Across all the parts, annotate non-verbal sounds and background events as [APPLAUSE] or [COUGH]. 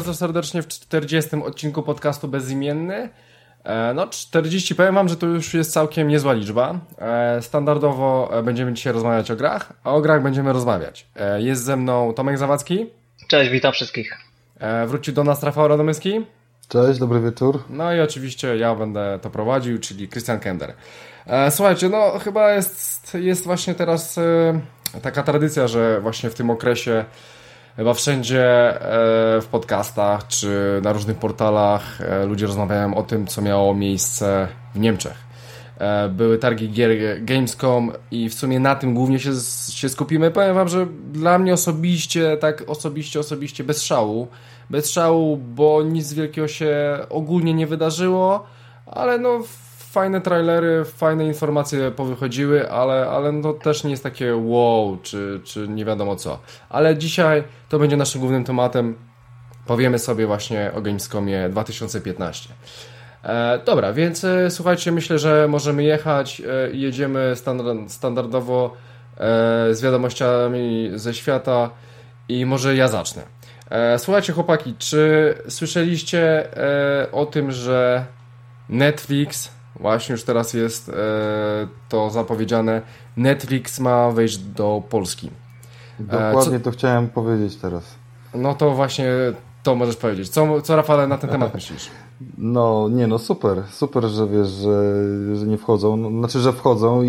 bardzo serdecznie w 40. odcinku podcastu Bezimienny. E, no, 40, powiem wam, że to już jest całkiem niezła liczba. E, standardowo e, będziemy dzisiaj rozmawiać o grach, a o grach będziemy rozmawiać. Jest ze mną Tomek Zawadzki. Cześć, witam wszystkich. Wrócił do nas Rafał Radomyski. Cześć, dobry wieczór. No i oczywiście ja będę to prowadził, czyli Christian Kender. Słuchajcie, no chyba jest, jest właśnie teraz taka tradycja, że właśnie w tym okresie Chyba wszędzie e, w podcastach czy na różnych portalach e, ludzie rozmawiają o tym, co miało miejsce w Niemczech. E, były targi gier Gamescom i w sumie na tym głównie się, się skupimy. Powiem wam, że dla mnie osobiście, tak osobiście, osobiście bez szału, bez szału, bo nic wielkiego się ogólnie nie wydarzyło, ale no fajne trailery, fajne informacje powychodziły, ale, ale no też nie jest takie wow, czy, czy nie wiadomo co. Ale dzisiaj to będzie naszym głównym tematem. Powiemy sobie właśnie o Gamescomie 2015. E, dobra, więc e, słuchajcie, myślę, że możemy jechać. E, jedziemy standard, standardowo e, z wiadomościami ze świata i może ja zacznę. E, słuchajcie, chłopaki, czy słyszeliście o tym, że Netflix Właśnie już teraz jest e, to zapowiedziane. Netflix ma wejść do Polski. Dokładnie e, co... to chciałem powiedzieć teraz. No to właśnie to możesz powiedzieć. Co, co Rafale na ten temat myślisz? [LAUGHS] No, nie no, super, super, że wiesz, że, że nie wchodzą, no, znaczy, że wchodzą i,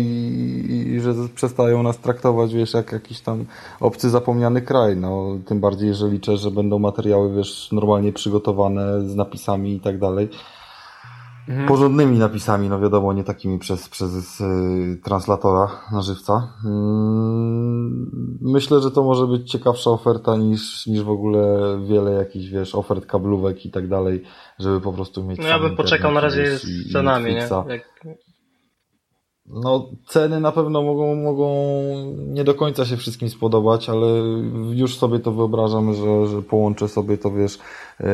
i, że przestają nas traktować, wiesz, jak jakiś tam obcy, zapomniany kraj, no, tym bardziej, że liczę, że będą materiały, wiesz, normalnie przygotowane z napisami i tak dalej, Mhm. Porządnymi napisami, no wiadomo, nie takimi przez, przez y, translatora na żywca. Mm, myślę, że to może być ciekawsza oferta niż, niż w ogóle wiele jakichś, wiesz, ofert kablówek i tak dalej, żeby po prostu mieć. No ja bym poczekał na razie z cenami, nie? Jak... No, ceny na pewno mogą, mogą nie do końca się wszystkim spodobać, ale już sobie to wyobrażam, że, że połączę sobie to, wiesz, yy,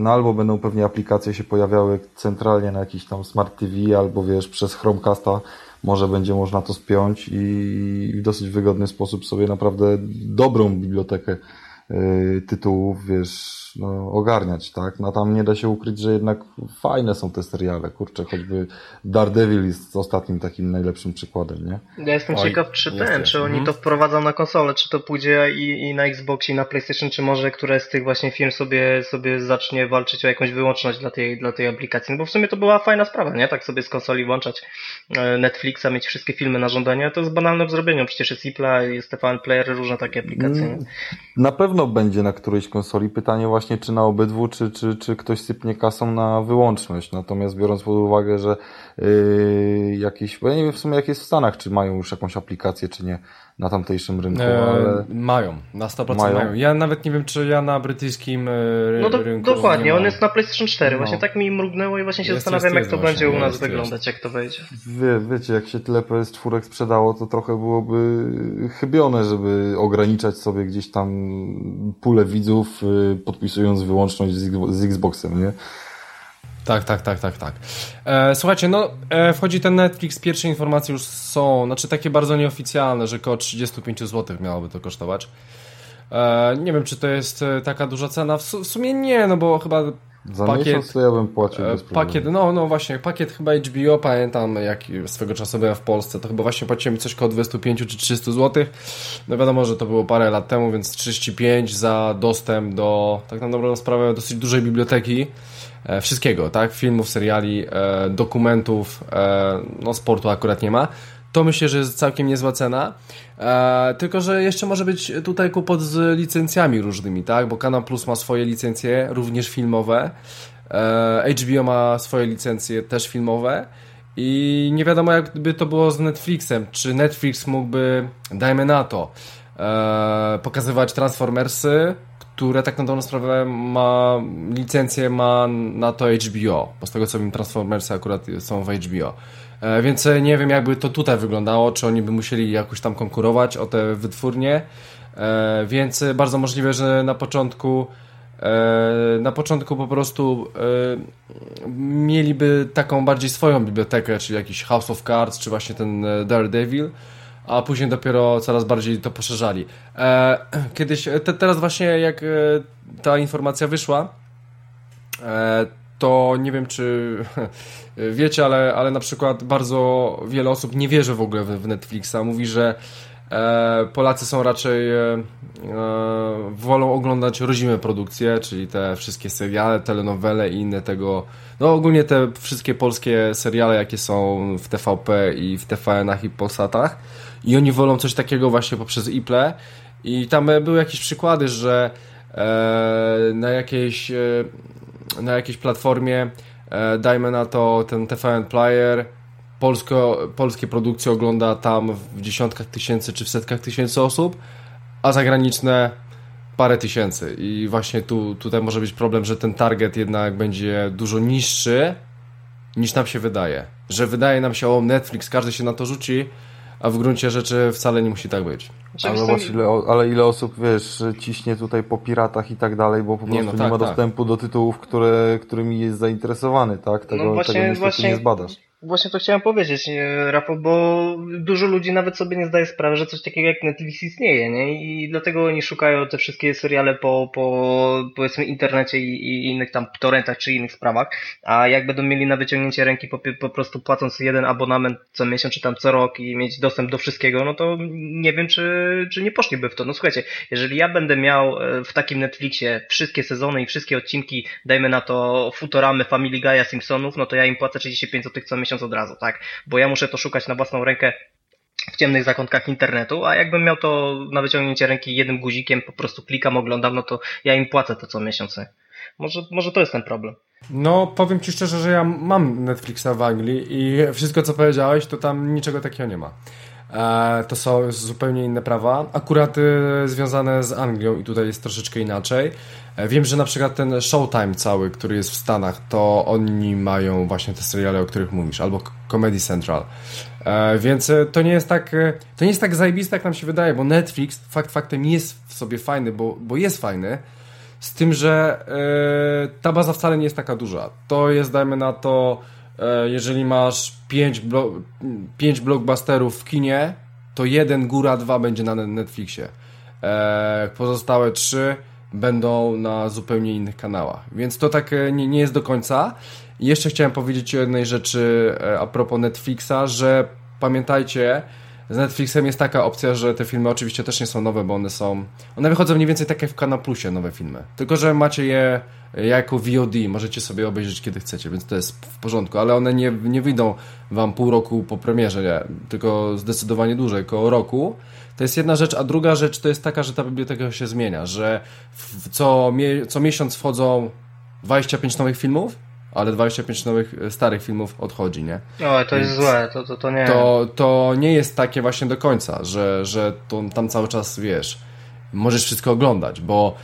no albo będą pewnie aplikacje się pojawiały centralnie na jakiś tam Smart TV, albo wiesz, przez Chromecasta może będzie można to spiąć i w dosyć wygodny sposób sobie naprawdę dobrą bibliotekę yy, tytułów, wiesz, no, ogarniać, tak? No tam nie da się ukryć, że jednak fajne są te seriale, kurczę, choćby Daredevil jest ostatnim takim najlepszym przykładem, nie? Ja jestem Oj, ciekaw, czy ten, czy oni mhm. to wprowadzą na konsolę, czy to pójdzie i, i na Xbox i na PlayStation, czy może któreś z tych właśnie firm sobie, sobie zacznie walczyć o jakąś wyłączność dla tej, dla tej aplikacji, no bo w sumie to była fajna sprawa, nie? Tak sobie z konsoli włączać e, Netflixa, mieć wszystkie filmy na żądanie, to jest banalne w zrobieniu, przecież jest iPla, jest TVN Player, różne takie aplikacje, nie? Na pewno będzie na którejś konsoli, pytanie właśnie właśnie czy na obydwu, czy, czy, czy ktoś sypnie kasą na wyłączność. Natomiast biorąc pod uwagę, że yy, jakieś, bo ja nie wiem w sumie jak jest w Stanach, czy mają już jakąś aplikację, czy nie na tamtejszym rynku, e, ale... Mają, na 100% mają. mają. Ja nawet nie wiem, czy ja na brytyjskim e, no do, rynku Dokładnie, on jest na PlayStation 4, no. właśnie tak mi mrugnęło i właśnie się jest, zastanawiam, jest, jak to będzie u nas jest, wyglądać, jak to wejdzie. Wie, wiecie, jak się tyle PS4 sprzedało, to trochę byłoby chybione, żeby ograniczać sobie gdzieś tam pulę widzów, y, podpisując wyłączność z, z Xboxem, nie? Tak, tak, tak, tak, tak. E, słuchajcie, no e, wchodzi ten Netflix, pierwsze informacje już są, znaczy takie bardzo nieoficjalne, że około 35 zł miałoby to kosztować. E, nie wiem, czy to jest e, taka duża cena, w, w, sumie nie, no bo chyba za pakiet, miesiąc to ja bym płacił bez Pakiet, no, no właśnie, pakiet chyba HBO, pamiętam jak swego czasu byłem w Polsce, to chyba właśnie płaciłem coś około 25 czy 300 zł. No wiadomo, że to było parę lat temu, więc 35 za dostęp do, tak na dobrą sprawę, dosyć dużej biblioteki. E, wszystkiego, tak? Filmów, seriali, e, dokumentów, e, no sportu akurat nie ma. To myślę, że jest całkiem niezła cena. tylko, że jeszcze może być tutaj kłopot z licencjami różnymi, tak? Bo Kanal Plus ma swoje licencje, również filmowe. HBO ma swoje licencje też filmowe. I nie wiadomo, jakby to było z Netflixem. Czy Netflix mógłby, dajmy na to, pokazywać Transformersy, które tak na dobrą sprawę ma licencję ma na to HBO, bo z tego co wiem Transformersy akurat są w HBO. E, więc e, nie wiem jakby to tutaj wyglądało, czy oni by musieli jakoś tam konkurować o te wytwórnie, e, więc bardzo możliwe, że na początku na początku po prostu mieliby taką bardziej swoją bibliotekę, czyli jakiś House of Cards, czy właśnie ten Daredevil, a później dopiero coraz bardziej to poszerzali. E, [CLEARS THROAT] kiedyś, te, teraz właśnie jak e, ta informacja wyszła, e, to nie wiem czy [LAUGHS] wiecie, ale, ale na przykład bardzo wiele osób nie wierzy w ogóle w, w Netflixa. Mówi, że e, Polacy są raczej e, e, wolą oglądać rodzime produkcje, czyli te wszystkie seriale, telenowele i inne tego, no ogólnie te wszystkie polskie seriale, jakie są w TVP i w TVN-ach i Polsatach i oni wolą coś takiego właśnie poprzez iPlay i tam były jakieś przykłady, że e, na jakiejś e, na jakiejś platformie e, dajmy na to ten TVN Player polsko, polskie produkcje ogląda tam w dziesiątkach tysięcy czy w setkach tysięcy osób, a zagraniczne parę tysięcy i właśnie tu, tutaj może być problem, że ten target jednak będzie dużo niższy niż nam się wydaje. Że wydaje nam się, o Netflix, każdy się na to rzuci, a w gruncie rzeczy wcale nie musi tak być. Ale, zobacz, ile, ale ile osób, wiesz, ciśnie tutaj po piratach i tak dalej, bo po prostu nie, no tak, nie ma tak. dostępu do tytułów, które, którymi jest zainteresowany, tak? Tego, no właśnie, tego niestety właśnie... nie zbadasz. Właśnie to chciałem powiedzieć, Rafał, bo dużo ludzi nawet sobie nie zdaje sprawy, że coś takiego jak Netflix istnieje, nie? I dlatego oni szukają te wszystkie seriale po, po powiedzmy internecie i, i innych tam torrentach czy innych sprawach, a jak będą mieli na wyciągnięcie ręki po, po prostu płacąc jeden abonament co miesiąc czy tam co rok i mieć dostęp do wszystkiego, no to nie wiem, czy, czy nie poszliby w to. No słuchajcie, jeżeli ja będę miał e, w takim Netflixie wszystkie sezony i wszystkie odcinki, dajmy na to Futuramy, Family Guy'a, Simpsonów, no to ja im płacę 35 zł co miesiąc od razu, tak? Bo ja muszę to szukać na własną rękę w ciemnych zakątkach internetu, a jakbym miał to na wyciągnięcie ręki jednym guzikiem, po prostu klikam, oglądam, no to ja im płacę to co miesiąc. Może, może to jest ten problem. No, powiem Ci szczerze, że ja mam Netflixa w Anglii i wszystko co powiedziałeś, to tam niczego takiego nie ma. E, to są zupełnie inne prawa, akurat e, związane z Anglią i tutaj jest troszeczkę inaczej. E, wiem, że na przykład ten Showtime cały, który jest w Stanach, to oni mają właśnie te seriale, o których mówisz, albo Comedy Central. Więc to nie jest tak, to nie jest tak zajebiste, jak nam się wydaje, bo Netflix fakt faktem jest w sobie fajny, bo, bo jest fajny, z tym, że ta baza wcale nie jest taka duża. To jest, dajmy na to, E, jeżeli masz 5 blo pięć blockbusterów w kinie, to jeden, góra dwa będzie na Netflixie. E, pozostałe trzy będą na zupełnie innych kanałach. Więc to tak e, nie, nie jest do końca. I jeszcze chciałem powiedzieć o jednej rzeczy a propos Netflixa, że pamiętajcie, z Netflixem jest taka opcja, że te filmy oczywiście też nie są nowe, bo one są. One wychodzą mniej więcej tak jak w Kanal Plusie nowe filmy. Tylko, że macie je jako VOD, możecie sobie obejrzeć kiedy chcecie, więc to jest w porządku, ale one nie, nie wyjdą wam pół roku po premierze, nie, tylko zdecydowanie dłużej, około roku. To jest jedna rzecz, a druga rzecz to jest taka, że ta biblioteka się zmienia, że co, co miesiąc wchodzą 25 nowych filmów, ale 25 nowych e, starych filmów odchodzi, nie? O, to Więc jest złe, to, to, to nie. To, to nie jest takie właśnie do końca, że, że to, tam cały czas wiesz, możesz wszystko oglądać, bo,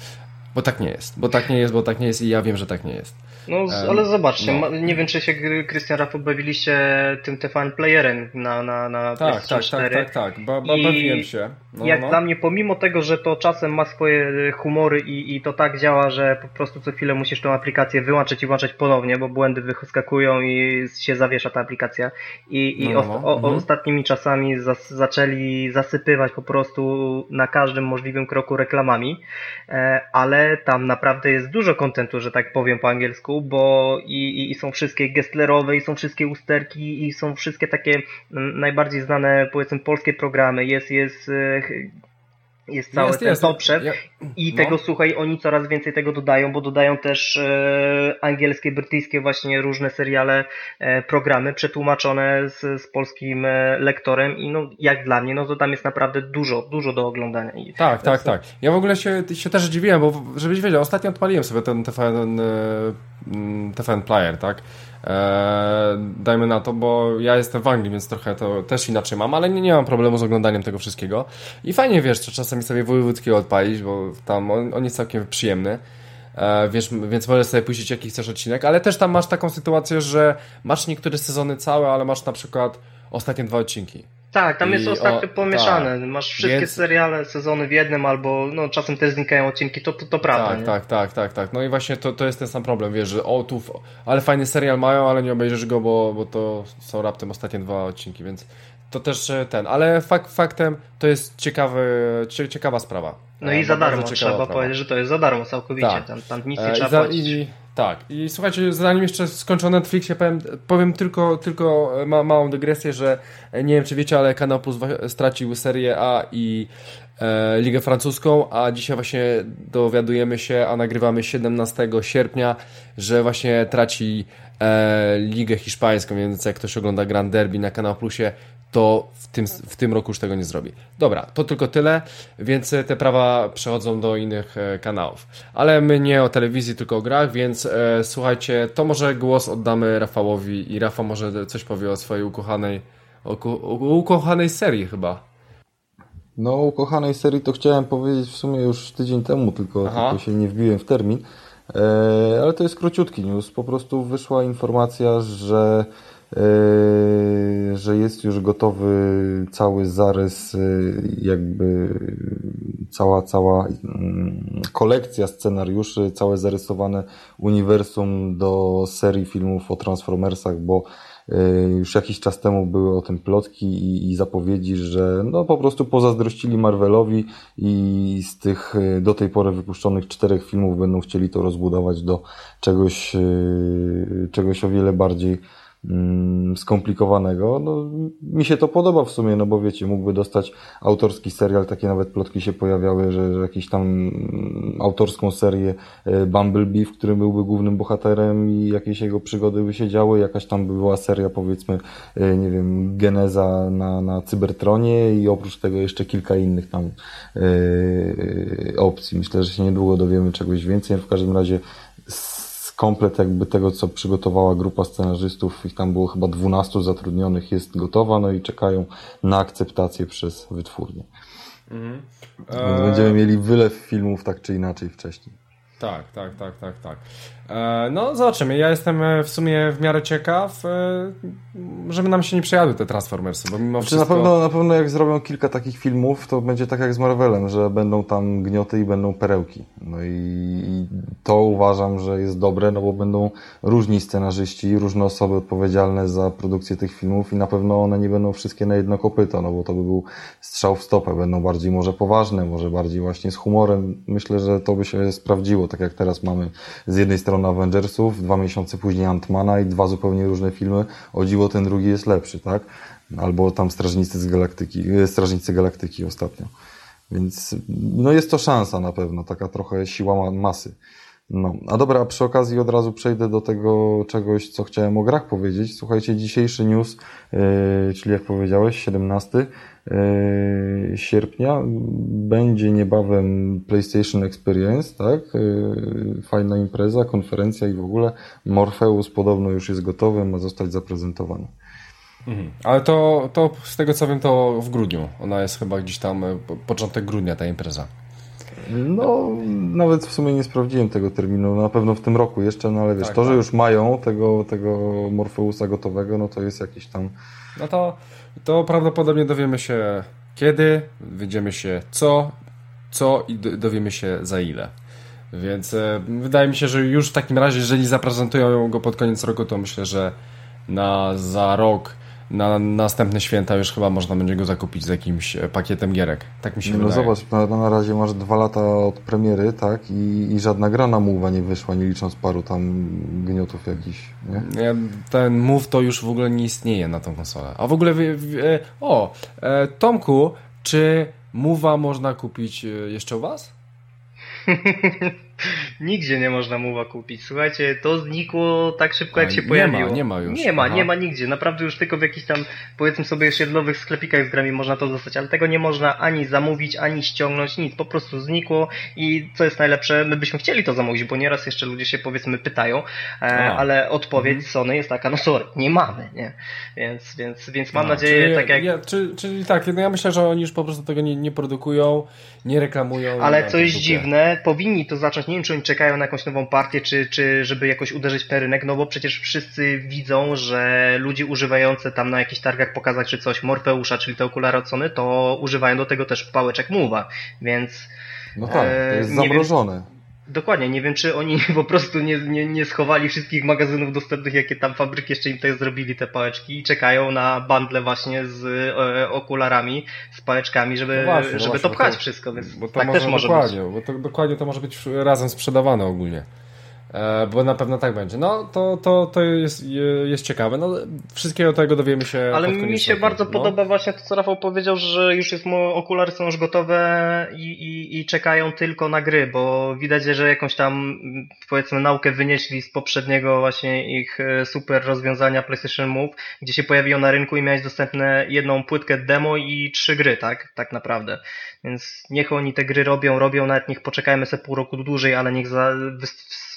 bo tak nie jest. Bo tak nie jest, bo tak nie jest i ja wiem, że tak nie jest. No, ale zobaczcie, no. nie wiem, czy się Krystian Rafał bawiliście tym TVN Playerem na, na, na tak, tak, 4. Tak, tak, tak, ba, ba, bawiłem się. No, jak no. dla mnie, pomimo tego, że to czasem ma swoje humory i, i to tak działa, że po prostu co chwilę musisz tą aplikację wyłączyć i włączać ponownie, bo błędy wyskakują i się zawiesza ta aplikacja. I, i no, no, o, o, mhm. ostatnimi czasami zas, zaczęli zasypywać po prostu na każdym możliwym kroku reklamami, e, ale tam naprawdę jest dużo kontentu, że tak powiem po angielsku, bo i, i są wszystkie Gesslerowe, i są wszystkie usterki, i są wszystkie takie najbardziej znane, powiedzmy, polskie programy. Jest, jest e, jest cały jest, ten jest. ja, i no. tego słuchaj, oni coraz więcej tego dodają, bo dodają też e, angielskie, brytyjskie właśnie różne seriale, e, programy przetłumaczone z, z polskim e, lektorem i no jak dla mnie, no to tam jest naprawdę dużo, dużo do oglądania. I tak, tak, tak. Ja w ogóle się, się też dziwiłem, bo żebyś wiedział, ostatnio odpaliłem sobie ten TVN, TVN Player, tak? Eee, dajmy na to, bo ja jestem w Anglii, więc trochę to też inaczej mam, ale nie, nie mam problemu z oglądaniem tego wszystkiego. I fajnie wiesz, czy czasami sobie wojewódzkiego odpalić, bo tam on, on jest całkiem przyjemny. Eee, wiesz, więc możesz sobie puścić jaki chcesz odcinek, ale też tam masz taką sytuację, że masz niektóre sezony całe, ale masz na przykład ostatnie dwa odcinki. Tak, tam I jest ostatnio pomieszane. Tak. Masz wszystkie Więc... seriale, sezony w jednym, albo no, czasem też znikają odcinki, to, to, to prawda. Tak, nie? tak, tak, tak, tak. No i właśnie to, to jest ten sam problem, wiesz, że o tu, ale fajny serial mają, ale nie obejrzysz go, bo, bo to są raptem ostatnie dwa odcinki, więc to też e, ten, ale fakt, faktem to jest ciekawy, ciekawa sprawa. No i za darmo, trzeba sprawa. powiedzieć, że to jest za darmo całkowicie, tak. tam, tam nic nie trzeba za, płacić. I, tak, i słuchajcie, zanim jeszcze skończę Netflixie, powiem, powiem tylko, tylko ma, małą dygresję, że nie wiem czy wiecie, ale Kanał Plus stracił Serię A i e, Ligę Francuską, a dzisiaj właśnie dowiadujemy się, a nagrywamy 17 sierpnia, że właśnie traci e, Ligę Hiszpańską, więc jak ktoś ogląda Grand Derby na Kanał Plusie, to w tym, w tym roku już tego nie zrobi. Dobra, to tylko tyle, więc te prawa przechodzą do innych e, kanałów. Ale my nie o telewizji, tylko o grach, więc e, słuchajcie, to może głos oddamy Rafałowi i Rafał może coś powie o swojej ukochanej, o, o, o ukochanej serii chyba. No, ukochanej serii to chciałem powiedzieć w sumie już tydzień temu, tylko, tylko się nie wbiłem w termin. E, ale to jest króciutki news. Po prostu wyszła informacja, że że jest już gotowy cały zarys, yy, jakby cała, cała mm, kolekcja scenariuszy, całe zarysowane uniwersum do serii filmów o Transformersach, bo yy, już jakiś czas temu były o tym plotki i, i zapowiedzi, że no po prostu pozazdrościli Marvelowi i z tych do tej pory wypuszczonych czterech filmów będą chcieli to rozbudować do czegoś, czegoś o wiele bardziej skomplikowanego. No, mi się to podoba w sumie, no bo wiecie, mógłby dostać autorski serial, takie nawet plotki się pojawiały, że, że jakiś tam mm, autorską serię e, Bumblebee, w którym byłby głównym bohaterem i jakieś jego przygody by się działy, jakaś tam by była seria powiedzmy, e, nie wiem, geneza na, na Cybertronie i oprócz tego jeszcze kilka innych tam yy, opcji. Myślę, że się niedługo dowiemy czegoś więcej. W każdym razie komplet jakby tego, co przygotowała grupa scenarzystów, ich tam było chyba 12 zatrudnionych, jest gotowa, no i czekają na akceptację przez wytwórnię. Mhm. Eee... Będziemy mieli wylew filmów tak czy inaczej wcześniej. Tak, tak, tak, tak, tak. E, no, zobaczymy. Ja jestem e, w sumie w miarę ciekaw, e, żeby nam się nie przejadły te Transformersy, bo mimo znaczy, wszystko... Na pewno, na pewno jak zrobią kilka takich filmów, to będzie tak jak z Marvelem, że będą tam gnioty i będą perełki. No i, i to uważam, że jest dobre, no bo będą różni scenarzyści, różne osoby odpowiedzialne za produkcję tych filmów i na pewno one nie będą wszystkie na jedno kopyto, no bo to by był strzał w stopę. Będą bardziej może poważne, może bardziej właśnie z humorem. Myślę, że to by się sprawdziło, tak jak teraz mamy z jednej strony strona Avengersów, dwa miesiące później Antmana i dwa zupełnie różne filmy. O dziwo ten drugi jest lepszy, tak? Albo tam Strażnicy z Galaktyki, e, Strażnicy Galaktyki ostatnio. Więc no jest to szansa na pewno, taka trochę siła masy. No, a dobra, przy okazji od razu przejdę do tego czegoś, co chciałem o grach powiedzieć. Słuchajcie, dzisiejszy news, yy, czyli jak powiedziałeś, 17 yy, sierpnia będzie niebawem PlayStation Experience, tak? Yy, fajna impreza, konferencja i w ogóle Morpheus podobno już jest gotowy, ma zostać zaprezentowany. Mhm. Ale to, to z tego co wiem, to w grudniu. Ona jest chyba gdzieś tam, początek grudnia ta impreza. No, nawet w sumie nie sprawdziłem tego terminu, na pewno w tym roku jeszcze, no ale wiesz, tak, to, że tak. już mają tego, tego Morfeusa gotowego, no to jest jakiś tam... No to, to prawdopodobnie dowiemy się kiedy, dowiemy się co, co i dowiemy się za ile. Więc e, wydaje mi się, że już w takim razie, jeżeli zaprezentują go pod koniec roku, to myślę, że na za rok na następne święta już chyba można będzie go zakupić z jakimś e, pakietem gierek. Tak mi się no wydaje. No zobacz, na, na razie masz dwa lata od premiery, tak? I, i żadna gra na Move'a nie wyszła, nie licząc paru tam gniotów jakichś, nie? Ja, ten Move to już w ogóle nie istnieje na tą konsolę. A w ogóle, w, w, e, o, e, Tomku, czy Move'a można kupić jeszcze u Was? [LAUGHS] Nigdzie nie można muwa kupić. Słuchajcie, to znikło tak szybko, jak się nie pojawiło. Nie ma, nie ma już. Nie ma, Aha. nie ma nigdzie. Naprawdę już tylko w jakichś tam, powiedzmy sobie, osiedlowych sklepikach z grami można to dostać, ale tego nie można ani zamówić, ani ściągnąć, nic. Po prostu znikło i co jest najlepsze, my byśmy chcieli to zamówić, bo nieraz jeszcze ludzie się, powiedzmy, pytają, e, ale odpowiedź mhm. Sony jest taka, no sorry, nie mamy, nie? Więc, więc, więc mam nadzieję, czyli, tak jak... Ja, czyli, czyli tak, no ja myślę, że oni już po prostu tego nie, nie produkują, nie reklamują. Ale co jest dziwne, powinni to zacząć nie wiem, czy oni czekają na jakąś nową partię, czy, czy żeby jakoś uderzyć w ten rynek, no bo przecież wszyscy widzą, że ludzie używający tam na jakichś targach pokazać, czy coś Morfeusza, czyli te okulary od Sony, to używają do tego też pałeczek Move'a, więc... No tak, to jest e, zamrożone. Dokładnie, nie wiem czy oni [LAUGHS] po prostu nie, nie, nie schowali wszystkich magazynów dostępnych, jakie tam fabryki jeszcze im tutaj zrobili te pałeczki i czekają na bandle właśnie z e, okularami, z pałeczkami, żeby, no właśnie, no żeby właśnie, to pchać to, wszystko, więc bo to tak może, też może dokładnie, być. Bo to, dokładnie to może być razem sprzedawane ogólnie. E, bo na pewno tak będzie. No, to, to, to jest, jest ciekawe. No, wszystkiego tego dowiemy się. Ale mi się roku. bardzo no. podoba właśnie to, co Rafał powiedział, że już jest okulary są już gotowe i, i, i czekają tylko na gry, bo widać, że jakąś tam powiedzmy naukę wynieśli z poprzedniego właśnie ich e, super rozwiązania PlayStation Move, gdzie się pojawiło na rynku i miałeś dostępne jedną płytkę demo i trzy gry, tak? Tak naprawdę. Więc niech oni te gry robią, robią, nawet niech poczekajmy sobie pół roku dłużej, ale niech za,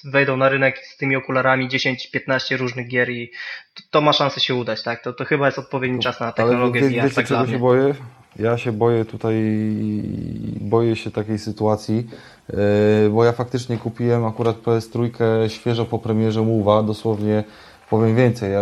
wejdą na rynek z tymi okularami 10-15 różnych gier i to, to, ma szansę się udać, tak? To, to chyba jest odpowiedni czas na technologię Ale wie, wiecie, tak czego się boję? Ja się boję tutaj, boję się takiej sytuacji, yy, bo ja faktycznie kupiłem akurat PS3 świeżo po premierze Move'a, dosłownie powiem więcej, ja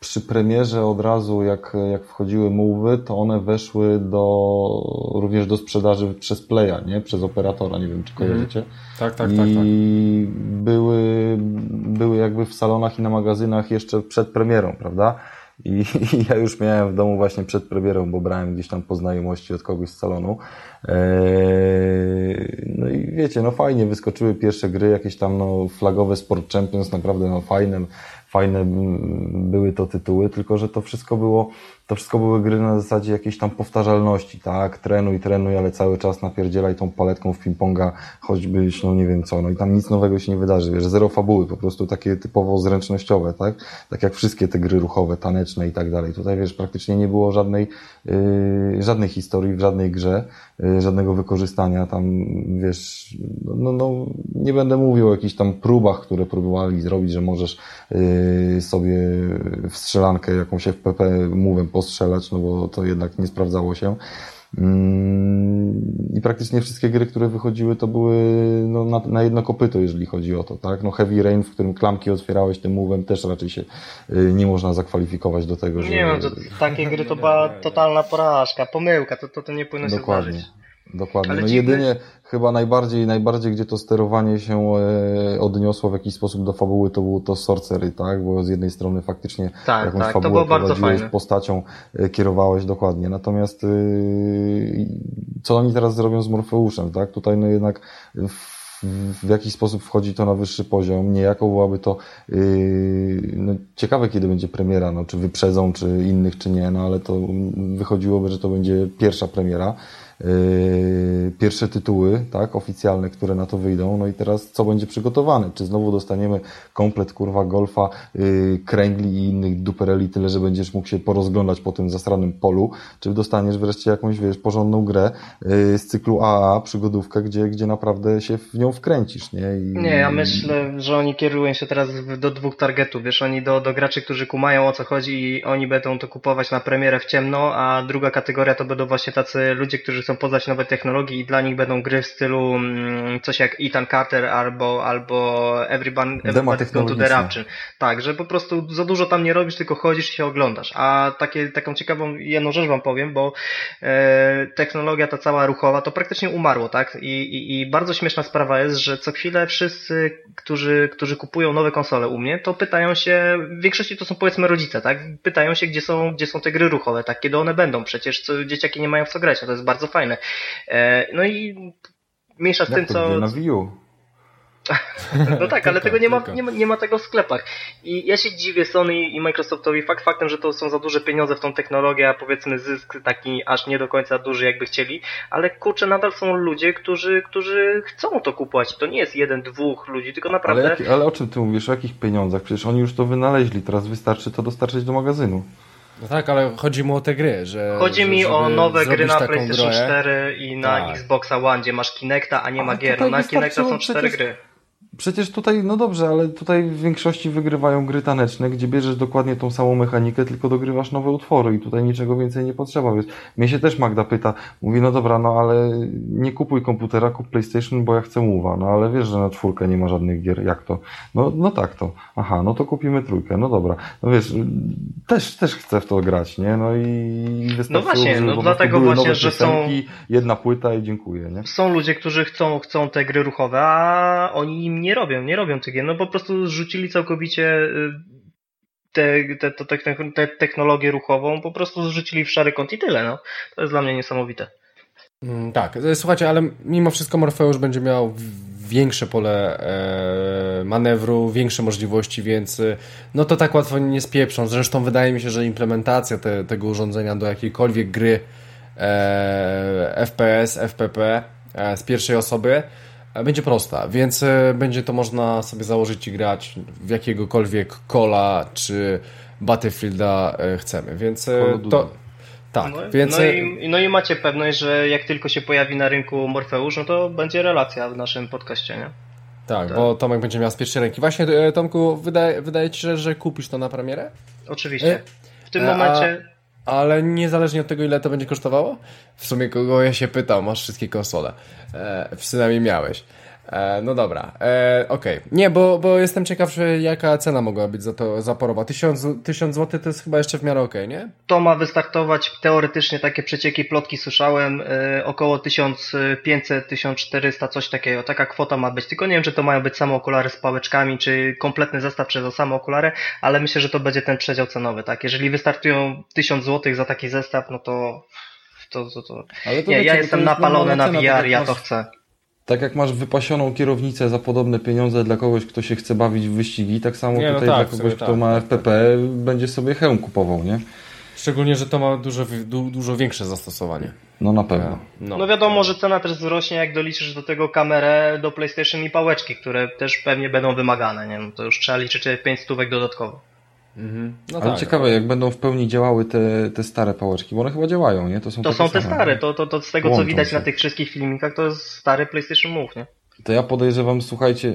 przy premierze od razu, jak, jak wchodziły mowy, to one weszły do, również do sprzedaży przez Playa, nie? Przez operatora, nie wiem czy mhm. kojarzycie. Mm. Tak, tak, I tak, tak. I były, były jakby w salonach i na magazynach jeszcze przed premierą, prawda? I, [LAUGHS] I, ja już miałem w domu właśnie przed premierą, bo brałem gdzieś tam po znajomości od kogoś z salonu. Eee, no i wiecie, no fajnie wyskoczyły pierwsze gry, jakieś tam no, flagowe Sport Champions, naprawdę no fajne, fajne były to tytuły, tylko że to wszystko było, to wszystko były gry na zasadzie jakiejś tam powtarzalności, tak? Trenuj, trenuj, ale cały czas napierdzielaj tą paletką w ping-ponga, choćbyś, no nie wiem co, no i tam nic nowego się nie wydarzy, wiesz, zero fabuły, po prostu takie typowo zręcznościowe, tak? Tak jak wszystkie te gry ruchowe, taneczne i tak dalej. Tutaj, wiesz, praktycznie nie było żadnej, yy, żadnej historii w żadnej grze, yy, żadnego wykorzystania tam, wiesz, no, no, nie będę mówił o jakichś tam próbach, które próbowali zrobić, że możesz yy, sobie w strzelankę jakąś FPP mówię postrzelać, no bo to jednak nie sprawdzało się. Mm, I praktycznie wszystkie gry, które wychodziły, to były no, na, na jedno kopyto, jeżeli chodzi o to, tak? No Heavy Rain, w którym klamki otwierałeś tym move'em, też raczej się y, nie można zakwalifikować do tego, że... Nie wiem, to takie gry to była totalna porażka, pomyłka, to, to, to nie powinno Dokładnie. się zdarzyć. Dokładnie. No jedynie chyba najbardziej, najbardziej, gdzie to sterowanie się e, odniosło w jakiś sposób do fabuły, to było to Sorcery, tak? Bo z jednej strony faktycznie tak, jakąś tak, fabułę prowadziłeś, postacią e, kierowałeś dokładnie. Natomiast e, co oni teraz zrobią z Morfeuszem, tak? Tutaj no jednak w w jaki sposób wchodzi to na wyższy poziom, niejako byłaby to yy, no, ciekawe, kiedy będzie premiera, no, czy wyprzedzą, czy innych, czy nie, no ale to wychodziłoby, że to będzie pierwsza premiera. Yy, pierwsze tytuły, tak, oficjalne, które na to wyjdą. No i teraz co będzie przygotowane? Czy znowu dostaniemy komplet kurwa golfa, yy, kręgli i innych dupereli, tyle, że będziesz mógł się porozglądać po tym zasranym polu? Czy dostaniesz wreszcie jakąś, wiesz, porządną grę yy, z cyklu AA, przygodówkę, gdzie, gdzie naprawdę się w nią wkręcisz, nie? I... Nie, ja myślę, że oni kierują się teraz do dwóch targetów, wiesz, oni do, do graczy, którzy kumają o co chodzi i oni będą to kupować na premierę w ciemno, a druga kategoria to będą właśnie tacy ludzie, którzy chcą poznać nowe technologie i dla nich będą gry w stylu mm, coś jak Ethan Carter albo, albo Everyone, Everybody's Gone to the Rapture. Tak, że po prostu za dużo tam nie robisz, tylko chodzisz i się oglądasz. A takie, taką ciekawą jedną rzecz wam powiem, bo e, technologia ta cała ruchowa to praktycznie umarło, tak? I, i, I bardzo śmieszna sprawa jest, że co chwilę wszyscy, którzy, którzy kupują nowe konsole u mnie, to pytają się, w większości to są powiedzmy rodzice, tak? Pytają się, gdzie są, gdzie są te gry ruchowe, tak? Kiedy one będą? Przecież co, dzieciaki nie mają w co grać, no to jest bardzo fajne. E, no i mniejsza z Jak tym, co... na Wii U? [LAUGHS] No tak, ale tego nie ma, nie ma, nie ma tego w sklepach. I ja się dziwię Sony i Microsoftowi fakt faktem, że to są za duże pieniądze w tą technologię, a powiedzmy zysk taki aż nie do końca duży jakby chcieli, ale kurczę, nadal są ludzie, którzy, którzy chcą to kupować. To nie jest jeden, dwóch ludzi, tylko naprawdę... Ale, jak, ale o czym ty mówisz? O jakich pieniądzach? Przecież oni już to wynaleźli, teraz wystarczy to dostarczyć do magazynu. No tak, ale chodzi mi o te gry, że. Chodzi mi o nowe gry na PlayStation grę. 4 i na tak. Xboxa One, gdzie masz Kinecta, a nie ma gier. Na Kinecta są cztery gry. Przecież tutaj, no dobrze, ale tutaj w większości wygrywają gry taneczne, gdzie bierzesz dokładnie tą samą mechanikę, tylko dogrywasz nowe utwory i tutaj niczego więcej nie potrzeba. Więc mnie się też Magda pyta, mówi, no dobra, no ale nie kupuj komputera, kup PlayStation, bo ja chcę Mowa. No ale wiesz, że na czwórkę nie ma żadnych gier. Jak to? No, no tak to. Aha, no to kupimy trójkę. No dobra. No wiesz, też, też chcę w to grać, nie? No i wystarczy, No właśnie, no dlatego właśnie, że są... Jedna płyta i dziękuję, nie? Są ludzie, którzy chcą, chcą te gry ruchowe, a oni im nie robią, nie robią tych gier. No po prostu zrzucili całkowicie y, te, te, te, te, technologię ruchową, po prostu zrzucili w szary kąt i tyle. No. To jest dla mnie niesamowite. Mm, tak, e, słuchajcie, ale mimo wszystko Morfeusz będzie miał większe pole e, manewru, większe możliwości, więc e, no to tak łatwo nie spieprzą. Zresztą wydaje mi się, że implementacja te, tego urządzenia do jakiejkolwiek gry e, FPS, FPP e, z pierwszej osoby e, będzie prosta, więc będzie to można sobie założyć i grać w jakiegokolwiek kola czy Battlefielda chcemy, więc to tak, no, więc... No i, no i macie pewność, że jak tylko się pojawi na rynku Morfeusz, no to będzie relacja w naszym podcaście, nie? Tak, tak, bo Tomek będzie miał z pierwszej ręki. Właśnie, e, Tomku, wydaje, wydaje ci się, że kupisz to na premierę? Oczywiście. E, w tym momencie... A, ale niezależnie od tego, ile to będzie kosztowało? W sumie kogo ja się pytam, masz wszystkie konsole. E, przynajmniej miałeś. E, no dobra, e, okej. Okay. Nie, bo, bo jestem ciekaw, jaka cena mogła być za to zaporowa. 1000, 1000 zł to jest chyba jeszcze w miarę okej, okay, nie? To ma wystartować, teoretycznie takie przecieki, plotki słyszałem, e, około 1500-1400, coś takiego. Taka kwota ma być. Tylko nie wiem, czy to mają być same okulary z pałeczkami, czy kompletny zestaw, czy to same okulary, ale myślę, że to będzie ten przedział cenowy, tak? Jeżeli wystartują 1000 zł za taki zestaw, no to to, to, to. Ale to nie, wiecie, ja jestem napalony na VR, tak ja to chcę. Tak jak masz wypasioną kierownicę za podobne pieniądze dla kogoś, kto się chce bawić w wyścigi, tak samo nie, no tutaj tak, dla kogoś, kto tak, ma FPP, tak. będzie sobie hełm kupował, nie? Szczególnie, że to ma dużo, du, dużo większe zastosowanie. No na pewno. No. no wiadomo, że cena też wzrośnie, jak doliczysz do tego kamerę do PlayStation i pałeczki, które też pewnie będą wymagane, nie? No to już trzeba liczyć 5 stówek dodatkowo. Mhm. No Ale tak, ciekawe, jak będą w pełni działały te, te stare pałeczki, bo one chyba działają, nie? To są, to są te stare, to, to, to z tego Łączą co widać się. na tych wszystkich filmikach, to jest stary PlayStation Move, nie? To ja podejrzewam, słuchajcie,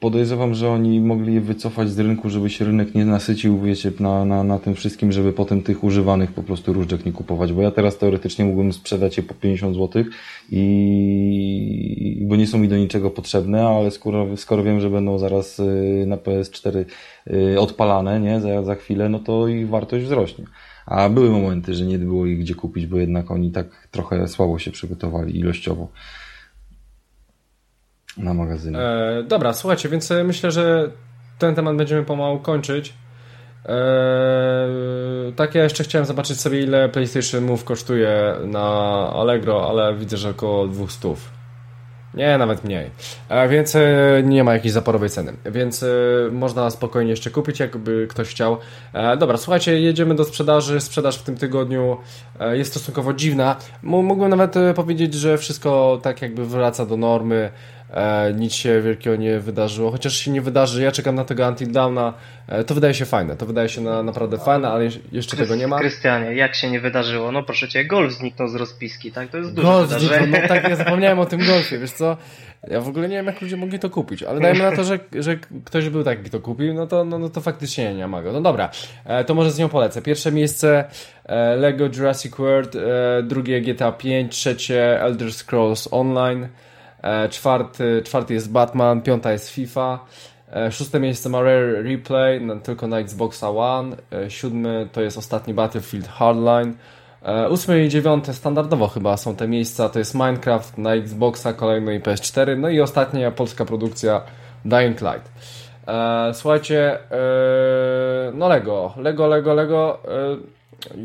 podejrzewam, że oni mogli je wycofać z rynku, żeby się rynek nie nasycił, wiecie, na, na, na tym wszystkim, żeby potem tych używanych po prostu różdżek nie kupować, bo ja teraz teoretycznie mógłbym sprzedać je po 50 zł i bo nie są mi do niczego potrzebne, ale skoro, skoro wiem, że będą zaraz y, na PS4 y, odpalane, nie, za, za chwilę, no to ich wartość wzrośnie. A były momenty, że nie było ich gdzie kupić, bo jednak oni tak trochę słabo się przygotowali ilościowo na magazynie. E, dobra, słuchajcie, więc e, myślę, że ten temat będziemy pomału kończyć. E, tak, ja jeszcze chciałem zobaczyć sobie, ile PlayStation Move kosztuje na Allegro, ale widzę, że około 200. Nie, nawet mniej. E, więc nie ma jakiejś zaporowej ceny. Więc można spokojnie jeszcze kupić, jakby ktoś chciał. Dobra, słuchajcie, jedziemy do sprzedaży. Sprzedaż w tym tygodniu jest stosunkowo dziwna. Mógłbym nawet powiedzieć, że wszystko tak jakby wraca do normy e, nic się wielkiego nie wydarzyło, chociaż się nie wydarzy, ja czekam na tego Until Downa, e, to wydaje się fajne, to wydaje się na, naprawdę fajne, ale jeszcze tego nie ma. Krystianie, jak się nie wydarzyło? No proszę Cię, golf zniknął z rozpiski, tak? To jest duże golf wydarzenie. Zniknął, no tak, ja [LAUGHS] zapomniałem o tym golfie, wiesz co? Ja w ogóle nie wiem, jak ludzie mogli to kupić, ale dajmy na to, że, że ktoś był taki, kto kupił, no to, no, no to faktycznie nie ma go. No dobra, e, to może z nią polecę. Pierwsze miejsce e, Lego Jurassic World, e, drugie GTA 5, trzecie Elder Scrolls Online, czwarty, czwarty jest Batman, piąta jest FIFA. E, szóste miejsce ma Rare Replay, tylko na Xboxa One. E, siódmy to jest ostatni Battlefield Hardline. Ósme i dziewiąte standardowo chyba są te miejsca, to jest Minecraft na Xboxa, kolejno i PS4, no i ostatnia polska produkcja Dying Light. Słuchajcie, no Lego, Lego, Lego, Lego.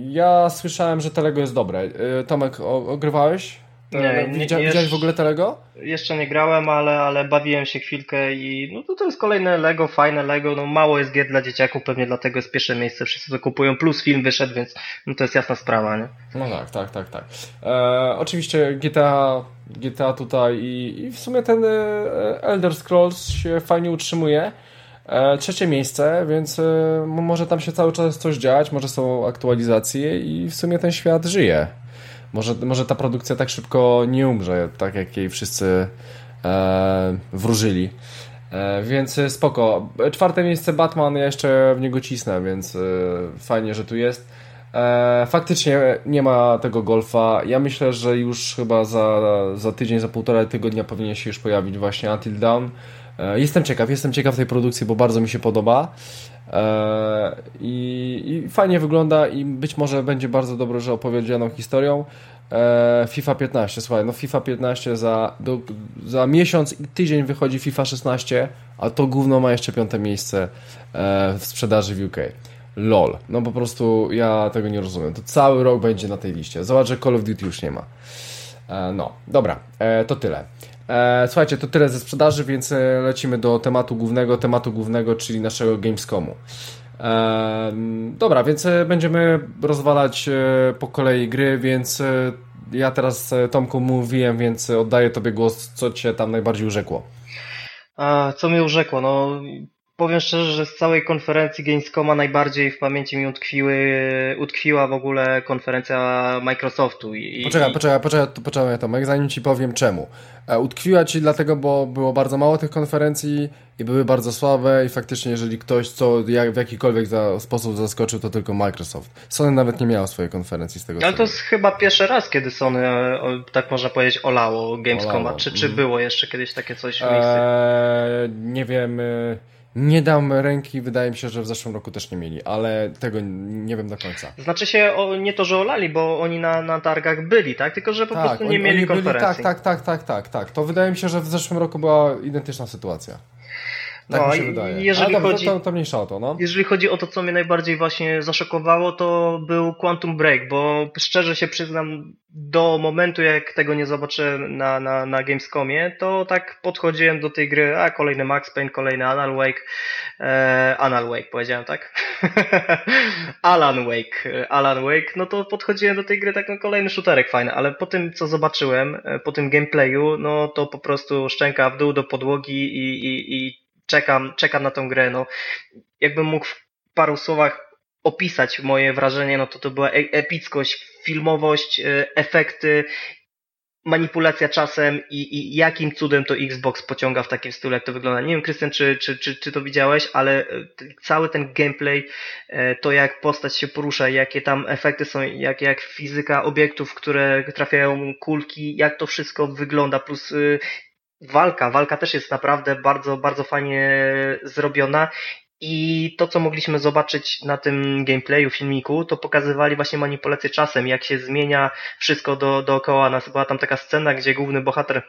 Ja słyszałem, że te Lego jest dobre. Tomek, ogrywałeś? Nie, nie, Widzia, widziałeś w ogóle Lego? Jeszcze nie grałem, ale, ale bawiłem się chwilkę i no to, to jest kolejne Lego, fajne Lego, no mało jest gier dla dzieciaków, pewnie dlatego jest pierwsze miejsce, wszyscy to kupują, plus film wyszedł, więc no to jest jasna sprawa, nie? No tak, tak, tak, tak. E, oczywiście GTA, GTA tutaj i, i w sumie ten e, Elder Scrolls się fajnie utrzymuje. E, trzecie miejsce, więc e, może tam się cały czas coś dziać, może są aktualizacje i w sumie ten świat żyje. Może, może ta produkcja tak szybko nie umrze, tak jak jej wszyscy e, wróżyli. E, więc spoko. Czwarte miejsce Batman, ja jeszcze w niego cisnę, więc fajnie, że tu jest. Faktycznie nie ma tego golfa. Ja myślę, że już chyba za, za tydzień, za półtora tygodnia powinien się już pojawić właśnie Until Dawn. Jestem ciekaw, jestem ciekaw tej produkcji, bo bardzo mi się podoba. I, I, fajnie wygląda i być może będzie bardzo dobrze opowiedzianą historią. E, FIFA 15, słuchaj, no FIFA 15 za, do, za miesiąc i tydzień wychodzi FIFA 16, a to gówno ma jeszcze piąte miejsce e, w sprzedaży w UK. LOL. No po prostu ja tego nie rozumiem. To cały rok będzie na tej liście. Zobacz, że Call of Duty już nie ma. E, no, dobra, to tyle. Słuchajcie, to tyle ze sprzedaży, więc lecimy do tematu głównego, tematu głównego, czyli naszego Gamescomu. Dobra, więc e, będziemy rozwalać e, po kolei gry, więc e, ja teraz Tomku mówiłem, więc oddaję Tobie głos, co Cię tam najbardziej urzekło. A, co mnie urzekło? No, powiem szczerze, że z całej konferencji Gamescoma najbardziej w pamięci mi utkwiły, utkwiła w ogóle konferencja Microsoftu. I, poczekaj, poczekaj, poczekaj, poczekaj Tomek, zanim Ci powiem czemu. E, utkwiła Ci dlatego, bo było bardzo mało tych konferencji i były bardzo słabe i faktycznie jeżeli ktoś co jak, w jakikolwiek za, sposób zaskoczył, to tylko Microsoft. Sony nawet nie miało swojej konferencji z tego Ale to jest chyba pierwszy raz, kiedy Sony, e, tak można powiedzieć, olało Gamescoma. Olało. Czy, czy mm. było jeszcze kiedyś takie coś w eee, Nie wiem... Nie dam ręki, wydaje mi się, że w zeszłym roku też nie mieli, ale tego nie wiem do końca. Znaczy się o, nie to, że olali, bo oni na, na targach byli, tak? Tylko, że po tak, prostu nie oni, mieli oni konferencji. Byli, tak, tak, tak, tak, tak, tak. To wydaje mi się, że w zeszłym roku była identyczna sytuacja. Tak no, mi się wydaje. Jeżeli Ale chodzi, to, to mniejsza o to, no. Jeżeli chodzi o to, co mnie najbardziej właśnie zaszokowało, to był Quantum Break, bo szczerze się przyznam, do momentu jak tego nie zobaczyłem na, na, na Gamescomie, to tak podchodziłem do tej gry, a kolejny Max Payne, kolejny Alan Wake, e, Alan Wake powiedziałem, tak? [LAUGHS] Alan Wake, Alan Wake, no to podchodziłem do tej gry tak, no kolejny shooterek fajny, ale po tym co zobaczyłem, e, po tym gameplayu, no to po prostu szczęka w dół do podłogi i, i, i czekam, czekam na tą grę. No, jakbym mógł w paru słowach opisać moje wrażenie, no to to była e- epickość, filmowość, e, efekty, manipulacja czasem i, i jakim cudem to Xbox pociąga w takim stylu, jak to wygląda. Nie wiem, Krystian, czy, czy, czy, czy to widziałeś, ale e, cały ten gameplay, to jak postać się porusza, jakie tam efekty są, jak, jak fizyka obiektów, które trafiają kulki, jak to wszystko wygląda, plus walka, walka też jest naprawdę bardzo, bardzo fajnie zrobiona i to, co mogliśmy zobaczyć na tym gameplayu, filmiku, to pokazywali właśnie manipulację czasem, jak się zmienia wszystko do, dookoła nas. Była tam taka scena, gdzie główny bohater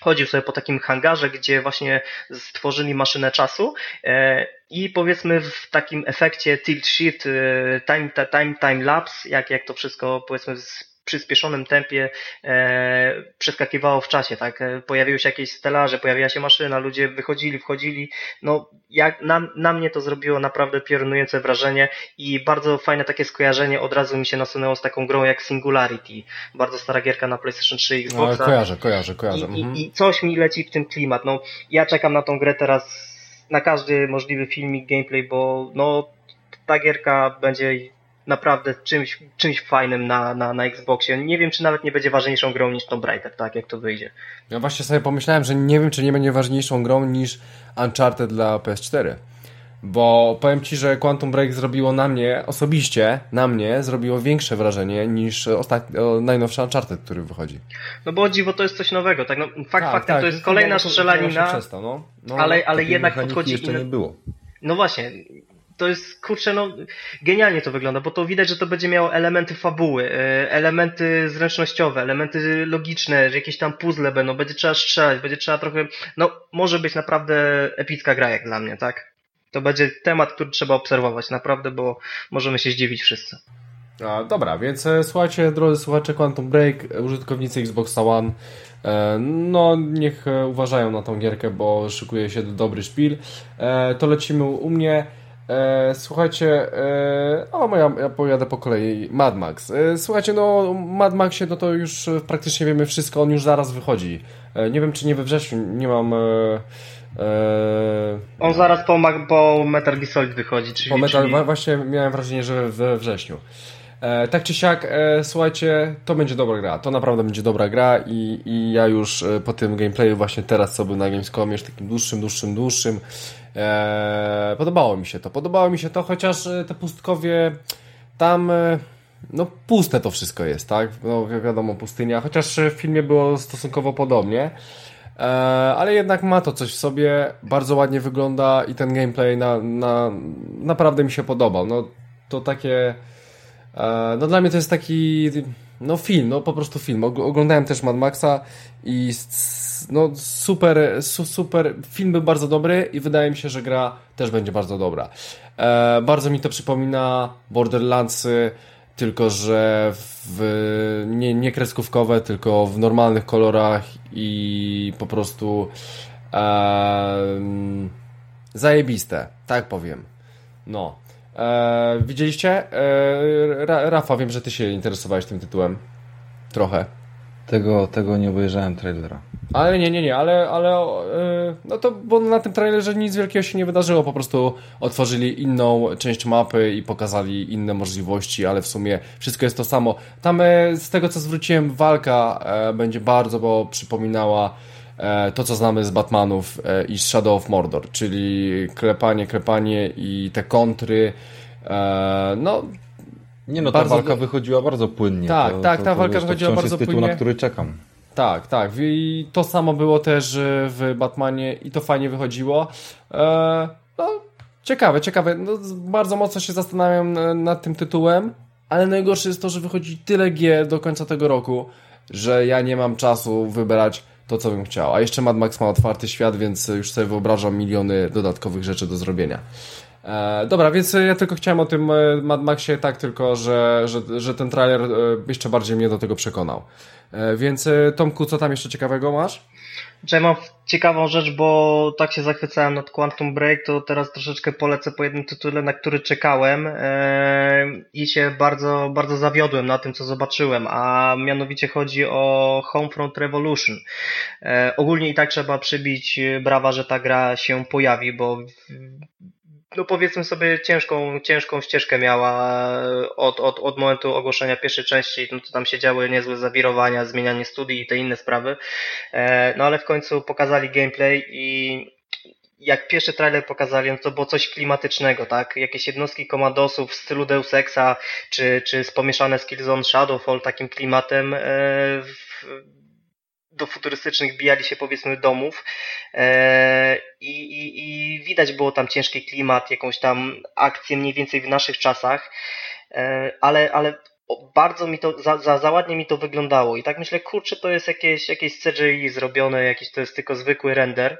chodził sobie po takim hangarze, gdzie właśnie stworzyli maszynę czasu e, i powiedzmy w takim efekcie tilt shift, e, time, time, time lapse, jak, jak to wszystko powiedzmy przyspieszonym tempie e, przeskakiwało w czasie, tak? E, pojawiły się jakieś stelaże, pojawiła się maszyna, ludzie wychodzili, wchodzili. No, jak na, na mnie to zrobiło naprawdę piorunujące wrażenie i bardzo fajne takie skojarzenie od razu mi się nasunęło z taką grą jak Singularity. Bardzo stara gierka na PlayStation 3 i Xboxa. No, kojarzę, kojarzę, kojarzę. I, mhm. i, I coś mi leci w tym klimat. No, ja czekam na tą grę teraz na każdy możliwy filmik, gameplay, bo no, ta gierka będzie naprawdę czymś, czymś fajnym na, na, na Xboxie. Nie wiem, czy nawet nie będzie ważniejszą grą niż Tomb Raider, tak, jak to wyjdzie. Ja właśnie sobie pomyślałem, że nie wiem, czy nie będzie ważniejszą grą niż Uncharted dla PS4. Bo powiem Ci, że Quantum Break zrobiło na mnie, osobiście na mnie, zrobiło większe wrażenie niż ostatni, najnowszy Uncharted, który wychodzi. No bo dziwo to jest coś nowego, tak? No, fakt tak, faktem tak, to jest kolejna strzelanina, przestał, no. No, ale, ale jednak podchodzi... jeszcze nie było. No właśnie, to jest, kurczę, no, genialnie to wygląda, bo to widać, że to będzie miało elementy fabuły, e, elementy zręcznościowe, elementy logiczne, że jakieś tam puzzle będą, będzie trzeba strzelać, będzie trzeba trochę, no, może być naprawdę epicka gra jak dla mnie, tak? To będzie temat, który trzeba obserwować, naprawdę, bo możemy się zdziwić wszyscy. A, dobra, więc e, słuchajcie, drodzy słuchacze Quantum Break, użytkownicy Xbox One, e, no niech uważają na tą gierkę, bo szykuje się dobry szpil. To lecimy u mnie. E, słuchajcie, e, o, ja, ja pojadę po kolei. Mad Max. E, słuchajcie, no Mad Maxie, no to już praktycznie wiemy wszystko, on już zaraz wychodzi. E, nie wiem, czy nie we wrześniu, nie mam... E, e, on zaraz po, po Metal Gear Solid wychodzi, czyli... Po Metal, czyli... Właśnie miałem wrażenie, że we wrześniu. E, tak czy siak, e, słuchajcie, to będzie dobra gra. To naprawdę będzie dobra gra i, i ja już e, po tym gameplayu właśnie teraz, co był na Gamescomie, już takim dłuższym, dłuższym, dłuższym, podobało mi się to. Podobało mi się to, chociaż te pustkowie tam... No puste to wszystko jest, tak? No wiadomo, pustynia, chociaż w filmie było stosunkowo podobnie. Ale jednak ma to coś w sobie, bardzo ładnie wygląda i ten gameplay na, na, naprawdę mi się podobał. No to takie, no dla mnie to jest taki, no film, no po prostu film. Oglądałem też Mad Maxa i no super, super, film był bardzo dobry i wydaje mi się, że gra też będzie bardzo dobra. E, bardzo mi to przypomina Borderlandsy, tylko że w, nie, nie kreskówkowe, tylko w normalnych kolorach i po prostu e, zajebiste, tak powiem. No. E, widzieliście? E, Rafa, wiem, że ty się interesowałeś tym tytułem. Trochę. Tego, tego nie obejrzałem trailera. Ale nie, nie, nie, ale, ale yy, no to, bo na tym trailerze nic wielkiego się nie wydarzyło, po prostu otworzyli inną część mapy i pokazali inne możliwości, ale w sumie wszystko jest to samo. Tam yy, z tego co zwróciłem, walka yy, będzie bardzo, bo przypominała to, co znamy z Batmanów i z Shadow of Mordor, czyli klepanie, klepanie i te kontry, no nie no, ta bardzo... walka wychodziła bardzo płynnie. Tak, to, tak, to, ta to, walka wiesz, wychodziła bardzo jest tytuł, płynnie. na który czekam. Tak, tak. I to samo było też e, w Batmanie i to fajnie wychodziło. E, no, ciekawe, ciekawe. No, bardzo mocno się zastanawiam nad tym tytułem, ale najgorsze jest to, że wychodzi tyle G do końca tego roku, że ja nie mam czasu wybrać to, co bym chciał. A jeszcze Mad Max ma otwarty świat, więc już sobie wyobrażam miliony dodatkowych rzeczy do zrobienia. E, dobra, więc ja tylko chciałem o tym e, Mad Maxie tak tylko, że, że, że ten trailer e, jeszcze bardziej mnie do tego przekonał. E, więc e, Tomku, co tam jeszcze ciekawego masz? Ja mam ciekawą rzecz, bo tak się zachwycałem nad Quantum Break, to teraz troszeczkę polecę po jednym tytule, na który czekałem e, i się bardzo, bardzo zawiodłem na tym, co zobaczyłem, a mianowicie chodzi o Homefront Revolution. ogólnie i tak trzeba przybić brawa, że ta gra się pojawi, bo no powiedzmy sobie ciężką, ciężką ścieżkę miała od, od, od momentu ogłoszenia pierwszej części, no to tam się działy niezłe zawirowania, zmienianie studii i te inne sprawy, e, no ale w końcu pokazali gameplay i jak pierwszy trailer pokazali, no to było coś klimatycznego, tak? Jakieś jednostki komandosów w stylu Deus Exa, czy, czy pomieszane z Killzone Shadowfall takim klimatem e, w, do futurystycznych bijali się powiedzmy domów e, i, i, i widać było tam ciężki klimat, jakąś tam akcję mniej więcej w naszych czasach, e, ale, ale bardzo mi to, za, za, za ładnie mi to wyglądało. I tak myślę, kurczę, to jest jakieś, jakieś CGI zrobione, jakiś to jest tylko zwykły render,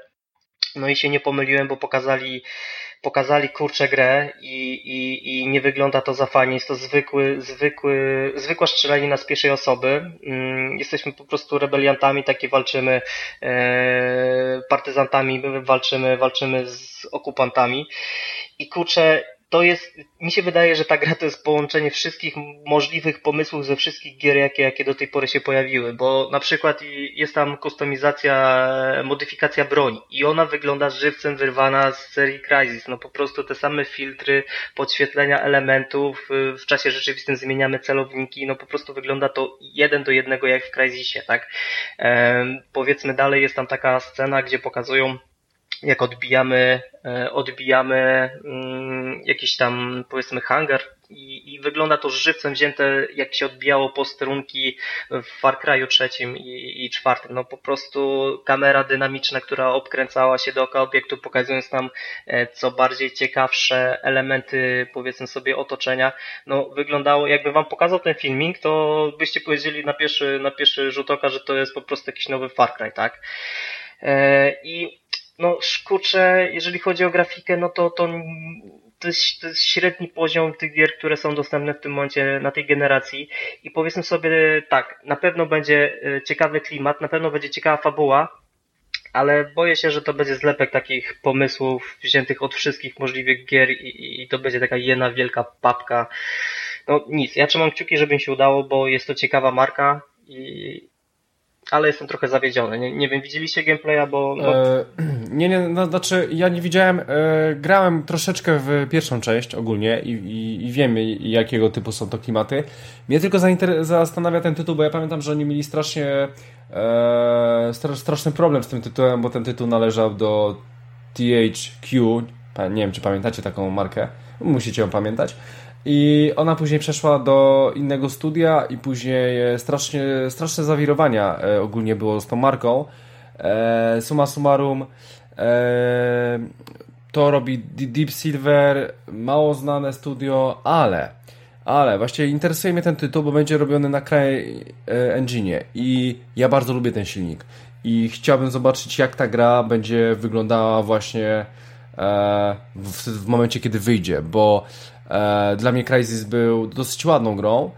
no i się nie pomyliłem, bo pokazali pokazali kurczę grę i, i, i nie wygląda to za fajnie. Jest to zwykły, zwykły, zwykła strzelanina z pierwszej osoby. Mm, jesteśmy po prostu rebeliantami, takie walczymy, e, partyzantami, walczymy, walczymy z okupantami. I kurczę, to jest, mi się wydaje, że ta gra to jest połączenie wszystkich możliwych pomysłów ze wszystkich gier, jakie, jakie do tej pory się pojawiły, bo na przykład jest tam kustomizacja, modyfikacja broni i ona wygląda żywcem wyrwana z serii Crysis, no po prostu te same filtry, podświetlenia elementów, w czasie rzeczywistym zmieniamy celowniki, no po prostu wygląda to jeden do jednego jak w Crysisie, tak? Ehm, powiedzmy dalej jest tam taka scena, gdzie pokazują jak odbijamy, e, odbijamy mm, jakiś tam powiedzmy hangar i, i wygląda to żywcem wzięte jak się odbijało posterunki w Far Cry'u trzecim i, i czwartym. No po prostu kamera dynamiczna, która obkręcała się dookoła obiektu, pokazując nam e, co bardziej ciekawsze elementy powiedzmy sobie otoczenia. No wyglądało, jakby wam pokazał ten filmik, to byście powiedzieli na pierwszy, na pierwszy rzut oka, że to jest po prostu jakiś nowy Far Cry, tak? E, I no kurczę, jeżeli chodzi o grafikę, no to, to, to, jest, to jest średni poziom tych gier, które są dostępne w tym momencie na tej generacji i powiedzmy sobie tak, na pewno będzie e, ciekawy klimat, na pewno będzie ciekawa fabuła, ale boję się, że to będzie zlepek takich pomysłów wziętych od wszystkich możliwych gier i, i to będzie taka jedna wielka papka. No nic, ja trzymam kciuki, żeby mi się udało, bo jest to ciekawa marka i, ale jestem trochę zawiedziony. Nie, nie wiem, widzieliście gameplaya, bo... E, [CLEARS THROAT] nie, nie, no, znaczy ja nie widziałem, e, grałem troszeczkę w pierwszą część ogólnie i, i, i wiemy jakiego typu są to klimaty. Mnie tylko zastanawia ten tytuł, bo ja pamiętam, że oni mieli strasznie e, straszny problem z tym tytułem, bo ten tytuł należał do THQ, nie wiem czy pamiętacie taką markę, musicie ją pamiętać. I ona później przeszła do innego studia i później strasznie, straszne zawirowania e, ogólnie było z tą marką. E, summa summarum e, to robi Deep Silver, mało znane studio, ale ale właściwie interesuje mnie ten tytuł, bo będzie robiony na kraj engine i ja bardzo lubię ten silnik i chciałbym zobaczyć jak ta gra będzie wyglądała właśnie w, w momencie kiedy wyjdzie, bo E, dla mnie Crysis był dosyć ładną grą.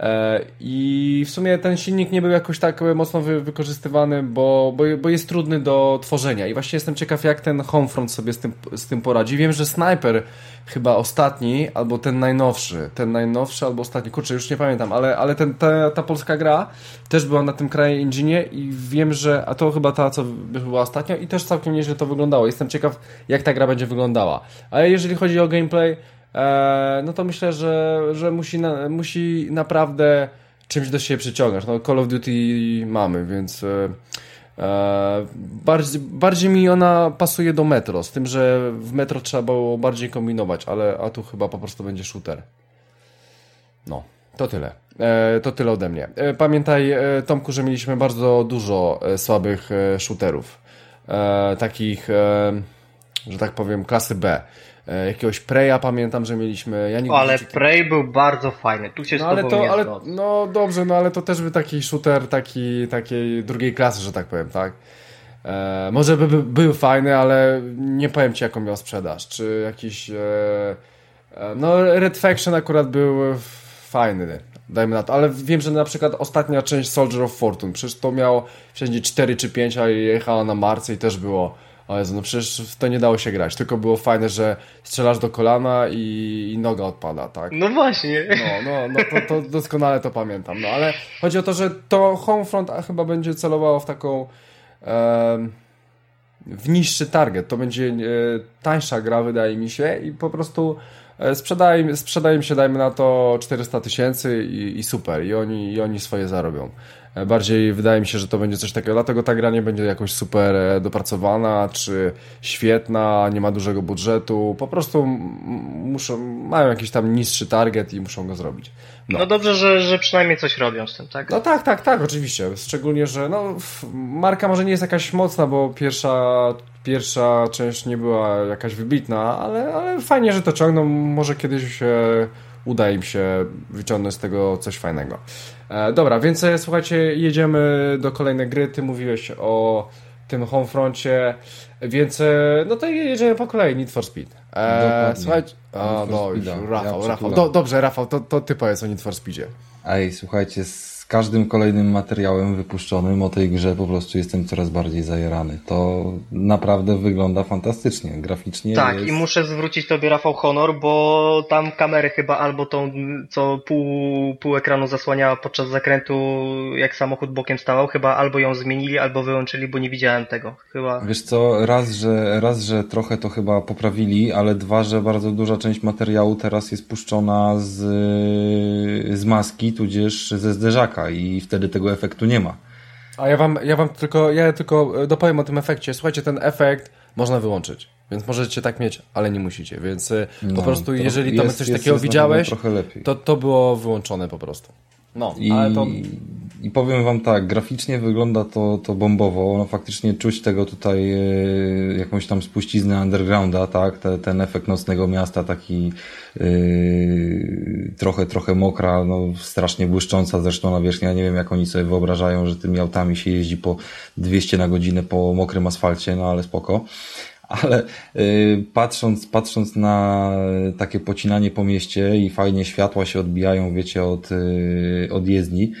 E, I w sumie ten silnik nie był jakoś tak mocno wy wykorzystywany, bo, bo, bo, jest trudny do tworzenia. I właśnie jestem ciekaw, jak ten Homefront sobie z tym, z tym poradzi. Wiem, że Sniper chyba ostatni, albo ten najnowszy, ten najnowszy albo ostatni, kurczę, już nie pamiętam, ale, ale ten, ta, ta polska gra też była na tym kraju engine i wiem, że, a to chyba ta, co była ostatnio i też całkiem nieźle to wyglądało. Jestem ciekaw, jak ta gra będzie wyglądała. Ale jeżeli chodzi o gameplay, E, no to myślę, że, że musi, musi naprawdę czymś do siebie przyciągać. No Call of Duty mamy, więc e, e, bardziej, bardziej mi ona pasuje do Metro, z tym, że w Metro trzeba było bardziej kombinować, ale a tu chyba po prostu będzie shooter. No, to tyle. E, to tyle ode mnie. E, pamiętaj, e, Tomku, że mieliśmy bardzo dużo słabych shooterów. takich, że tak powiem, klasy B. E, jakiegoś Preya pamiętam, że mieliśmy. Ja ale Prey był bardzo fajny. Tu się no, ale to, ale, No dobrze, no ale to też był taki shooter taki, takiej drugiej klasy, że tak powiem, tak? E, może by, by, był fajny, ale nie powiem ci jaką miał sprzedaż. Czy jakiś. E, e, no, Red Faction akurat był fajny, dajmy na to, ale wiem, że na przykład ostatnia część Soldier of Fortune, przecież to miał wszędzie 4 czy 5, a jechała na Marce i też było o Jezu, no przecież w to nie dało się grać, tylko było fajne, że strzelasz do kolana i, i noga odpada, tak? No właśnie. No, no, no to, to doskonale to pamiętam, no ale chodzi o to, że to Homefront chyba będzie celowało w taką e, w niższy target, to będzie e, tańsza gra wydaje mi się i po prostu e, sprzedaje, sprzedaje mi się, dajmy na to 400 tysięcy i, i super i oni, i oni swoje zarobią. Bardziej wydaje mi się, że to będzie coś takiego, dlatego ta gra nie będzie jakoś super e, dopracowana, czy świetna, nie ma dużego budżetu, po prostu muszą, mają jakiś tam niższy target i muszą go zrobić. No, no dobrze, że, że przynajmniej coś robią z tym, tak? No tak, tak, tak, oczywiście. Szczególnie, że no, marka może nie jest jakaś mocna, bo pierwsza, pierwsza część nie była jakaś wybitna, ale, ale fajnie, że to ciągną. Może kiedyś uda im się wyciągnąć z tego coś fajnego. E, dobra, więc e, słuchajcie, jedziemy do kolejnej gry. Ty mówiłeś o tym Homefroncie, więc e, no to jedziemy po kolei Need for Speed. E, słuchajcie, a, no, Rafał, ja Rafał. Do, dobrze, Rafał, to, to ty powiedz o Need for Speedzie. Ej, słuchajcie, każdym kolejnym materiałem wypuszczonym o tej grze po prostu jestem coraz bardziej zajerany. To naprawdę wygląda fantastycznie, graficznie. Tak, jest... i muszę zwrócić tobie Rafał honor, bo tam kamery chyba albo tą, co pół, pół ekranu zasłaniała podczas zakrętu, jak samochód bokiem stawał, chyba albo ją zmienili, albo wyłączyli, bo nie widziałem tego. Chyba. Wiesz co, raz, że, raz, że trochę to chyba poprawili, ale dwa, że bardzo duża część materiału teraz jest puszczona z, z maski, tudzież ze zderzaka i wtedy tego efektu nie ma. A ja wam, ja wam tylko, ja tylko dopowiem o tym efekcie. Słuchajcie, ten efekt można wyłączyć. Więc możecie tak mieć, ale nie musicie. Więc y, no, po prostu, jeżeli tam coś jest, takiego widziałeś, to to było wyłączone po prostu. No, I, ale to... I powiem wam tak, graficznie wygląda to, to bombowo. No faktycznie czuć tego tutaj e, jakąś tam spuściznę undergrounda, tak? Te, ten efekt nocnego miasta taki e, trochę, trochę mokra, no strasznie błyszcząca zresztą nawierzchnia. Ja nie wiem jak oni sobie wyobrażają, że tymi autami się jeździ po 200 na godzinę po mokrym asfalcie, no ale spoko ale y, patrząc, patrząc na takie pocinanie po mieście i fajnie światła się odbijają, wiecie, od, y, od jezdni,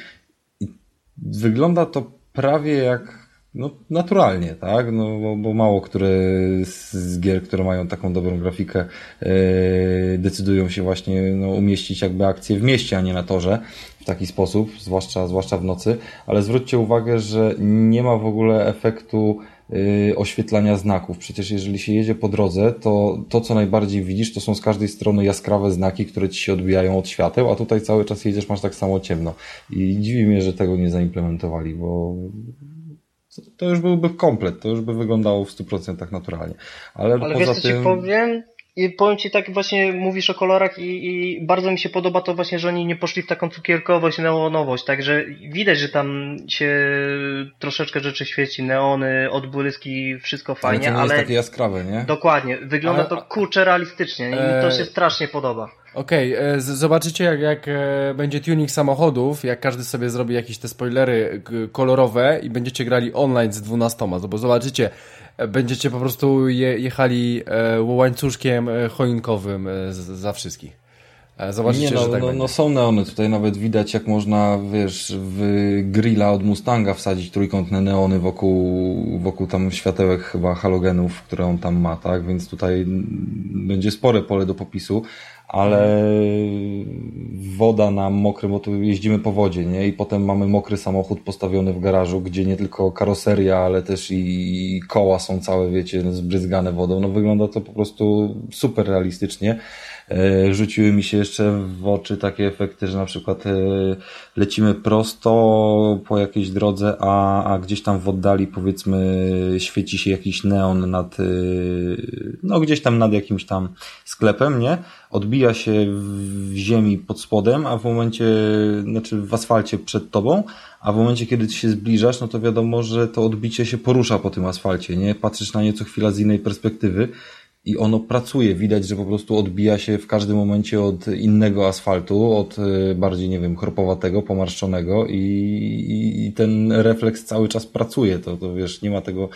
wygląda to prawie jak no, naturalnie, tak? No, bo, bo, mało które z gier, które mają taką dobrą grafikę, yy, decydują się właśnie no, umieścić jakby akcję w mieście, a nie na torze w taki sposób, zwłaszcza, zwłaszcza w nocy. Ale zwróćcie uwagę, że nie ma w ogóle efektu oświetlania znaków. Przecież jeżeli się jedzie po drodze, to to, co najbardziej widzisz, to są z każdej strony jaskrawe znaki, które ci się odbijają od świateł, a tutaj cały czas jedziesz, masz tak samo ciemno. I dziwi mnie, że tego nie zaimplementowali, bo to już byłby komplet, to już by wyglądało w 100% naturalnie. Ale, Ale poza wiesz, tym... ci powiem? I powiem Ci tak właśnie, mówisz o kolorach i, i, bardzo mi się podoba to właśnie, że oni nie poszli w taką cukierkowość, neonowość, także widać, że tam się troszeczkę rzeczy świeci, neony, odbłyski, wszystko fajnie, ale... To nie ale... jest takie jaskrawe, nie? Dokładnie, wygląda ale... to kurczę realistycznie i to się strasznie podoba. Okej, okay, zobaczycie jak, jak e, będzie tuning samochodów, jak każdy sobie zrobi jakieś te spoilery kolorowe i będziecie grali online z dwunastoma, bo zobaczycie, e, będziecie po prostu je, jechali e, łańcuszkiem choinkowym za wszystkich. Zobaczycie, Nie, no, że tak no, no, są neony, tutaj nawet widać jak można, wiesz, w grilla od Mustanga wsadzić trójkątne neony wokół, wokół tam światełek chyba halogenów, które on tam ma, tak, więc tutaj będzie spore pole do popisu, ale woda na mokrym, bo tu jeździmy po wodzie, nie? I potem mamy mokry samochód postawiony w garażu, gdzie nie tylko karoseria, ale też i koła są całe, wiecie, zbryzgane wodą. No wygląda to po prostu super realistycznie. E, rzuciły mi się jeszcze w oczy takie efekty, że na przykład e, lecimy prosto po jakiejś drodze, a, a gdzieś tam w oddali powiedzmy świeci się jakiś neon nad, e, no gdzieś tam nad jakimś tam sklepem, nie? Odbija się w ziemi pod spodem, a w momencie, znaczy w asfalcie przed tobą, a w momencie, kiedy ty się zbliżasz, no to wiadomo, że to odbicie się porusza po tym asfalcie, nie? Patrzysz na nie co chwila z innej perspektywy i ono pracuje. Widać, że po prostu odbija się w każdym momencie od innego asfaltu, od e, bardziej, nie wiem, chropowatego, pomarszczonego i, i, i ten refleks cały czas pracuje. To, to wiesz, nie ma tego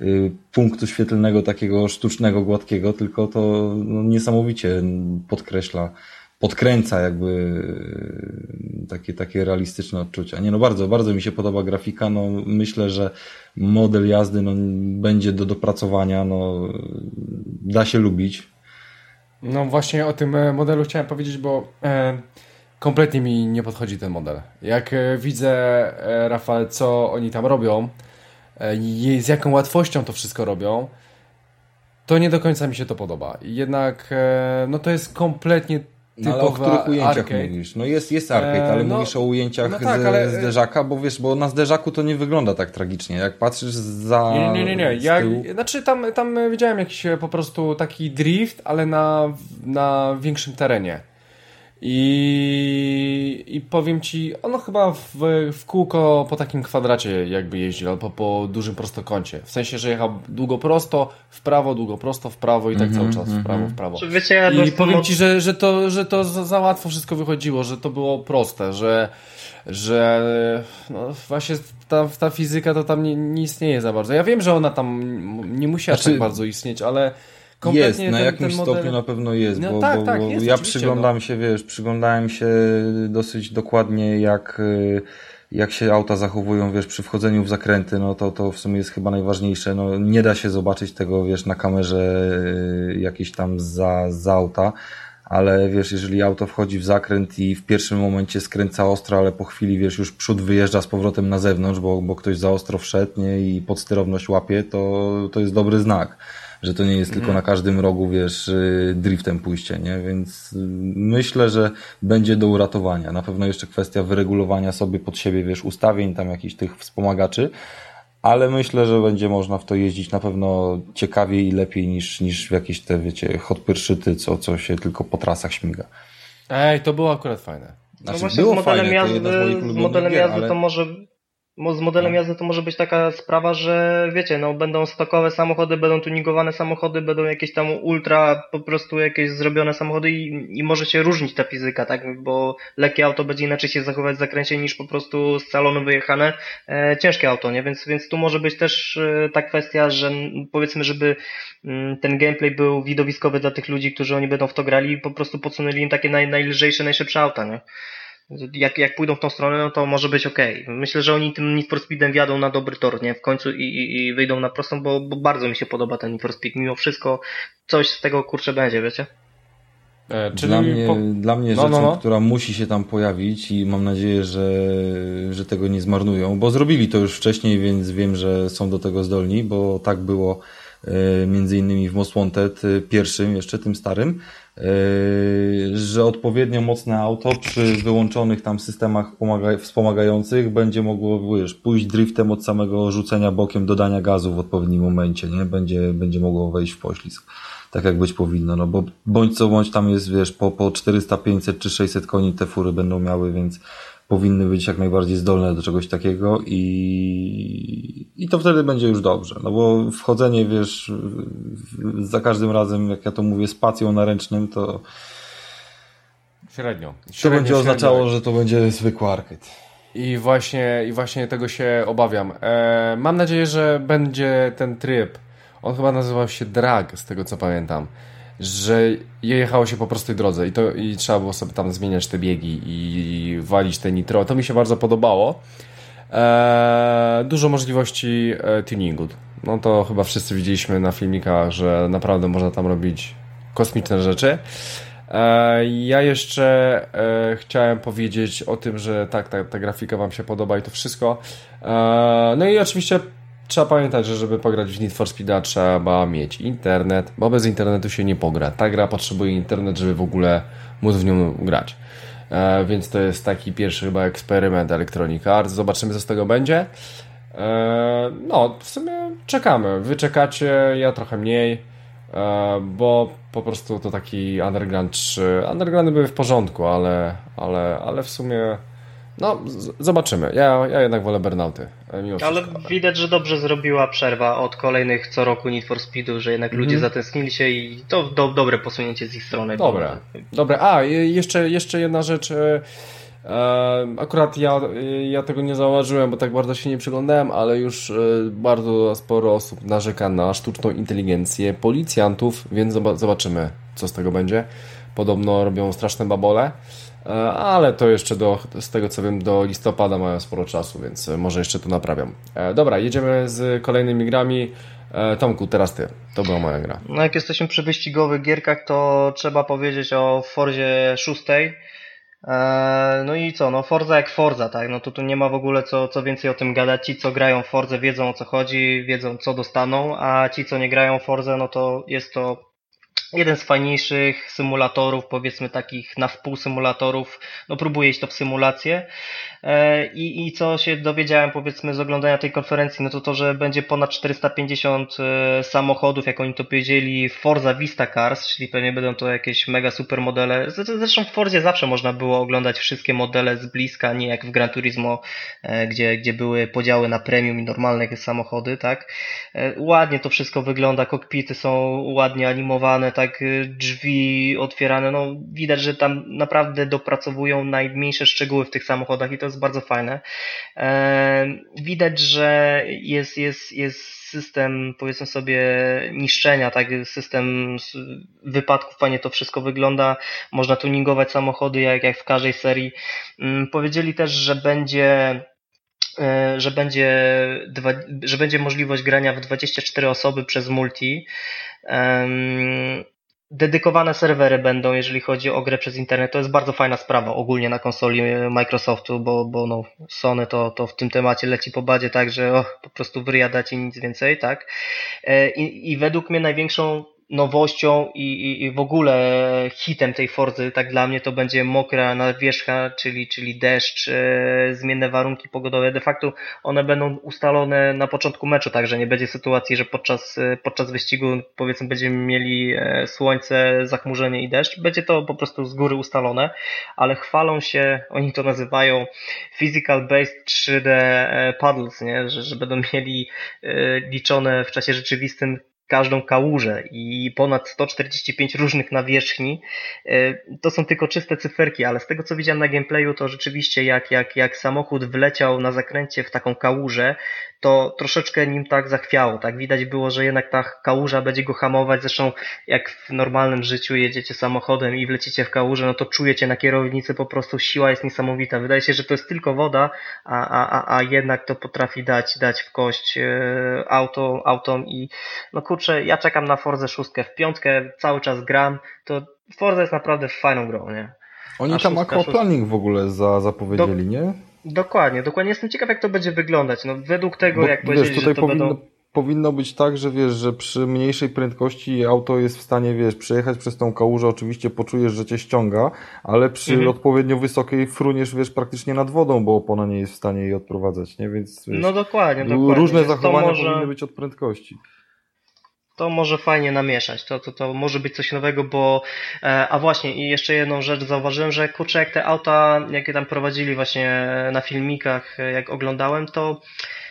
y, punktu świetlnego takiego sztucznego, gładkiego, tylko to no, niesamowicie podkreśla podkręca jakby e, takie, takie realistyczne odczucia. Nie no, bardzo, bardzo mi się podoba grafika, no myślę, że model jazdy no, będzie do dopracowania, no da się lubić. No właśnie o tym e, modelu chciałem powiedzieć, bo e, kompletnie mi nie podchodzi ten model. Jak e, widzę, e, Rafał, co oni tam robią, i z jaką łatwością to wszystko robią, to nie do końca mi się to podoba. Jednak no to jest kompletnie no, ale o których ujęciach arcade. mówisz? No jest, jest arcade, ale e, no, mówisz o ujęciach no tak, z, ale... z derzaka, bo wiesz, bo na zderzaku to nie wygląda tak tragicznie. Jak patrzysz za. Nie, nie, nie, nie. Ja, znaczy tam, tam widziałem jakiś po prostu taki drift, ale na, na większym terenie. I, I powiem ci, ono chyba w, w kółko po takim kwadracie jakby jeździł, albo po dużym prostokącie. W sensie, że jechał długo prosto, w prawo, długo prosto, w prawo i tak mm -hmm, cały czas w prawo, w prawo. Wiecie, ja I powiem ci, że, że, to, że to za, za łatwo wszystko wychodziło, że to było proste, że że no właśnie ta, ta fizyka to tam nie, nie istnieje za bardzo. Ja wiem, że ona tam nie musiała znaczy, tak bardzo istnieć, ale jest, na ten, jakimś ten model... stopniu na pewno jest, no, bo, tak, bo, tak, bo jest, ja przyglądam no. się, wiesz, przyglądałem się dosyć dokładnie jak y, jak się auta zachowują, wiesz, przy wchodzeniu w zakręty, no to, to w sumie jest chyba najważniejsze. No, nie da się zobaczyć tego, wiesz, na kamerze y, jakieś tam za, za auta, ale wiesz, jeżeli auto wchodzi w zakręt i w pierwszym momencie skręca ostro, ale po chwili, wiesz, już przód wyjeżdża z powrotem na zewnątrz, bo, bo ktoś za ostro wszedł, nie, i podsterowność łapie, to, to jest dobry znak że to nie jest tylko na każdym rogu, wiesz, y, driftem pójście, nie? Więc y, myślę, że będzie do uratowania. Na pewno jeszcze kwestia wyregulowania sobie pod siebie, wiesz, ustawień, tam jakichś tych wspomagaczy, ale myślę, że będzie można w to jeździć na pewno ciekawiej i lepiej niż, niż w jakieś te, wiecie, hotpyrszyty, co, co się tylko po trasach śmiga. Ej, to było akurat fajne. Znaczy, no właśnie było z modelem fajne, jazdy, z modelem jazdy ale... to może z modelem no. jazdy to może być taka sprawa, że wiecie, no będą stokowe samochody, będą tuningowane samochody, będą jakieś tam ultra po prostu jakieś zrobione samochody i, i może się różnić ta fizyka, tak? Bo lekkie auto będzie inaczej się zachować w zakręcie niż po prostu z salonu wyjechane e, ciężkie auto, nie? Więc, więc tu może być też e, ta kwestia, że powiedzmy, żeby m, mm, ten gameplay był widowiskowy dla tych ludzi, którzy oni będą w to grali i po prostu podsunęli im takie naj, najlżejsze, najszybsze auta, nie? Jak, jak pójdą w tą stronę, no to może być ok. Myślę, że oni tym Need for Speedem wjadą na dobry tor, nie? W końcu i, i, i wyjdą na prostą, bo, bo bardzo mi się podoba ten Need for Speed. Mimo wszystko coś z tego kurczę będzie, wiecie? E, dla, mnie, po... dla mnie no, rzeczą, no, no. która musi się tam pojawić i mam nadzieję, że, że tego nie zmarnują, bo zrobili to już wcześniej, więc wiem, że są do tego zdolni, bo tak było między innymi w Most Wanted e, pierwszym, jeszcze tym starym, że odpowiednio mocne auto przy wyłączonych tam systemach wspomagających będzie mogło wiesz, pójść driftem od samego rzucenia bokiem dodania gazu w odpowiednim momencie, nie? Będzie, będzie mogło wejść w poślizg tak jak być powinno, no bo bądź co bądź tam jest, wiesz, po, po 400, 500 czy 600 koni te fury będą miały, więc powinny być jak najbardziej zdolne do czegoś takiego i, i to wtedy będzie już dobrze, no bo wchodzenie, wiesz, za każdym razem, jak ja to mówię, spacją na ręcznym, to średnio. średnio to będzie oznaczało, średnio. że to będzie zwykły arcade. I właśnie, I właśnie tego się obawiam. E, mam nadzieję, że będzie ten tryb on chyba nazywał się Drag, z tego co pamiętam. Że jechało się po prostej drodze i, to, i trzeba było sobie tam zmieniać te biegi i walić te nitro. To mi się bardzo podobało. Eee, dużo możliwości e, tuningu. No to chyba wszyscy widzieliśmy na filmikach, że naprawdę można tam robić kosmiczne rzeczy. Eee, ja jeszcze e, chciałem powiedzieć o tym, że tak, ta, ta grafika Wam się podoba i to wszystko. Eee, no i oczywiście trzeba pamiętać, że żeby pograć w Need for Speeda trzeba mieć internet, bo bez internetu się nie pogra. Ta gra potrzebuje internet, żeby w ogóle móc w nią grać. E, więc to jest taki pierwszy chyba eksperyment Electronic Arts. Zobaczymy, co z tego będzie. E, no, w sumie czekamy. Wy czekacie, ja trochę mniej, e, bo po prostu to taki Underground 3. Undergroundy były w porządku, ale, ale, ale w sumie no, zobaczymy. Ja, ja jednak wolę Burnouty. E, ale widać, że dobrze zrobiła przerwa od kolejnych co roku Need for Speedu, że jednak ludzie mm. zatęsknili się i to do, dobre posunięcie z ich strony. Dobre. Dobre. A, jeszcze, jeszcze jedna rzecz. E, e, akurat ja, ja tego nie zauważyłem, bo tak bardzo się nie przyglądałem, ale już bardzo sporo osób narzeka na sztuczną inteligencję policjantów, więc zobaczymy, co z tego będzie. Podobno robią straszne babole. E, ale to jeszcze do, z tego co wiem, do listopada mają sporo czasu, więc może jeszcze to naprawiam. E, dobra, jedziemy z kolejnymi grami. E, Tomku, teraz ty. To była moja gra. No jak jesteśmy przy wyścigowych gierkach, to trzeba powiedzieć o Forzie 6. No i co, no Forza jak Forza, tak, no to tu nie ma w ogóle co, co więcej o tym gadać. Ci, co grają w Forze wiedzą o co chodzi, wiedzą co dostaną, a ci, co nie grają w Forze, no to jest to jeden z fajniejszych symulatorów, powiedzmy takich na wpół symulatorów, no próbuję iść to w symulację I, i co się dowiedziałem powiedzmy z oglądania tej konferencji, no to to, że będzie ponad 450 e, samochodów, jak oni to powiedzieli, Forza Vista Cars, czyli pewnie będą to jakieś mega super modele. Zresztą w Forzie zawsze można było oglądać wszystkie modele z bliska, nie jak w Gran Turismo, e, gdzie, gdzie były podziały na premium i normalne samochody, tak. Ładnie to wszystko wygląda, kokpity są ładnie animowane, tak drzwi otwierane, no widać, że tam naprawdę dopracowują najmniejsze szczegóły w tych samochodach i to jest bardzo fajne. E, widać, że jest, jest, jest system, powiedzmy sobie, niszczenia, tak, system wypadków, fajnie to wszystko wygląda, można tuningować samochody jak, jak w każdej serii. Mm, powiedzieli też, że będzie e, że będzie, że będzie możliwość grania w 24 osoby przez multi. Dedykowane serwery będą, jeżeli chodzi o grę przez internet. To jest bardzo fajna sprawa ogólnie na konsoli Microsoftu, bo, bo no, Sony to, to w tym temacie leci po badzie tak, że oh, po prostu wyjadać i nic więcej, tak? E, I, I według mnie największą nowością i, i, i w ogóle hitem tej Forzy, tak dla mnie to będzie mokra nawierzchnia, czyli, czyli deszcz, e, zmienne warunki pogodowe. De facto one będą ustalone na początku meczu, także nie będzie sytuacji, że podczas, e, podczas wyścigu powiedzmy będziemy mieli e, słońce, zachmurzenie i deszcz. Będzie to po prostu z góry ustalone, ale chwalą się, oni to nazywają physical based 3D e, paddles, nie? Że, że będą mieli liczone w czasie rzeczywistym każdą kałużę i ponad 145 różnych nawierzchni. E, to są tylko czyste cyferki, ale z tego co widziałem na gameplayu, to rzeczywiście jak, jak, jak samochód wleciał na zakręcie w taką kałużę, to troszeczkę nim tak zachwiało, tak widać było, że jednak ta kałuża będzie go hamować, zresztą jak w normalnym życiu jedziecie samochodem i wlecicie w kałużę, no to czujecie na kierownicy po prostu siła jest niesamowita, wydaje się, że to jest tylko woda, a, a, a jednak to potrafi dać, dać w kość e, auto, autom i no kurczę, ja czekam na Forze 6 w piątkę, cały czas gram, to Forza jest naprawdę fajną grą, nie? Oni tam aquaplaning w ogóle za, zapowiedzieli, Do... nie? Dokładnie, dokładnie. Jestem ciekaw, jak to będzie wyglądać. No, według tego, Bo, jak powiedzieli, tutaj że to powinno, będą... powinno być tak, że wiesz, że przy mniejszej prędkości auto jest w stanie, wiesz, przejechać przez tą kałużę, oczywiście poczujesz, że cię ściąga, ale przy mhm. odpowiednio wysokiej fruniesz, wiesz, praktycznie nad wodą, bo opona nie jest w stanie jej odprowadzać, nie? Więc wiesz, no dokładnie, dokładnie. Różne zachowania może... powinny być od prędkości to może fajnie namieszać, to, to, to może być coś nowego, bo e, a właśnie i jeszcze jedną rzecz zauważyłem, że kurczę jak te auta, jakie tam prowadzili właśnie na filmikach, e, jak oglądałem, to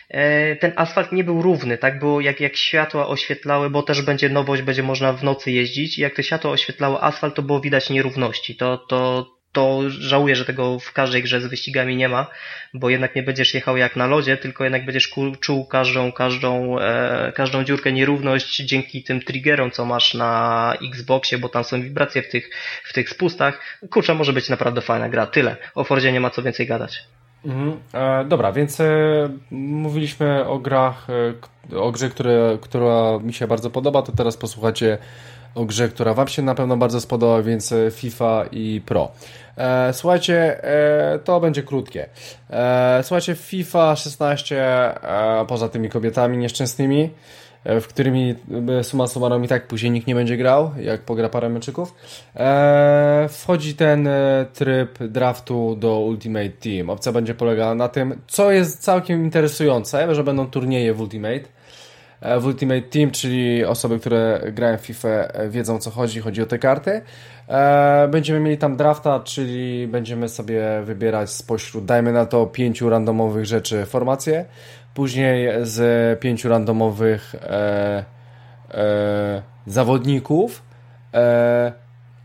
e, ten asfalt nie był równy, tak? Było jak, jak światła oświetlały, bo też będzie nowość, będzie można w nocy jeździć i jak te światła oświetlały asfalt, to było widać nierówności, to, to, to żałuję, że tego w każdej grze z wyścigami nie ma, bo jednak nie będziesz jechał jak na lodzie, tylko jednak będziesz czuł każdą, każdą, e, każdą dziurkę, nierówność dzięki tym triggerom, co masz na Xboxie, bo tam są wibracje w tych, w tych spustach. Kurczę, może być naprawdę fajna gra. Tyle. O Fordzie nie ma co więcej gadać. Mhm. E, dobra, więc e, mówiliśmy o grach, e, o grze, które, która mi się bardzo podoba, to teraz posłuchacie o grze, która Wam się na pewno bardzo spodoba, więc e, FIFA i Pro. E, słuchajcie, e, to będzie krótkie. E, słuchajcie, FIFA 16, e, poza tymi kobietami nieszczęsnymi, e, w którymi suma summarum i tak później nikt nie będzie grał, jak pogra parę meczyków, wchodzi ten tryb draftu do Ultimate Team. Opcja będzie polegała na tym, co jest całkiem interesujące, że będą turnieje w Ultimate, w Ultimate Team, czyli osoby, które grają w FIFA e, wiedzą o co chodzi, chodzi o te karty. E, będziemy mieli tam drafta, czyli będziemy sobie wybierać spośród, dajmy na to, pięciu randomowych rzeczy formacje. Później z pięciu randomowych e, e, zawodników e,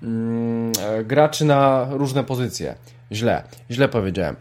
mm, graczy na różne pozycje. Źle, źle powiedziałem.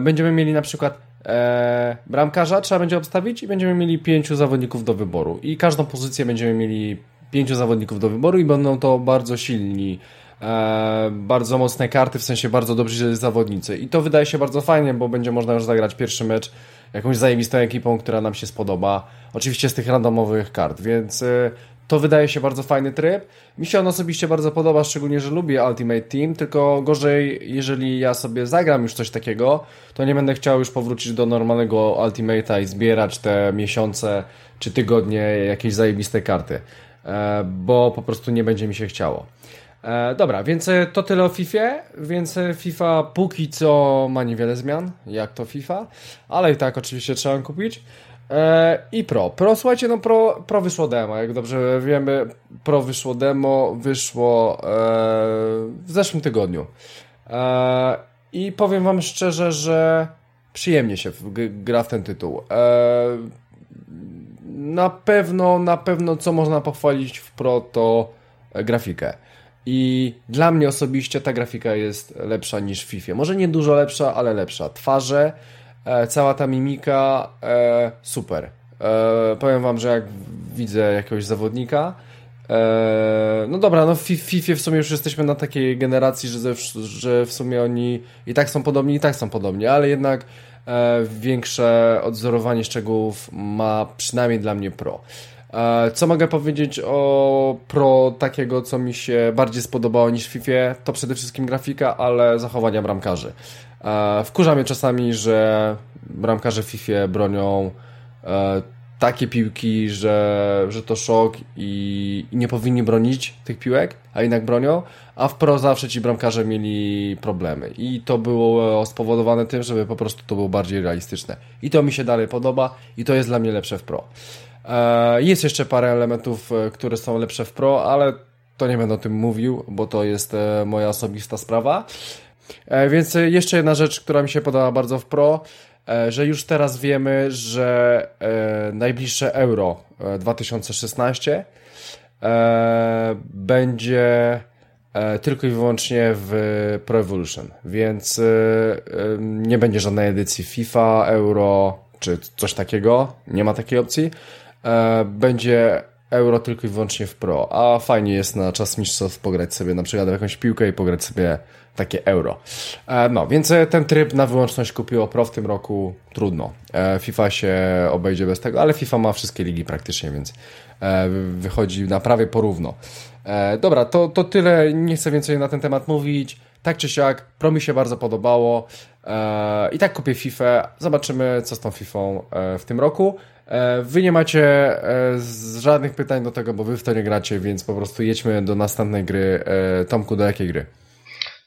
będziemy mieli na przykład e, bramkarza trzeba będzie obstawić i będziemy mieli pięciu zawodników do wyboru. I każdą pozycję będziemy mieli pięciu zawodników do wyboru i będą to bardzo silni, e, bardzo mocne karty, w sensie bardzo dobrzy zawodnicy. I to wydaje się bardzo fajnie, bo będzie można już zagrać pierwszy mecz jakąś zajebistą ekipą, która nam się spodoba. Oczywiście z tych randomowych kart, więc e, to wydaje się bardzo fajny tryb. Mi się on osobiście bardzo podoba, szczególnie, że lubię Ultimate Team, tylko gorzej, jeżeli ja sobie zagram już coś takiego, to nie będę chciał już powrócić do normalnego Ultimate'a i zbierać te miesiące czy tygodnie jakieś zajebiste karty, e, bo po prostu nie będzie mi się chciało. E, dobra, więc e, to tyle o FIFA, więc FIFA póki co ma niewiele zmian, jak to FIFA, ale i tak oczywiście trzeba kupić. E, I Pro. Pro, słuchajcie, no Pro, Pro wyszło demo, jak dobrze wiemy, Pro wyszło demo, wyszło e, w zeszłym tygodniu. E, I powiem wam szczerze, że przyjemnie się gra w ten tytuł. Na pewno, na pewno co można pochwalić w Pro to grafikę. I dla mnie osobiście ta grafika jest lepsza niż w FIFA. Może nie dużo lepsza, ale lepsza. Twarze, cała ta mimika, e, super. E, powiem wam, że jak widzę jakiegoś zawodnika, no dobra, no w FIFA w sumie już jesteśmy na takiej generacji, że, że w sumie oni i tak są podobni, i tak są podobni, ale jednak większe odzorowanie szczegółów ma przynajmniej dla mnie Pro. Co mogę powiedzieć o Pro takiego, co mi się bardziej spodobało niż FIFA? To przede wszystkim grafika, ale zachowania bramkarzy. Wkurza mnie czasami, że bramkarze FIFA bronią e, takie piłki, że, że to szok i, i, nie powinni bronić tych piłek, a jednak bronią, a w pro zawsze ci bramkarze mieli problemy i to było spowodowane tym, żeby po prostu to było bardziej realistyczne. I to mi się dalej podoba i to jest dla mnie lepsze w pro. E, jest jeszcze parę elementów, e, które są lepsze w pro, ale to nie będę o tym mówił, bo to jest moja osobista sprawa. E, więc jeszcze jedna rzecz, która mi się podoba bardzo w Pro, e, że już teraz wiemy, że e, najbliższe Euro 2016 będzie tylko i wyłącznie w Pro Evolution, więc nie będzie żadnej edycji FIFA, Euro czy coś takiego. Nie ma takiej opcji. E, będzie euro tylko i wyłącznie w pro, a fajnie jest na czas mistrzostw pograć sobie na przykład w jakąś piłkę i pograć sobie takie euro. E, no, więc e, ten tryb na wyłączność kupiło pro w tym roku, trudno. FIFA się obejdzie bez tego, ale FIFA ma wszystkie ligi praktycznie, więc wychodzi na prawie porówno. Dobra, to, to tyle, nie chcę więcej na ten temat mówić. Tak czy siak, pro mi się bardzo podobało. I tak kupię FIFA. Zobaczymy, co z tą FIFA w tym roku. Wy nie macie żadnych pytań do tego, bo wy w to nie gracie, więc po prostu jedźmy do następnej gry. Tomku, do jakiej gry?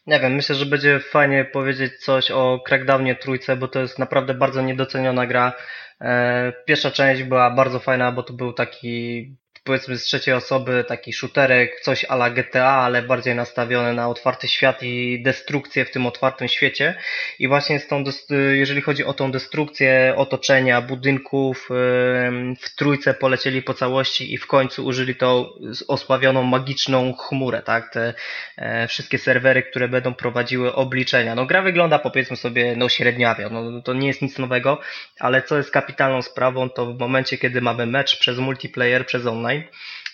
Nie wiem, myślę, że będzie fajnie powiedzieć coś o Crackdownie trójce, bo to jest naprawdę bardzo niedoceniona gra. E, pierwsza część była bardzo fajna, bo to był taki powiedzmy z trzeciej osoby taki shooterek, coś ala GTA, ale bardziej nastawione na otwarty świat i destrukcję w tym otwartym świecie. I właśnie z tą, jeżeli chodzi o tą destrukcję otoczenia, budynków, w trójce polecieli po całości i w końcu użyli tą osławioną magiczną chmurę, tak? Te e, wszystkie serwery, które będą prowadziły obliczenia. No gra wygląda powiedzmy sobie no średniawio, no to nie jest nic nowego, ale co jest kapitalną sprawą, to w momencie, kiedy mamy mecz przez multiplayer, przez online,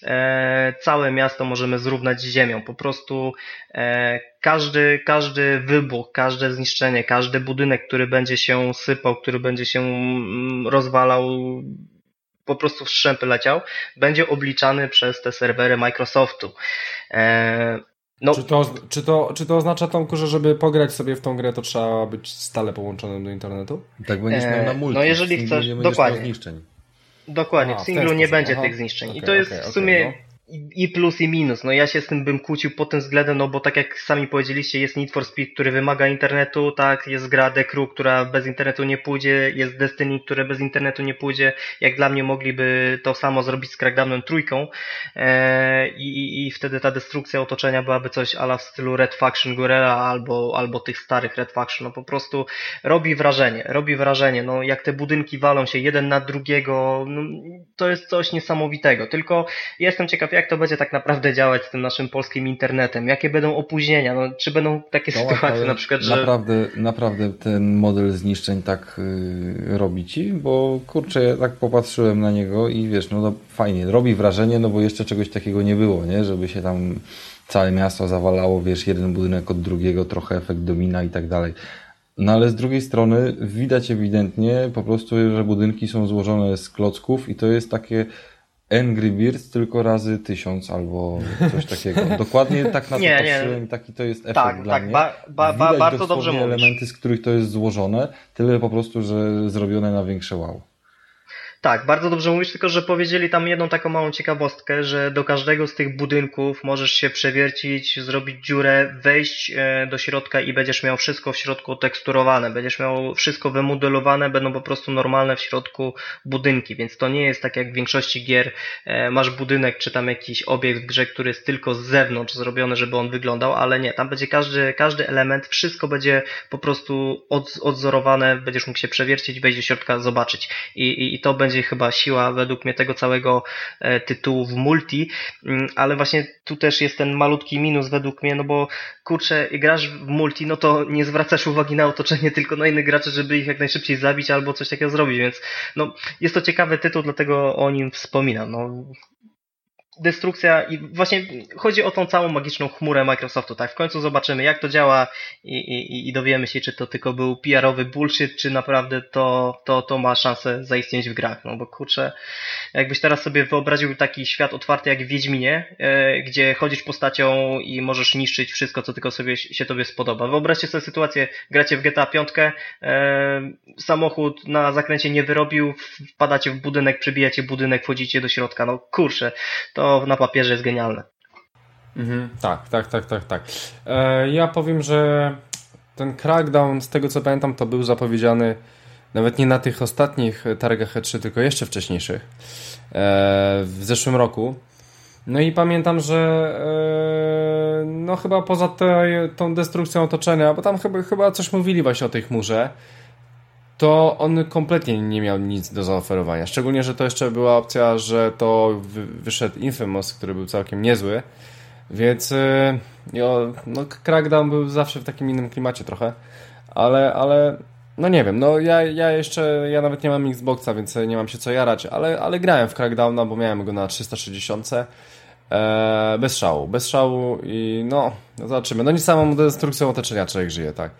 E, całe miasto możemy zrównać z ziemią. Po prostu e, każdy, każdy wybuch, każde zniszczenie, każdy budynek, który będzie się sypał, który będzie się mm, rozwalał, po prostu w strzępy leciał, będzie obliczany przez te serwery Microsoftu. E, no. Czy, to, czy, to, czy to oznacza, Tomku, że żeby pograć sobie w tą grę, to trzeba być stale połączonym do internetu? Tak będziesz miał na multi. No jeżeli chcesz, dokładnie. Zniszczeń. Dokładnie, Aha, w singlu nie będzie tych zniszczeń. Okay, I to jest okay, w sumie okay, no i plus i minus. No ja się z tym bym kłócił pod tym względem, no bo tak jak sami powiedzieliście, jest Need for Speed, który wymaga internetu, tak, jest gra The Crew, która bez internetu nie pójdzie, jest Destiny, które bez internetu nie pójdzie. Jak dla mnie mogliby to samo zrobić z Crackdownem trójką e, i, i wtedy ta destrukcja otoczenia byłaby coś ala w stylu Red Faction Guerrilla albo, albo tych starych Red Faction. No po prostu robi wrażenie, robi wrażenie. No jak te budynki walą się jeden na drugiego, no, to jest coś niesamowitego. Tylko jestem ciekaw, jak to będzie tak naprawdę działać z tym naszym polskim internetem? Jakie będą opóźnienia? No, czy będą takie no, sytuacje na przykład, że... Naprawdę, naprawdę ten model zniszczeń tak yy, robi ci, bo kurczę, ja tak popatrzyłem na niego i wiesz, no, no fajnie, robi wrażenie, no bo jeszcze czegoś takiego nie było, nie? Żeby się tam całe miasto zawalało, wiesz, jeden budynek od drugiego, trochę efekt domina i tak dalej. No ale z drugiej strony widać ewidentnie po prostu, że budynki są złożone z klocków i to jest takie Angry Birds tylko razy tysiąc albo coś takiego. [LAUGHS] Dokładnie tak na to nie, patrzyłem i taki to jest efekt tak, dla tak, mnie. Ba, ba, ba, bardzo dobrze elementy, z których to jest złożone, tyle po prostu, że zrobione na większe wow. Tak, bardzo dobrze mówisz, tylko że powiedzieli tam jedną taką małą ciekawostkę, że do każdego z tych budynków możesz się przewiercić, zrobić dziurę, wejść e, do środka i będziesz miał wszystko w środku teksturowane, będziesz miał wszystko wymodelowane, będą po prostu normalne w środku budynki, więc to nie jest tak jak w większości gier, e, masz budynek czy tam jakiś obiekt w grze, który jest tylko z zewnątrz zrobiony, żeby on wyglądał, ale nie, tam będzie każdy, każdy element, wszystko będzie po prostu od, odzorowane, będziesz mógł się przewiercić, wejść do środka, zobaczyć. I, i, i to będzie chyba siła według mnie tego całego e, tytułu w multi, mm, ale właśnie tu też jest ten malutki minus według mnie, no bo kurczę, grasz w multi, no to nie zwracasz uwagi na otoczenie, [LAUGHS] tylko na innych graczy, żeby ich jak najszybciej zabić albo coś takiego zrobić, więc no jest to ciekawy tytuł, dlatego o nim wspominam. No, destrukcja i właśnie chodzi o tą całą magiczną chmurę Microsoftu, tak? W końcu zobaczymy, jak to działa i, i, i dowiemy się, czy to tylko był PR-owy bullshit, czy naprawdę to, to, to ma szansę zaistnieć w grach, no bo kurczę, jakbyś teraz sobie wyobraził taki świat otwarty jak w Wiedźminie, e, gdzie chodzisz postacią i możesz niszczyć wszystko, co tylko sobie się tobie spodoba. Wyobraźcie sobie sytuację, gracie w GTA 5, e, samochód na zakręcie nie wyrobił, wpadacie w budynek, przebijacie budynek, wchodzicie do środka, no kurczę, to to na papierze jest genialne. Mhm, tak, tak, tak, tak, tak. E, ja powiem, że ten crackdown, z tego co pamiętam, to był zapowiedziany nawet nie na tych ostatnich targach E3, tylko jeszcze wcześniejszych, e, w zeszłym roku. No i pamiętam, że e, no chyba poza tej, tą destrukcją otoczenia, bo tam chyba, chyba coś mówili właśnie o tej chmurze, to on kompletnie nie miał nic do zaoferowania. Szczególnie, że to jeszcze była opcja, że to wyszedł Infamous, który był całkiem niezły. Więc yy, no, Crackdown był zawsze w takim innym klimacie trochę. Ale, ale no nie wiem, no ja, ja jeszcze, ja nawet nie mam Xboxa, więc nie mam się co jarać, ale, ale grałem w Crackdowna, bo miałem go na 360 e, bez szału, bez szału i no, zobaczymy. No nie samą destrukcją otoczenia człowiek żyje, tak.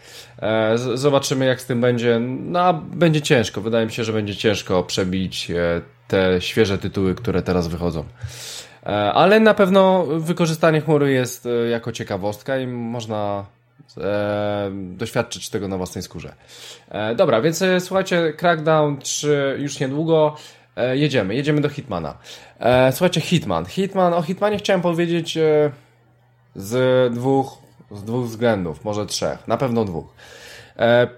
E, zobaczymy jak z tym będzie, no będzie ciężko, wydaje mi się, że będzie ciężko przebić e, te świeże tytuły, które teraz wychodzą. E, ale na pewno wykorzystanie chmury jest e, jako ciekawostka i można e, doświadczyć tego na własnej skórze. E, dobra, więc słuchajcie, Crackdown 3 już niedługo. E, jedziemy, jedziemy do Hitmana. E, słuchajcie, Hitman. Hitman, o Hitmanie chciałem powiedzieć e, z dwóch, z dwóch względów, może trzech, na pewno dwóch.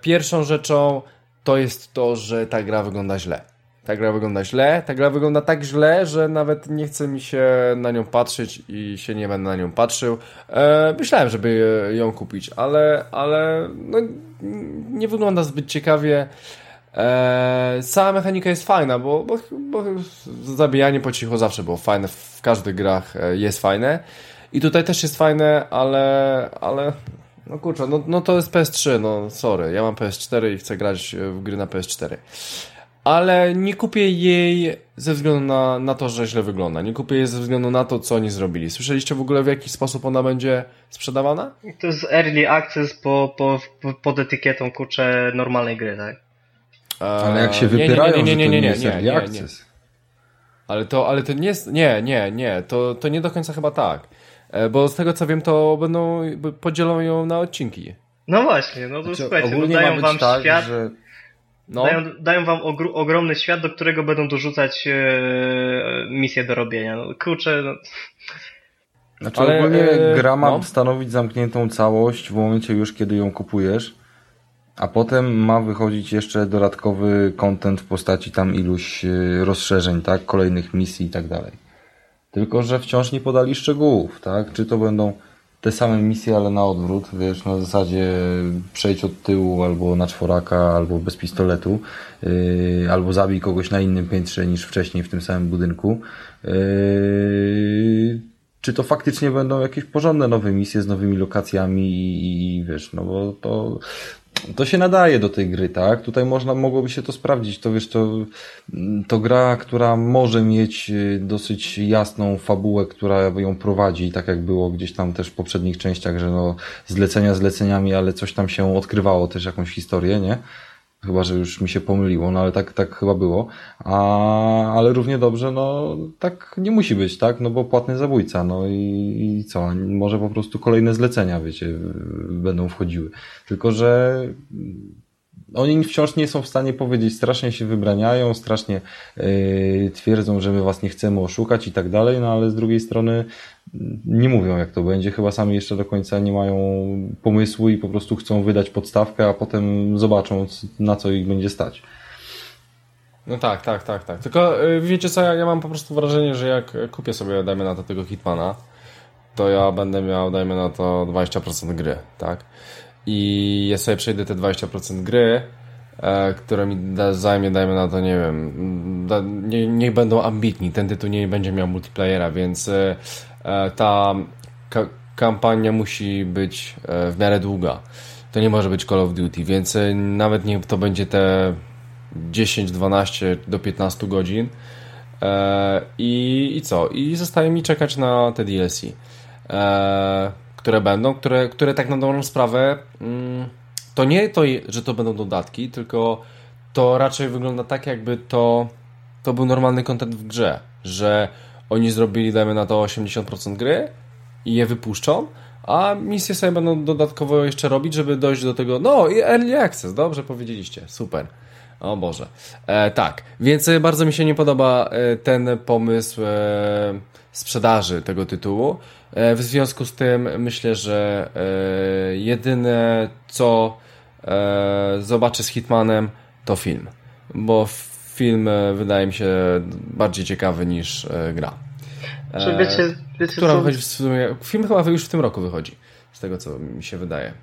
Pierwszą rzeczą to jest to, że ta gra wygląda źle. Ta gra wygląda źle, ta gra wygląda tak źle, że nawet nie chce mi się na nią patrzeć i się nie będę na nią patrzył. E, myślałem, żeby ją kupić, ale, ale no, nie wygląda zbyt ciekawie. E, sama mechanika jest fajna, bo, bo, bo zabijanie po cichu zawsze było fajne, w każdych grach e, jest fajne. I tutaj też jest fajne, ale, ale no kurczę, no, no to jest PS3, no sorry, ja mam PS4 i chcę grać w gry na PS4 ale nie kupię jej ze względu na, na to, że źle wygląda. Nie kupię jej ze względu na to, co oni zrobili. Słyszeliście w ogóle, w jaki sposób ona będzie sprzedawana? To jest early access po, po, pod etykietą, kurczę, normalnej gry, tak? Ale jak się wypierają, nie, nie, nie, nie, nie, nie, nie, nie, nie. Ale to, ale to nie jest, nie, nie, nie, to, to nie do końca chyba tak. E, bo z tego co wiem, to będą, podzielą ją na odcinki. No właśnie, no to znaczy, słuchajcie, no dają wam tak, świat, że no. Dają, dają wam ogromny świat, do którego będą dorzucać e, misje do robienia. No, kurczę, no. Znaczy Ale, ogólnie e, gra ma no. stanowić zamkniętą całość w momencie już, kiedy ją kupujesz, a potem ma wychodzić jeszcze dodatkowy content w postaci tam iluś e, rozszerzeń, tak, kolejnych misji i tak dalej. Tylko, że wciąż nie podali szczegółów, tak, czy to będą te same misje, ale na odwrót, wiesz, na zasadzie przejdź od tyłu albo na czworaka, albo bez pistoletu, yy, albo zabij kogoś na innym piętrze niż wcześniej w tym samym budynku. Yy, czy to faktycznie będą jakieś porządne nowe misje z nowymi lokacjami i, i wiesz, no bo to to się nadaje do tej gry, tak? Tutaj można, mogłoby się to sprawdzić. To wiesz, to, to gra, która może mieć y, dosyć jasną fabułę, która ją prowadzi, tak jak było gdzieś tam też w poprzednich częściach, że no zlecenia zleceniami, ale coś tam się odkrywało też jakąś historię, nie? Chyba, że już mi się pomyliło, no ale tak, tak chyba było. A, ale równie dobrze, no tak nie musi być, tak? No bo płatny zabójca, no i, i co? Może po prostu kolejne zlecenia, wiecie, będą wchodziły. Tylko, że oni wciąż nie są w stanie powiedzieć, strasznie się wybraniają, strasznie yy, twierdzą, że my was nie chcemy oszukać i tak dalej, no ale z drugiej strony nie mówią jak to będzie, chyba sami jeszcze do końca nie mają pomysłu i po prostu chcą wydać podstawkę, a potem zobaczą na co ich będzie stać. No tak, tak, tak, tak. Tylko yy, wiecie co, ja, ja mam po prostu wrażenie, że jak kupię sobie, dajmy na to tego Hitmana, to ja będę miał, dajmy na to 20% gry, tak? i ja sobie przejdę te 20% gry, e, które mi da, zajmie, dajmy na to, nie wiem, da, nie, niech będą ambitni, ten tytuł nie będzie miał multiplayera, więc e ta ka kampania musi być e, w miarę długa. To nie może być Call of Duty, więc e, nawet niech to będzie te 10, 12 do 15 godzin e, i, i co? I zostaje mi czekać na te DLC. E, które będą, które, które tak na dobrą sprawę mm, to nie to, że to będą dodatki, tylko to raczej wygląda tak, jakby to, to był normalny content w grze, że oni zrobili, dajmy na to 80% gry i je wypuszczą, a misje sobie będą dodatkowo jeszcze robić, żeby dojść do tego, no i early access, dobrze powiedzieliście, super. O Boże. E, tak, więc bardzo mi się nie podoba e, ten pomysł e, sprzedaży tego tytułu. E, w związku z tym myślę, że e, jedyne co e, zobaczę z Hitmanem to film, bo film wydaje mi się bardziej ciekawy niż gra. Czy wiecie, wiecie która co? wychodzi w sumie, film chyba już w tym roku wychodzi, z tego co mi się wydaje.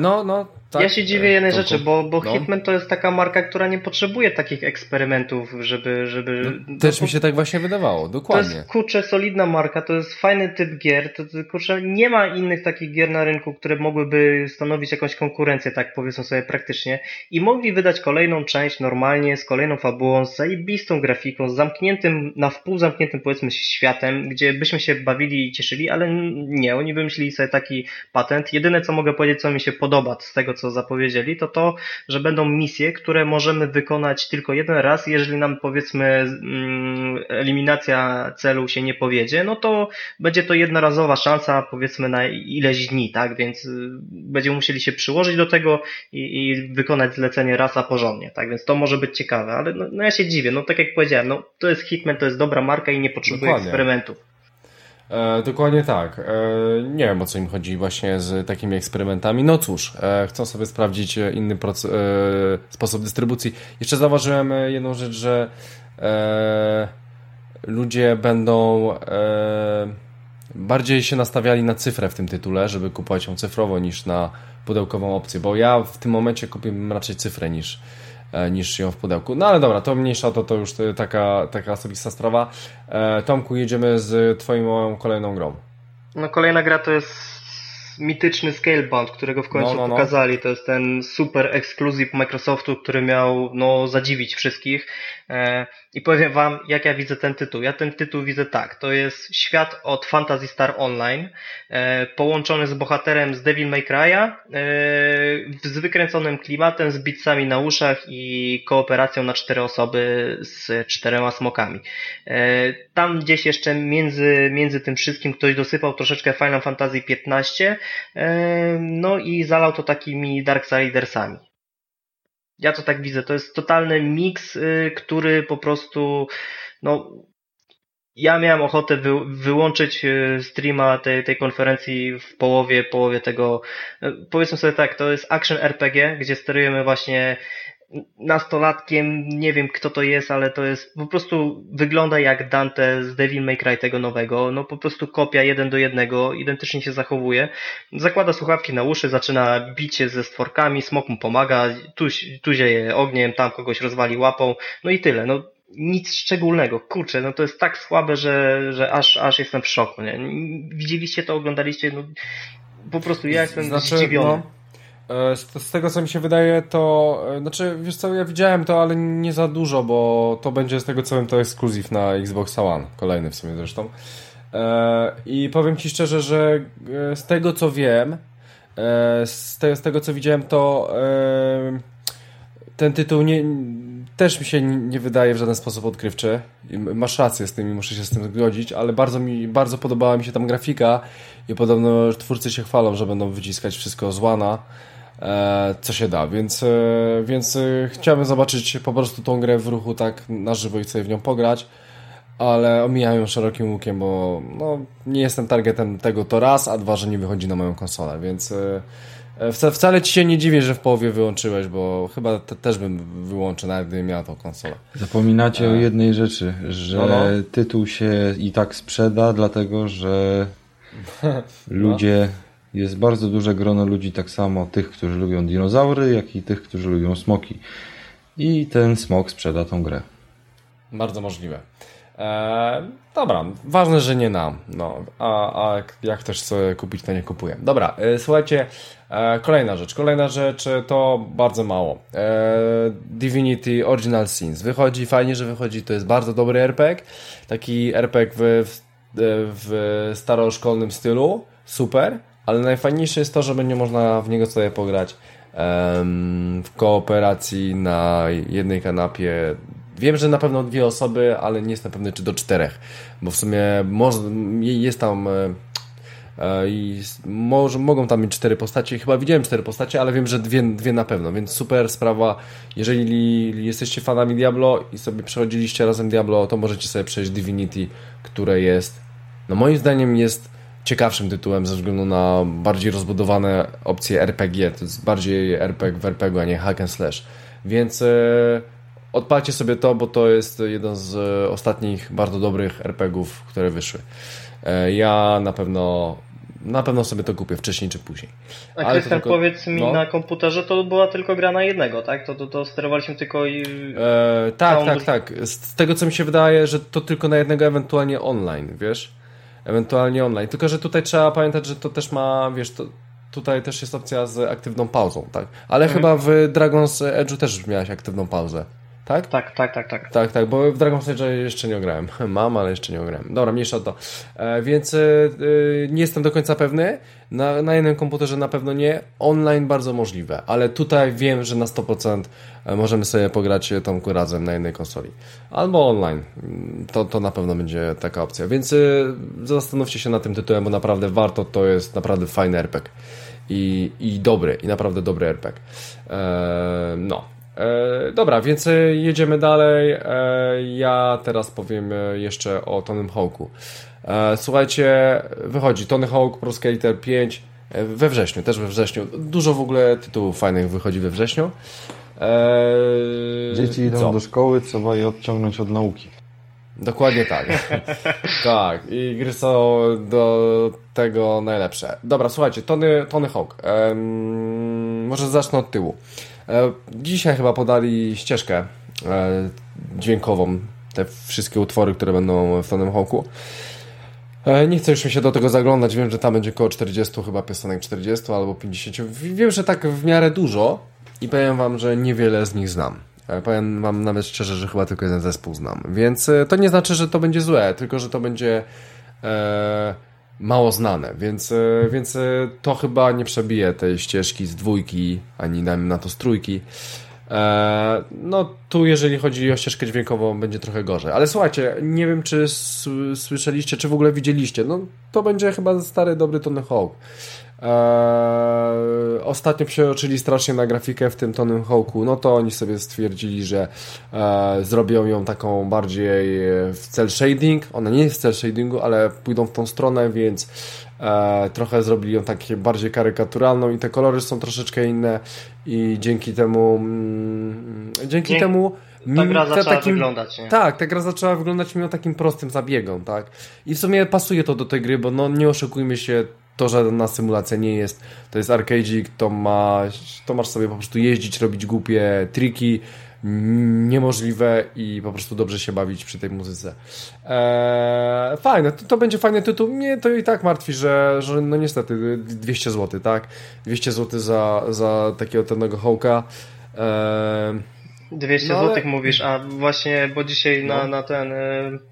No, no, tak, ja się dziwię jednej to, rzeczy, bo, bo no. Hitman to jest taka marka, która nie potrzebuje takich eksperymentów, żeby... żeby no, też no, mi się tak właśnie wydawało, dokładnie. To jest, kurczę, solidna marka, to jest fajny typ gier, to, to kurczę, nie ma innych takich gier na rynku, które mogłyby stanowić jakąś konkurencję, tak powiedzmy sobie praktycznie i mogli wydać kolejną część normalnie, z kolejną fabułą, z zajebistą grafiką, z zamkniętym, na wpół zamkniętym powiedzmy światem, gdzie byśmy się bawili i cieszyli, ale nie, oni wymyślili sobie taki patent. Jedyne co mogę powiedzieć, co mi się podoba z tego, co zapowiedzieli, to to, że będą misje, które możemy wykonać tylko jeden raz. Jeżeli nam powiedzmy mm, eliminacja celu się nie powiedzie, no to będzie to jednorazowa szansa powiedzmy na ileś dni, tak? Więc y, będziemy musieli się przyłożyć do tego i, i wykonać zlecenie raz, a porządnie, tak? Więc to może być ciekawe, ale no, no ja się dziwię, no tak jak powiedziałem, no to jest Hitman, to jest dobra marka i nie potrzebuje Dokładnie. eksperymentów. E, dokładnie tak. E, nie wiem o co im chodzi właśnie z takimi eksperymentami. No cóż, e, chcą sobie sprawdzić inny proces, e, sposób dystrybucji. Jeszcze zauważyłem jedną rzecz, że e, ludzie będą e, bardziej się nastawiali na cyfrę w tym tytule, żeby kupować ją cyfrowo niż na pudełkową opcję, bo ja w tym momencie kupiłbym raczej cyfrę niż E, niż ją w pudełku. No ale dobra, to mniejsza to, to już taka, taka osobista sprawa. E, Tomku, jedziemy z twoją kolejną grą. No kolejna gra to jest mityczny Scalebound, którego w końcu no, no, no. pokazali. To jest ten super ekskluzyw Microsoftu, który miał no, zadziwić wszystkich. E, I powiem wam, jak ja widzę ten tytuł. Ja ten tytuł widzę tak. To jest świat od Fantasy Star Online, e, połączony z bohaterem z Devil May Cry'a, e, z wykręconym klimatem, z bitsami na uszach i kooperacją na cztery osoby z czterema smokami. Tam gdzieś jeszcze między, między tym wszystkim ktoś dosypał troszeczkę Final Fantasy XV, no i zalał to takimi Darksidersami. Ja to tak widzę. To jest totalny miks, y, który po prostu, no, ja miałem ochotę wy, wyłączyć y, streama tej, tej konferencji w połowie, połowie tego, y, powiedzmy sobie tak, to jest action RPG, gdzie sterujemy właśnie nastolatkiem, nie wiem kto to jest, ale to jest po prostu wygląda jak Dante z Devil May Cry tego nowego, no po prostu kopia jeden do jednego, identycznie się zachowuje. Zakłada słuchawki na uszy, zaczyna bić się ze stworkami, smok mu pomaga, tu, tu zieje ogniem, tam kogoś rozwali łapą, no i tyle. No nic szczególnego. Kurczę, no to jest tak słabe, że, że aż, aż jestem w szoku, nie? Widzieliście to, oglądaliście, no po prostu ja jestem znaczy, zdziwiony. No z, z, tego co mi się wydaje, to e, znaczy, wiesz co, ja widziałem to, ale nie za dużo, bo to będzie z tego co wiem, to ekskluzyw na Xbox One, kolejny w sumie zresztą. E, I powiem Ci szczerze, że z tego co wiem, z, te, z tego co widziałem, to ten tytuł nie, też mi się nie wydaje w żaden sposób odkrywczy. Masz rację z tym i muszę się z tym zgodzić, ale bardzo mi, bardzo podobała mi się tam grafika i podobno twórcy się chwalą, że będą wyciskać wszystko z łana E, co się da, więc, e, więc e, chciałbym zobaczyć po prostu tą grę w ruchu tak na żywo i sobie w nią pograć, ale omijam ją szerokim łukiem, bo no, nie jestem targetem tego to raz, a dwa, że nie wychodzi na moją konsolę, więc wcale ci się nie dziwię, że w połowie wyłączyłeś, bo chyba te, też bym wyłączył, nawet gdybym miał tą konsolę. Zapominacie o jednej rzeczy, że no, no. tytuł się i tak sprzeda, dlatego że [LAUGHS] ludzie no jest bardzo duże grono ludzi, tak samo tych, którzy lubią dinozaury, jak i tych, którzy lubią smoki. I ten smok sprzeda tą grę. Bardzo możliwe. Eee, dobra, ważne, że nie nam. No, a, a jak ktoś chce kupić, to nie kupuję. Dobra, e, słuchajcie, e, kolejna rzecz. Kolejna rzecz e, to bardzo mało. E, Divinity Original Sins. Wychodzi, fajnie, że wychodzi. To jest bardzo dobry RPG. Taki RPG w, w, staroszkolnym stylu. Super ale najfajniejsze jest to, że będzie można w niego sobie pograć w kooperacji na jednej kanapie. Wiem, że na pewno dwie osoby, ale nie jestem pewny, czy do czterech, bo w sumie jest tam e, e, i może, mogą tam mieć cztery postacie. Chyba widziałem cztery postacie, ale wiem, że dwie, dwie na pewno, więc super sprawa. Jeżeli jesteście fanami Diablo i sobie przechodziliście razem Diablo, to możecie sobie przejść Divinity, które jest, no moim zdaniem jest ciekawszym tytułem ze względu na bardziej rozbudowane opcje RPG. To jest bardziej RPG w RPG, a nie hack and slash. Więc e, odpalcie sobie to, bo to jest jeden z ostatnich bardzo dobrych RPGów, które wyszły. E, ja na pewno na pewno sobie to kupię wcześniej czy później. A Krystian, tylko... powiedz mi, no. na komputerze to była tylko gra na jednego, tak? To, to, to sterowaliśmy tylko i... E, tak, tak, tak. Z tego co mi się wydaje, że to tylko na jednego, ewentualnie online, wiesz? Ewentualnie online. Tylko, że tutaj trzeba pamiętać, że to też ma, wiesz, to, tutaj też jest opcja z aktywną pauzą, tak? Ale mhm. chyba w Dragon's Edge'u też miałeś aktywną pauzę. Tak? Tak, tak, tak, tak. Tak, tak, bo w Dragon Age jeszcze nie grałem. [LAUGHS] Mam, ale jeszcze nie grałem. Dobra, mniejsza o to. E, więc e, nie jestem do końca pewny. Na, na jednym komputerze na pewno nie. Online bardzo możliwe, ale tutaj wiem, że na 100% e, możemy sobie pograć Tomku razem na jednej konsoli. Albo online. To, to na pewno będzie taka opcja. Więc e, zastanówcie się nad tym tytułem, bo naprawdę warto. To jest naprawdę fajny RPG. I, i dobry, i naprawdę dobry RPG. E, no. E, dobra, więc e, jedziemy dalej. E, ja teraz powiem jeszcze o Tonym Hawku. E, słuchajcie, wychodzi Tony Hawk Pro Skater 5 e, we wrześniu, też we wrześniu. Dużo w ogóle tytułów fajnych wychodzi we wrześniu. E, Dzieci idą co? do szkoły, trzeba je odciągnąć od nauki. Dokładnie tak. [LAUGHS] tak. I gry są do tego najlepsze. Dobra, słuchajcie, Tony, Tony Hawk. może zacznę od tyłu. E, dzisiaj chyba podali ścieżkę e, dźwiękową, te wszystkie utwory, które będą w Tony Hawku. E, nie chcę już mi się do tego zaglądać, wiem, że tam będzie około 40 chyba piosenek, 40 albo 50. Wiem, że tak w miarę dużo i powiem wam, że niewiele z nich znam. Powiem wam nawet szczerze, że chyba tylko jeden zespół znam. Więc to nie znaczy, że to będzie złe, tylko że to będzie mało znane, więc, e, więc e, to chyba nie przebije tej ścieżki z dwójki, ani dajmy na to z trójki. E, no tu jeżeli chodzi o ścieżkę dźwiękową będzie trochę gorzej, ale słuchajcie, nie wiem czy słyszeliście, czy w ogóle widzieliście, no to będzie chyba stary dobry Tony Hawk. Eee, ostatnio przeoczyli strasznie na grafikę w tym Tonym Hawku, no to oni sobie stwierdzili, że e, zrobią ją taką bardziej w cel shading. Ona nie jest w cel shadingu, ale pójdą w tą stronę, więc e, trochę zrobili ją takie bardziej karykaturalną i te kolory są troszeczkę inne i dzięki temu mm, dzięki Dzięki. temu ta gra zaczęła takim, wyglądać, nie? Tak, ta gra zaczęła wyglądać mimo takim prostym zabiegom, tak? I w sumie pasuje to do tej gry, bo no nie oszukujmy się, to żadna symulacja nie jest. To jest arcade'ik, to, ma, to masz sobie po prostu jeździć, robić głupie triki, niemożliwe i po prostu dobrze się bawić przy tej muzyce. Eee, fajne, to, to, będzie fajny tytuł. Mnie to i tak martwi, że, że no niestety 200 zł, tak? 200 zł za, za takiego tennego hołka. Eee, 200 no, zł mówisz, a właśnie, bo dzisiaj no. na, na ten e,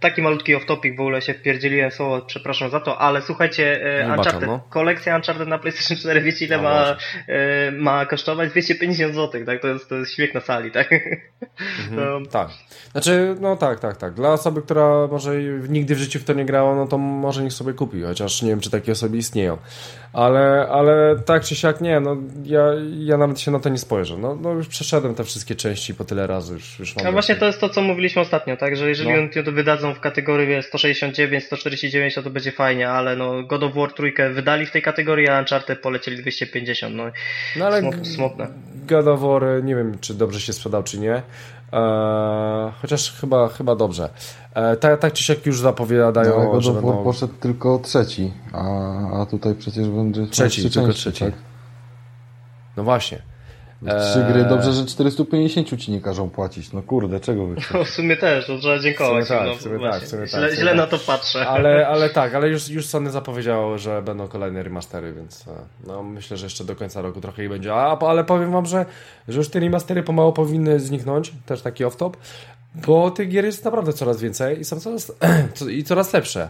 taki malutki off-topic w ogóle się wpierdzieliłem słowo, przepraszam za to, ale słuchajcie, e, Uncharted, no. kolekcja Uncharted na PlayStation 4, wiecie ile no, ma, e, ma kosztować? 250 zł, tak? To jest, to jest śmiech na sali, tak? Mhm, Tak. Znaczy, no tak, tak, tak. Dla osoby, która może nigdy w życiu w to nie grała, no to może niech sobie kupi, chociaż nie wiem, czy takie osoby istnieją. Ale, ale tak czy siak nie, no ja, ja nawet się na to nie spojrzę. No, no już przeszedłem te wszystkie części po tyle razy, już, już mam. A właśnie to jest to, co mówiliśmy ostatnio, tak? Że jeżeli no. oni to wydadzą w kategorii wie, 169, 149, to to będzie fajnie, ale no God of War trójkę wydali w tej kategorii, a Uncharted polecieli 250, no, no ale smutne. God of War, nie wiem, czy dobrze się sprzedał, czy nie. Eee, chociaż chyba, chyba dobrze. Tak, tak czy siak już zapowiadają, no, że będą... poszedł tylko trzeci, a, a tutaj przecież będzie trzeci, tylko części, trzeci. Tak? No właśnie. Trzy gry, dobrze, że 450 ci nie każą płacić. No kurde, czego wy No [LAUGHS] w sumie też, to trzeba dziękować. W sumie tak, no, w sumie tak, w sumie źle, tak. Źle na to patrzę. Ale, [LAUGHS] ale tak, ale już, już Sony zapowiedziało, że będą kolejne remastery, więc e, no, myślę, że jeszcze do końca roku trochę ich będzie. A, ale powiem wam, że, że już te remastery pomału powinny zniknąć, też taki off-top, bo tych gier jest naprawdę coraz więcej i są coraz, [CLEARS THROAT] i coraz lepsze.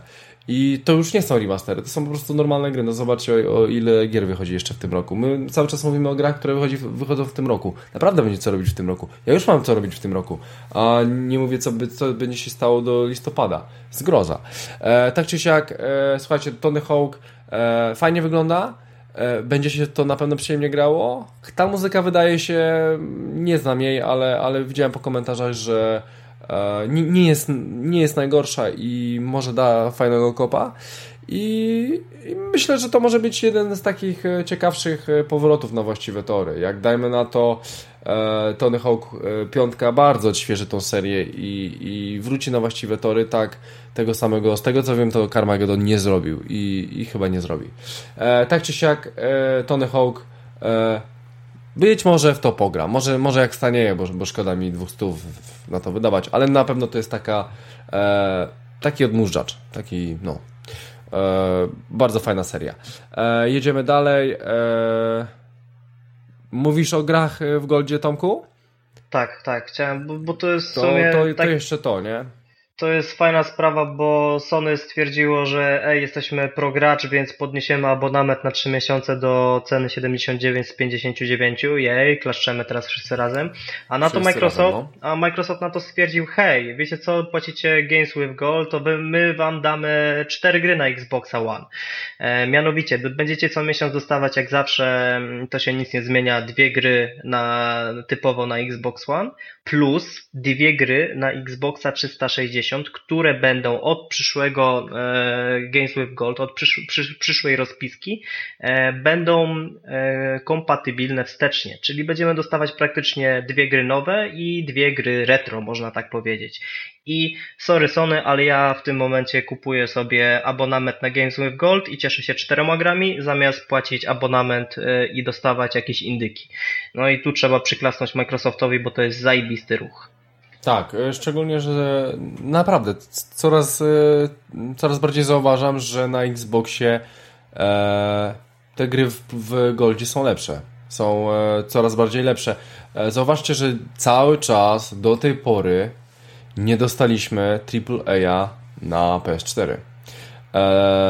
I to już nie są remastery, to są po prostu normalne gry. No zobaczcie, o, o, ile gier wychodzi jeszcze w tym roku. My cały czas mówimy o grach, które wychodzi, wychodzą w tym roku. Naprawdę będzie co robić w tym roku. Ja już mam co robić w tym roku, a nie mówię, co, by, co będzie się stało do listopada. Zgroza. E, tak czy siak, e, słuchajcie, Tony Hawk e, fajnie wygląda. E, będzie się to na pewno przyjemnie grało. Ta muzyka wydaje się, nie znam jej, ale, ale widziałem po komentarzach, że nie, nie, jest, nie jest najgorsza i może da fajnego kopa. i, I, myślę, że to może być jeden z takich e, ciekawszych e, powrotów na właściwe tory. Jak dajmy na to e, Tony Hawk e, piątka bardzo odświeży tą serię i, i wróci na właściwe tory, tak tego samego, z tego co wiem, to Carmageddon nie zrobił i, i chyba nie zrobi. E, tak czy siak e, Tony Hawk być może w to pogra, może, może jak stanieje, bo, bo szkoda mi dwóch stów na to wydawać, ale na pewno to jest taka taki odmurzacz, taki no E, bardzo fajna seria. E, jedziemy dalej. E, mówisz o grach w Goldzie, Tomku? Tak, tak, chciałem, bo, bo to jest to. To, to tak... jeszcze to, nie? To jest fajna sprawa, bo Sony stwierdziło, że ej, jesteśmy pro gracz, więc podniesiemy abonament na 3 miesiące do ceny 79 z 59. Jej, klaszczemy teraz wszyscy razem. A na wszyscy to Microsoft, razem, no. a Microsoft na to stwierdził, hej, wiecie co, płacicie Games with Gold, to my wam damy 4 gry na Xboxa One. E, mianowicie, będziecie co miesiąc dostawać jak zawsze, to się nic nie zmienia, dwie gry na, typowo na Xbox One, plus dwie gry na Xboxa 360 które będą od przyszłego e, Games with Gold, od przysz, przysz, przyszłej rozpiski, e, będą e, kompatybilne wstecznie, czyli będziemy dostawać praktycznie dwie gry nowe i dwie gry retro, można tak powiedzieć. I sorry Sony, ale ja w tym momencie kupuję sobie abonament na Games with Gold i cieszę się czterema grami, zamiast płacić abonament i dostawać jakieś indyki. No i tu trzeba przyklasnąć Microsoftowi, bo to jest zajebisty ruch. Tak, e, szczególnie, że naprawdę coraz, e, coraz bardziej zauważam, że na Xboxie e, te gry w, w Goldzie są lepsze. Są coraz bardziej lepsze. Zauważcie, że cały czas do tej pory nie dostaliśmy AAA na PS4.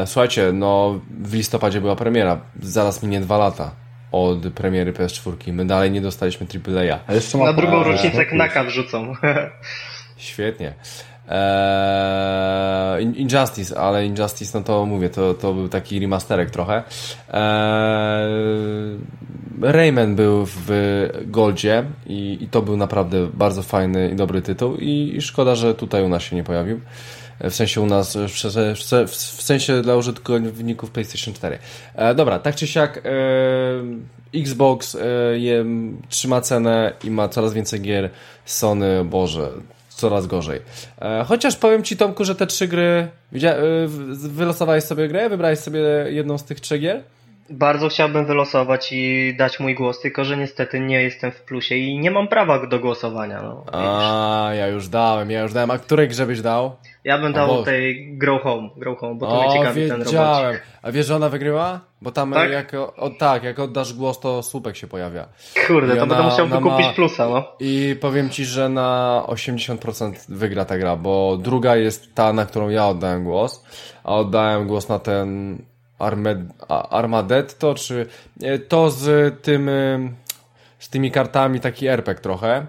Słuchajcie, no w listopadzie była premiera, zaraz minie dwa lata od premiery PS4. My dalej nie dostaliśmy AAA. A jeszcze Na drugą rocznicę Knaka wrzucą. [LAUGHS] Świetnie. Eee, Injustice, ale Injustice, no to mówię, to, to był taki remasterek trochę. Eee, Rayman był w Goldzie i, i to był naprawdę bardzo fajny i dobry tytuł i, i szkoda, że tutaj u nas się nie pojawił w sensie u nas, w, sensie dla użytkowników PlayStation 4. E, dobra, tak czy siak e, Xbox e, je, trzyma cenę i ma coraz więcej gier, Sony, Boże, coraz gorzej. Chociaż powiem Ci Tomku, że te trzy gry, wylosowałeś sobie grę, wybrałeś sobie jedną z tych trzech gier? Bardzo chciałbym wylosować i dać mój głos, tylko że niestety nie jestem w plusie i nie mam prawa do głosowania. No, A, ja już dałem, ja już dałem. A której grze byś dał? Ja bym dał bo... tej Grow Home, Grow Home, bo to o, mnie ciekawi ten robocik. A wiesz, że ona wygrywa? Bo tam tak? jak, o, tak, jak oddasz głos, to słupek się pojawia. Kurde, to będę musiał wykupić ma... plusa, no. I powiem ci, że na 80% wygra ta gra, bo druga jest ta, na którą ja oddałem głos, a oddałem głos na ten Armed, Armadetto, czy e, to z tym z tymi kartami taki RPG trochę.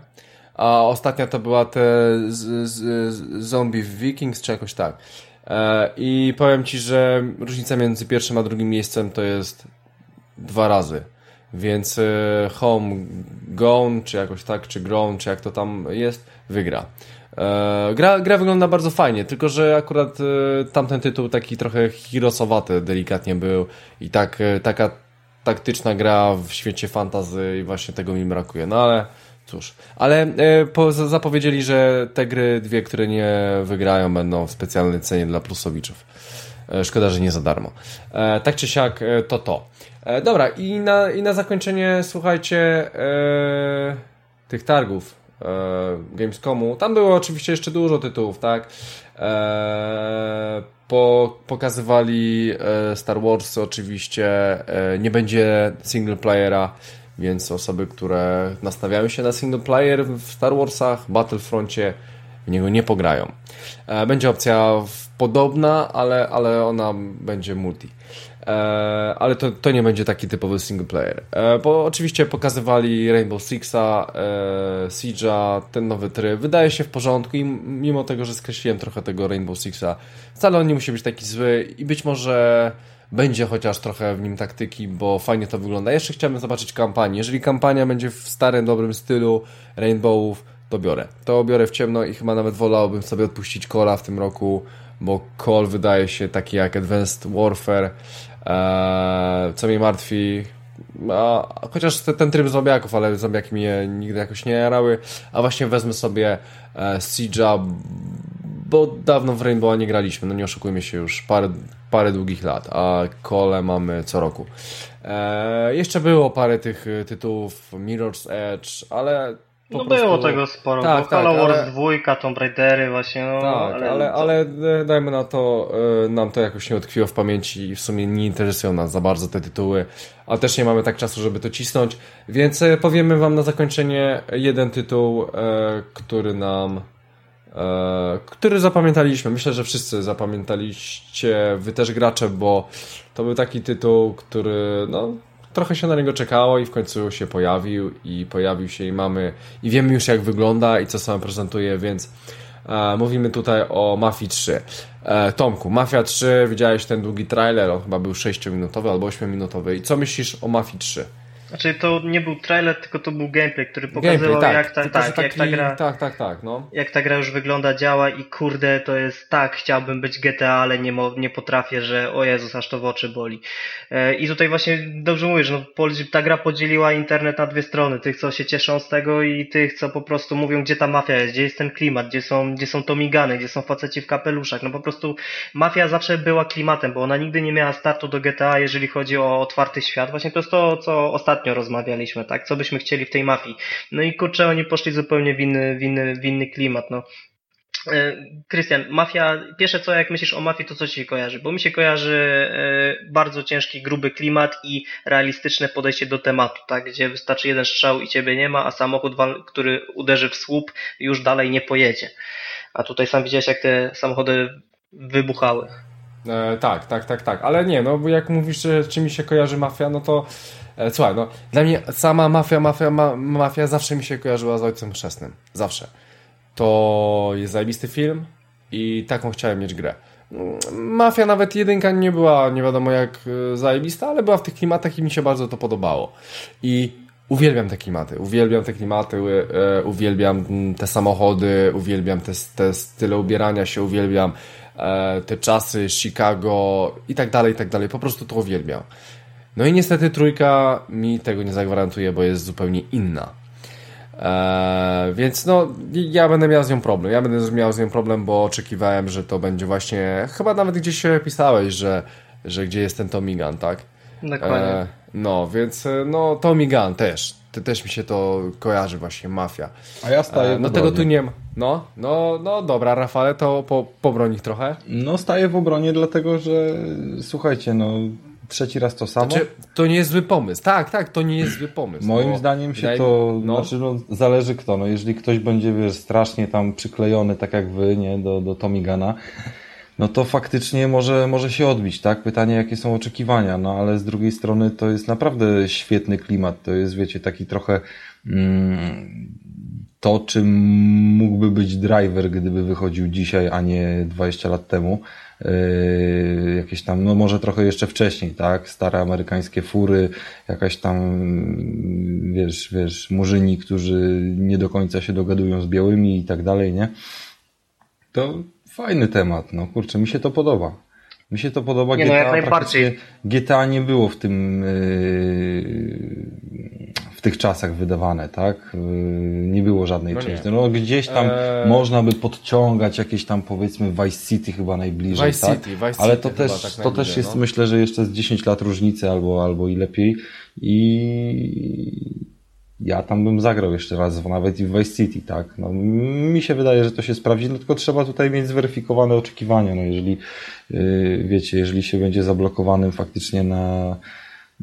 A ostatnia to była te z, z, z Zombie Vikings, czy jakoś tak. E, I powiem Ci, że różnica między pierwszym a drugim miejscem to jest dwa razy. Więc e, Home Gone, czy jakoś tak, czy Grown, czy jak to tam jest, wygra. E, gra, gra wygląda bardzo fajnie, tylko że akurat tamten tytuł taki trochę herosowaty delikatnie był i tak, taka taktyczna gra w świecie fantazy i właśnie tego mi brakuje. No ale cóż. Ale po, zapowiedzieli, że te gry, dwie, które nie wygrają, będą w specjalnej cenie dla plusowiczów. Szkoda, że nie za darmo. Tak czy siak, to to. Dobra, i na, i na zakończenie słuchajcie tych targów e, Gamescomu. Tam było oczywiście jeszcze dużo tytułów, tak? E, po, pokazywali e, Star Wars oczywiście, e, nie będzie single playera, więc osoby, które nastawiają się na single player w Star Warsach, Battlefroncie, w niego nie pograją. E, będzie opcja podobna, ale, ale ona będzie multi. E, ale to, to nie będzie taki typowy single player. E, bo oczywiście pokazywali Rainbow Sixa, Siege'a, ten nowy tryb. Wydaje się w porządku i mimo tego, że skreśliłem trochę tego Rainbow Sixa, wcale on nie musi być taki zły i być może będzie chociaż trochę w nim taktyki, bo fajnie to wygląda. Jeszcze chciałbym zobaczyć kampanię. Jeżeli kampania będzie w starym, dobrym stylu Rainbowów, to biorę. To biorę w ciemno i chyba nawet wolałbym sobie odpuścić Cola w tym roku, bo Call wydaje się taki jak Advanced Warfare, eee, co mnie martwi, a, chociaż te, ten tryb zombiaków, ale zombiaki mnie nigdy jakoś nie jarały, a właśnie wezmę sobie e, Siege'a, bo dawno w Rainbow nie graliśmy, no nie oszukujmy się już, parę, parę długich lat, a kole mamy co roku. E, jeszcze było parę tych tytułów, Mirror's Edge, ale no prostu... było tego sporo, tak, bo tak, Halo Wars ale... 2, Tomb Raidery właśnie, no, Tak, ale, ale, ale e, dajmy na to, e, nam to jakoś nie utkwiło w pamięci i w sumie nie interesują nas za bardzo te tytuły, a też nie mamy tak czasu, żeby to cisnąć, więc e, powiemy wam na zakończenie jeden tytuł, który nam który zapamiętaliśmy. Myślę, że wszyscy zapamiętaliście, wy też gracze, bo to był taki tytuł, który no, trochę się na niego czekało i w końcu się pojawił i pojawił się i mamy i wiemy już jak wygląda i co sam prezentuje, więc e, mówimy tutaj o Mafii 3. E, Tomku, Mafia 3, widziałeś ten długi trailer, on chyba był 6-minutowy albo 8-minutowy i co myślisz o Mafii 3? Znaczy to nie był trailer, tylko to był gameplay, który pokazywał gameplay, tak. jak, ta, tak, taki, jak ta gra. Tak, tak, tak, no. Jak ta gra już wygląda, działa i kurde, to jest tak, chciałbym być GTA, ale nie, mo, nie potrafię, że o Jezus, aż to w oczy boli. E, I tutaj właśnie dobrze mówisz, no, ta gra podzieliła internet na dwie strony. Tych, co się cieszą z tego i tych, co po prostu mówią, gdzie ta mafia jest, gdzie jest ten klimat, gdzie są, gdzie są to migany, gdzie są faceci w kapeluszach. No po prostu mafia zawsze była klimatem, bo ona nigdy nie miała startu do GTA, jeżeli chodzi o otwarty świat. Właśnie to jest to, co ostatnio ostatnio rozmawialiśmy, tak? Co byśmy chcieli w tej mafii. No i kurczę, oni poszli zupełnie w inny, w inny, w inny klimat, no. E, Krystian, mafia, pierwsze co jak myślisz o mafii, to co ci się kojarzy? Bo mi się kojarzy e, bardzo ciężki, gruby klimat i realistyczne podejście do tematu, tak? Gdzie wystarczy jeden strzał i ciebie nie ma, a samochód, który uderzy w słup, już dalej nie pojedzie. A tutaj sam widziałeś, jak te samochody wybuchały. E, tak, tak, tak, tak. Ale nie, no bo jak mówisz, czy mi się kojarzy mafia, no to słuchaj, no dla mnie sama mafia, mafia, ma, mafia zawsze mi się kojarzyła z Ojcem Chrzestnym. Zawsze. To jest zajebisty film i taką chciałem mieć grę. Mafia nawet jedynka nie była nie wiadomo jak e, zajebista, ale była w tych klimatach i mi się bardzo to podobało. I uwielbiam te klimaty, uwielbiam te klimaty, e, uwielbiam te samochody, uwielbiam te, te style ubierania się, uwielbiam E, te czasy, Chicago i tak dalej, i tak dalej. Po prostu to uwielbiam. No i niestety trójka mi tego nie zagwarantuje, bo jest zupełnie inna. Eee, więc no, ja będę miał z nią problem. Ja będę miał z nią problem, bo oczekiwałem, że to będzie właśnie. Chyba nawet gdzieś się pisałeś, że, że gdzie jest ten Tommy Gun, tak? Dokładnie. Eee, no, więc no, Tommy Gun też to też mi się to kojarzy właśnie, mafia. A ja staję e, No tego tu nie ma. No, no, no dobra, Rafale, to po, pobroni trochę. No staję w obronie, dlatego że słuchajcie, no trzeci raz to samo. Znaczy, to nie jest zły pomysł. Tak, tak, to nie jest zły pomysł. Moim no, zdaniem się to, no. znaczy no, zależy kto. No, jeżeli ktoś będzie, wiesz, strasznie tam przyklejony, tak jak wy, nie, do, do Tomigana, no to faktycznie może, może się odbić, tak? Pytanie, jakie są oczekiwania, no ale z drugiej strony to jest naprawdę świetny klimat, to jest, wiecie, taki trochę mm, to, czym mógłby być driver, gdyby wychodził dzisiaj, a nie 20 lat temu. Yy, jakieś tam, no może trochę jeszcze wcześniej, tak? Stare amerykańskie fury, jakaś tam, wiesz, wiesz, murzyni, którzy nie do końca się dogadują z białymi i tak dalej, nie? To fajny temat, no kurczę, mi się to podoba. Mi się to podoba. Nie, GTA, no. GTA nie było w tym, yy, tych czasach wydawane, tak? Yy, nie było żadnej no części. No gdzieś tam eee... można by podciągać jakieś tam powiedzmy Vice City chyba najbliżej, Vice tak? City, Vice Ale to też, tak to też jest no. myślę, że jeszcze z 10 lat różnicy albo, albo i lepiej i ja tam bym zagrał jeszcze raz, nawet i w Vice City, tak. No, mi się wydaje, że to się sprawdzi, no tylko trzeba tutaj mieć zweryfikowane oczekiwania. No, jeżeli, yy, wiecie, jeżeli się będzie zablokowanym faktycznie na,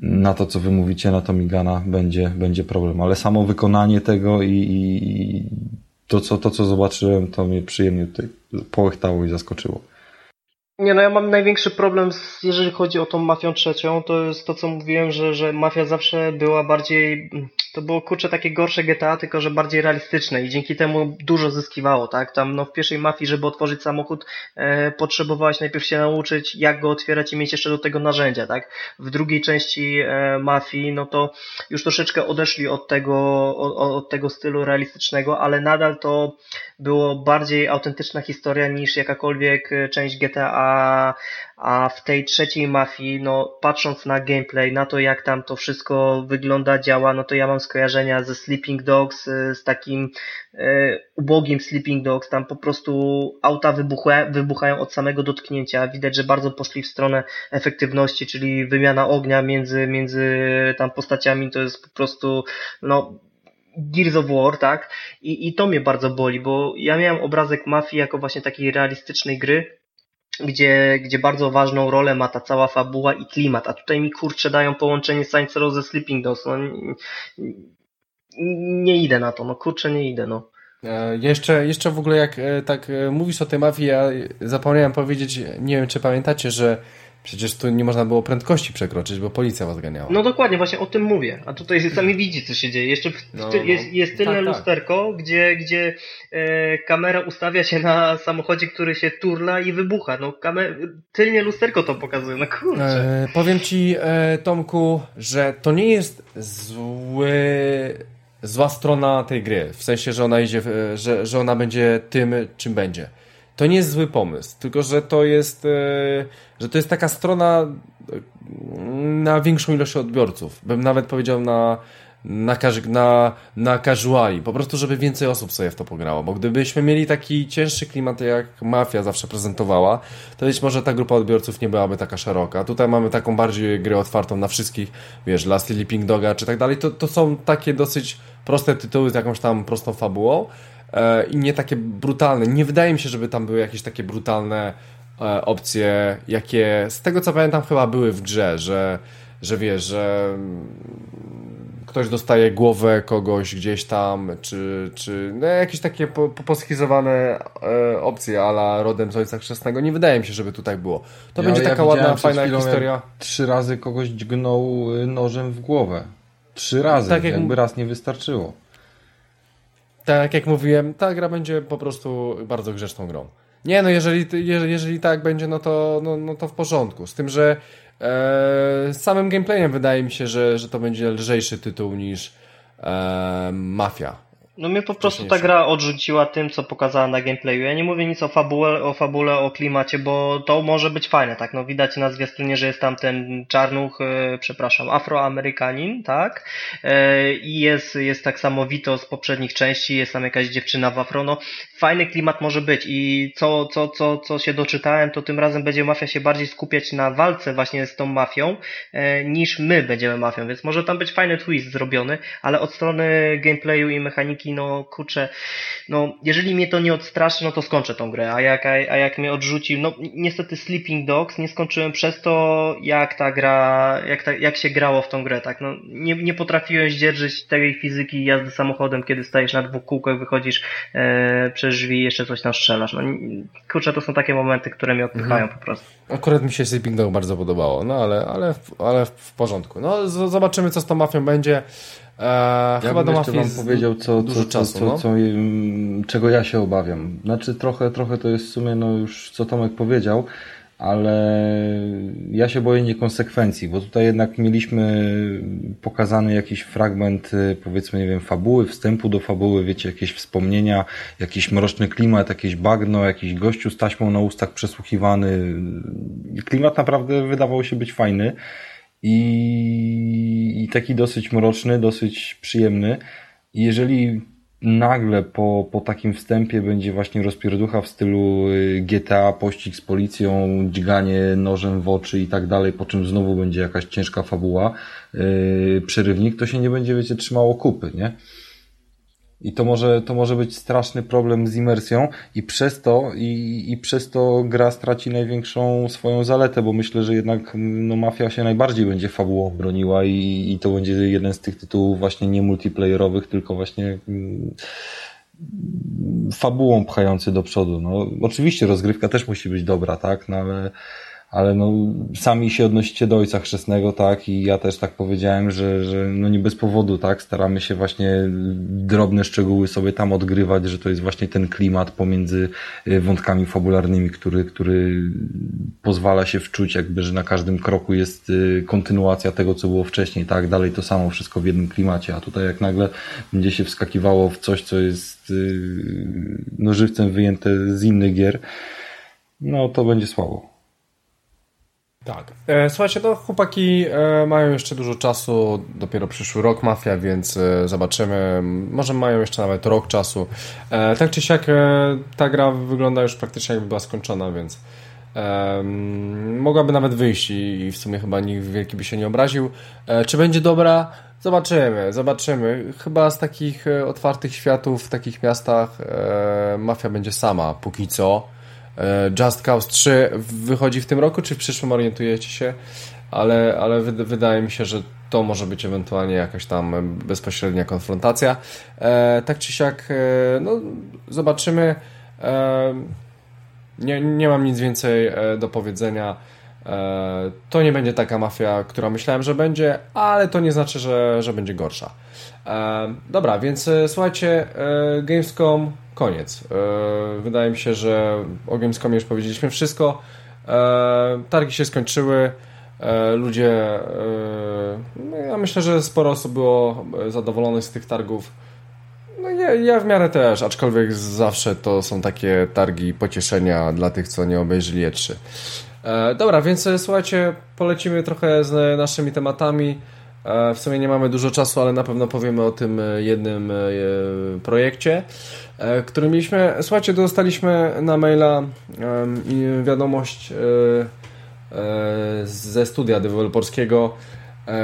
na to, co wy mówicie, na to Migana, będzie, będzie problem. Ale samo wykonanie tego i, i to, co, to, co zobaczyłem, to mnie przyjemnie tutaj połechtało i zaskoczyło. Nie, no ja mam największy problem, z, jeżeli chodzi o tą mafią trzecią, to jest to, co mówiłem, że, że mafia zawsze była bardziej, to było kurczę takie gorsze GTA, tylko że bardziej realistyczne i dzięki temu dużo zyskiwało, tak? Tam no w pierwszej mafii, żeby otworzyć samochód, e, potrzebowałeś najpierw się nauczyć, jak go otwierać i mieć jeszcze do tego narzędzia, tak? W drugiej części e, mafii, no to już troszeczkę odeszli od tego, od tego stylu realistycznego, ale nadal to było bardziej autentyczna historia niż jakakolwiek e, część GTA a, w tej trzeciej mafii, no patrząc na gameplay, na to jak tam to wszystko wygląda, działa, no to ja mam skojarzenia ze Sleeping Dogs, y, z takim e, ubogim Sleeping Dogs, tam po prostu auta wybucha, wybuchają od samego dotknięcia, widać, że bardzo poszli w stronę efektywności, czyli wymiana ognia między, między tam postaciami, to jest po prostu, no Gears of War, tak? I, I to mnie bardzo boli, bo ja miałem obrazek mafii jako właśnie takiej realistycznej gry, gdzie, gdzie bardzo ważną rolę ma ta cała fabuła i klimat, a tutaj mi kurczę dają połączenie Saints Row ze Sleeping Dogs, no nie, nie idę na to, no kurczę nie idę, no. E, jeszcze, jeszcze w ogóle jak e, tak e, mówisz o tej mafii, ja zapomniałem powiedzieć, nie wiem czy pamiętacie, że Przecież tu nie można było prędkości przekroczyć, bo policja was ganiała. No dokładnie, właśnie o tym mówię. A tutaj sami widzi, co się dzieje. Jeszcze no, ty, no. jest, jest tylne tak, tak. lusterko, tak. gdzie, gdzie e, kamera ustawia się na samochodzie, który się turla i wybucha. No kamer... tylnie lusterko to pokazuje, no kurczę. E, powiem ci, e, Tomku, że to nie jest zły zła strona tej gry. W sensie, że ona idzie, że, że ona będzie tym, czym będzie to nie jest zły pomysł, tylko że to jest, e, że to jest taka strona e, na większą ilość odbiorców. Bym nawet powiedział na, na, na, na casuali, po prostu, żeby więcej osób sobie w to pograło, bo gdybyśmy mieli taki cięższy klimat, jak Mafia zawsze prezentowała, to być może ta grupa odbiorców nie byłaby taka szeroka. Tutaj mamy taką bardziej grę otwartą na wszystkich, wiesz, Last Sleeping Doga czy tak dalej, to, to są takie dosyć proste tytuły z jakąś tam prostą fabułą, i nie takie brutalne. Nie wydaje mi się, żeby tam były jakieś takie brutalne e, opcje, jakie z tego co pamiętam chyba były w grze, że, że wiesz, że mm, ktoś dostaje głowę kogoś gdzieś tam, czy, czy no, jakieś takie po, poschizowane e, opcje ala rodem z Ojca Chrzestnego. Nie wydaje mi się, żeby tutaj było. To ja, będzie taka ja ładna, fajna historia. Trzy razy kogoś dźgnął nożem w głowę. Trzy razy, tak jak... jakby raz nie wystarczyło tak jak mówiłem, ta gra będzie po prostu bardzo grzeczną grą. Nie, no jeżeli, jeżeli, tak będzie, no to, no, no to w porządku. Z tym, że e, samym gameplayem wydaje mi się, że, że to będzie lżejszy tytuł niż e, Mafia. No mnie po prostu ta gra odrzuciła tym, co pokazała na gameplayu. Ja nie mówię nic o fabule, o fabule, o klimacie, bo to może być fajne, tak? No widać na zwiastunie, że jest tam ten czarnuch, e, przepraszam, afroamerykanin, tak? E, I jest, jest tak samo Vito z poprzednich części, jest tam jakaś dziewczyna w afro, no fajny klimat może być i co, co, co, co się doczytałem, to tym razem będzie mafia się bardziej skupiać na walce właśnie z tą mafią, e, niż my będziemy mafią, więc może tam być fajny twist zrobiony, ale od strony gameplayu i mechaniki no kurczę, no jeżeli mnie to nie odstraszy, no to skończę tą grę, a jak, a, a jak mnie odrzuci, no niestety Sleeping Dogs nie skończyłem przez to, jak ta gra, jak, ta, jak się grało w tą grę, tak, no nie, nie potrafiłem zdzierżyć tej fizyki jazdy samochodem, kiedy stajesz na dwóch kółkach, wychodzisz e, przez drzwi i jeszcze coś tam strzelasz, no kurczę, to są takie momenty, które mnie odpychają mhm. po prostu. Akurat mi się Sleeping Dog bardzo podobało, no ale, ale, ale w porządku. No zobaczymy, co z tą mafią będzie. Eee, ja chyba bym jeszcze wam powiedział, co, co, czasu, co, no? co, czego ja się obawiam. Znaczy trochę, trochę to jest w sumie no już co Tomek powiedział, ale ja się boję niekonsekwencji, bo tutaj jednak mieliśmy pokazany jakiś fragment, y, powiedzmy, nie wiem, fabuły, wstępu do fabuły, wiecie, jakieś wspomnienia, jakiś mroczny klimat, jakieś bagno, jakiś gościu z taśmą na ustach przesłuchiwany. Klimat naprawdę wydawał się być fajny i, i taki dosyć mroczny, dosyć przyjemny. I jeżeli nagle po, po takim wstępie będzie właśnie rozpierducha w stylu y, GTA, pościg z policją, dźganie nożem w oczy i tak dalej, po czym znowu będzie jakaś ciężka fabuła, yy, przerywnik, to się nie będzie, wiecie, trzymało kupy, nie? I to może, to może być straszny problem z imersją i przez to, i, i przez to gra straci największą swoją zaletę, bo myślę, że jednak no, Mafia się najbardziej będzie fabułą broniła i, i to będzie jeden z tych tytułów właśnie nie multiplayerowych, tylko właśnie mm, fabułą pchający do przodu. No, oczywiście rozgrywka też musi być dobra, tak, no ale ale no, sami się odnosicie do Ojca Chrzestnego, tak, i ja też tak powiedziałem, że, że no nie bez powodu, tak, staramy się właśnie drobne szczegóły sobie tam odgrywać, że to jest właśnie ten klimat pomiędzy y, wątkami fabularnymi, który, który pozwala się wczuć, jakby, że na każdym kroku jest y, kontynuacja tego, co było wcześniej, tak, dalej to samo, wszystko w jednym klimacie, a tutaj jak nagle będzie się wskakiwało w coś, co jest y, no żywcem wyjęte z innych gier, no to będzie słabo. Tak. E, słuchajcie, no chłopaki e, mają jeszcze dużo czasu, dopiero przyszły rok Mafia, więc e, zobaczymy. Może mają jeszcze nawet rok czasu. Tak czy siak ta gra wygląda już praktycznie jakby była skończona, więc mogłaby nawet wyjść i, w sumie chyba nikt wielki by się nie obraził. Czy będzie dobra? Zobaczymy, zobaczymy. Chyba z takich otwartych światów w takich miastach Mafia będzie sama, póki co. E, Just Cause 3 wychodzi w tym roku, czy w przyszłym orientujecie się? Ale, ale wydaje mi się, że to może być ewentualnie jakaś tam bezpośrednia konfrontacja. E, tak czy siak, e, no, zobaczymy. E, nie, nie mam nic więcej e, do powiedzenia. E, to nie będzie taka mafia, która myślałem, że będzie, ale to nie znaczy, że, że będzie gorsza. Dobra, więc słuchajcie, Gamescom koniec. E, wydaje mi się, że o Gamescomie już powiedzieliśmy wszystko. E, targi się skończyły. E, ludzie, no ja myślę, że sporo osób było zadowolonych z tych targów. No ja, ja w miarę też, aczkolwiek zawsze to są takie targi pocieszenia dla tych, co nie obejrzeli E3. Dobra, więc słuchajcie, polecimy trochę z naszymi tematami. W sumie nie mamy dużo czasu, ale na pewno powiemy o tym jednym projekcie. E, który mieliśmy. Słuchajcie, dostaliśmy na maila wiadomość e, e, ze studia deweloperskiego,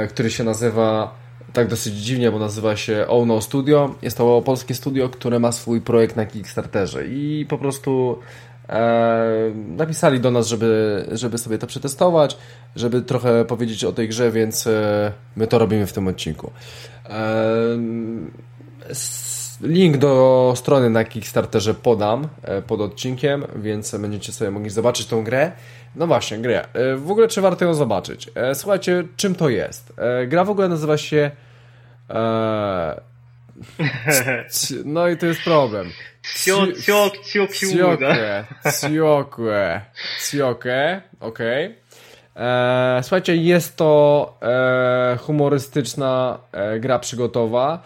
który się nazywa tak dosyć dziwnie, bo nazywa się Ono Studio. Jest to polskie studio, które ma swój projekt na Kickstarterze i po prostu e, napisali do nas, żeby, żeby sobie to przetestować, żeby trochę powiedzieć o tej grze, więc e, my to robimy w tym odcinku. E, Link do strony na Kickstarterze podam e, pod odcinkiem, więc będziecie sobie mogli zobaczyć tą grę. No właśnie, grę. E, w ogóle czy warto ją zobaczyć? E, słuchajcie, czym to jest? Gra w ogóle nazywa się no i to jest problem. Ciokłe, ciokłe, ciokłe, okej. Słuchajcie, jest to humorystyczna gra przygotowa.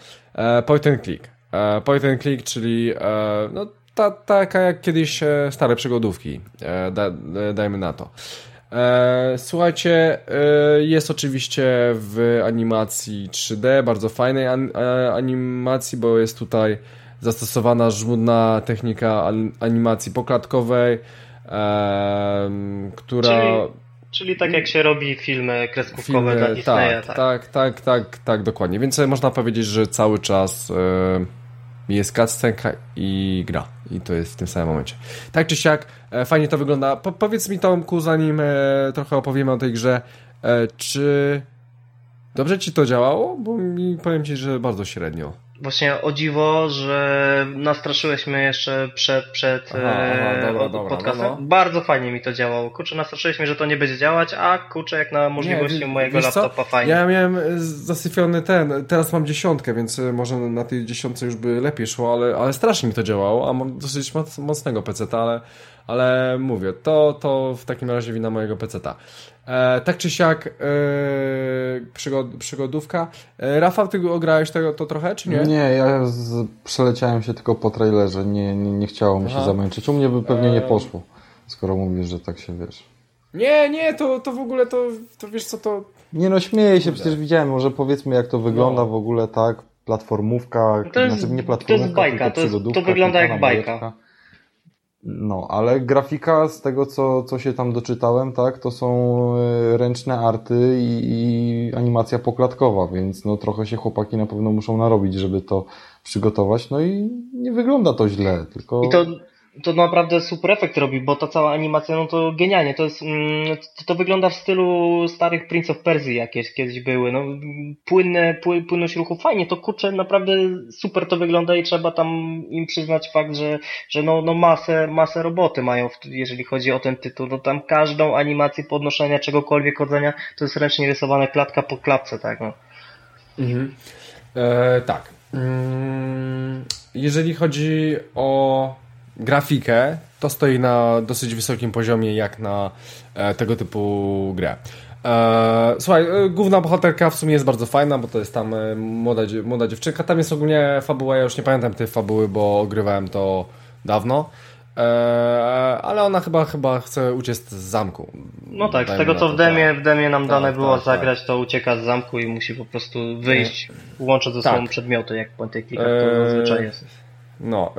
Point and click. E, point and click, czyli e, no, ta, taka jak kiedyś e, stare przygodówki, da, dajmy na to. Słuchajcie, jest oczywiście w animacji 3D, bardzo fajnej animacji, bo jest tutaj zastosowana żmudna technika animacji poklatkowej, która... Czyli, czyli tak jak się robi filmy kreskówkowe filmy, dla Disneya. Tak, tak, tak, tak, tak, tak, dokładnie. Więc można powiedzieć, że cały czas jest cutscenka i gra. I to jest w tym samym momencie. Tak czy siak, e, fajnie to wygląda. Po, powiedz mi Tomku, zanim e, trochę opowiemy o tej grze, e, czy dobrze ci to działało? Bo mi powiem ci, że bardzo średnio. Właśnie o dziwo, że nastraszyłeś mnie jeszcze przed, przed aha, aha, e, dobra, dobra, podcastem. No, no. Bardzo fajnie mi to działało. Kurczę, nastraszyłeś mnie, że to nie będzie działać, a kurczę, jak na możliwości nie, mojego laptopa fajnie. Ja miałem e, zasyfiony ten, teraz mam dziesiątkę, więc e, może na tej dziesiątce już by lepiej szło, ale, ale strasznie mi to działało, a mam dosyć mocnego PC, ale, ale mówię, to, to w takim razie wina mojego PC-ta. E, tak czy siak e, przygod, przygodówka. E, Rafał, ty ograłeś tego, to trochę, czy nie? Nie, ja z, przeleciałem się tylko po trailerze, nie, nie, nie chciało mi się Aha. zamęczyć. U mnie by pewnie nie e, poszło, skoro mówisz, że tak się wiesz. Nie, nie, to, to w ogóle to, to wiesz co to... Nie no, śmieję się, przecież widziałem, może powiedzmy jak to wygląda no. w ogóle, tak? Platformówka, to jest, znaczy nie platformówka, to jest bajka, to, jest, to wygląda jak bajka. No, ale grafika z tego, co, co się tam doczytałem, tak, to są e, ręczne arty i, i, animacja poklatkowa, więc no trochę się chłopaki na pewno muszą narobić, żeby to przygotować. No i nie wygląda to źle, tylko. I to to naprawdę super efekt robi, bo ta cała animacja, no to genialnie, to jest, mm, to, to wygląda w stylu starych Prince of Persia, jakieś kiedyś były, no płynne, pły, płynność ruchu, fajnie, to kurczę, naprawdę super to wygląda i trzeba tam im przyznać fakt, że, że no, no masę, masę roboty mają, jeżeli chodzi o ten tytuł, no tam każdą animację podnoszenia czegokolwiek, chodzenia, to jest ręcznie rysowane klatka po klapce, tak, no. Mhm. E, tak. Mm, jeżeli chodzi o grafikę, to stoi na dosyć wysokim poziomie jak na e, tego typu grę. E, słuchaj, e, główna bohaterka w sumie jest bardzo fajna, bo to jest tam e, młoda, młoda dziewczynka. Tam jest ogólnie fabuła, ja już nie pamiętam tej fabuły, bo ogrywałem to dawno. E, ale ona chyba chyba chce uciec z zamku. No tak, z tego co w demie, w demie nam tak, dane było tak, zagrać, tak. to ucieka z zamku i musi po prostu wyjść, łączyć ze sobą tak. przedmioty, jak point click, to zazwyczaj jest. No,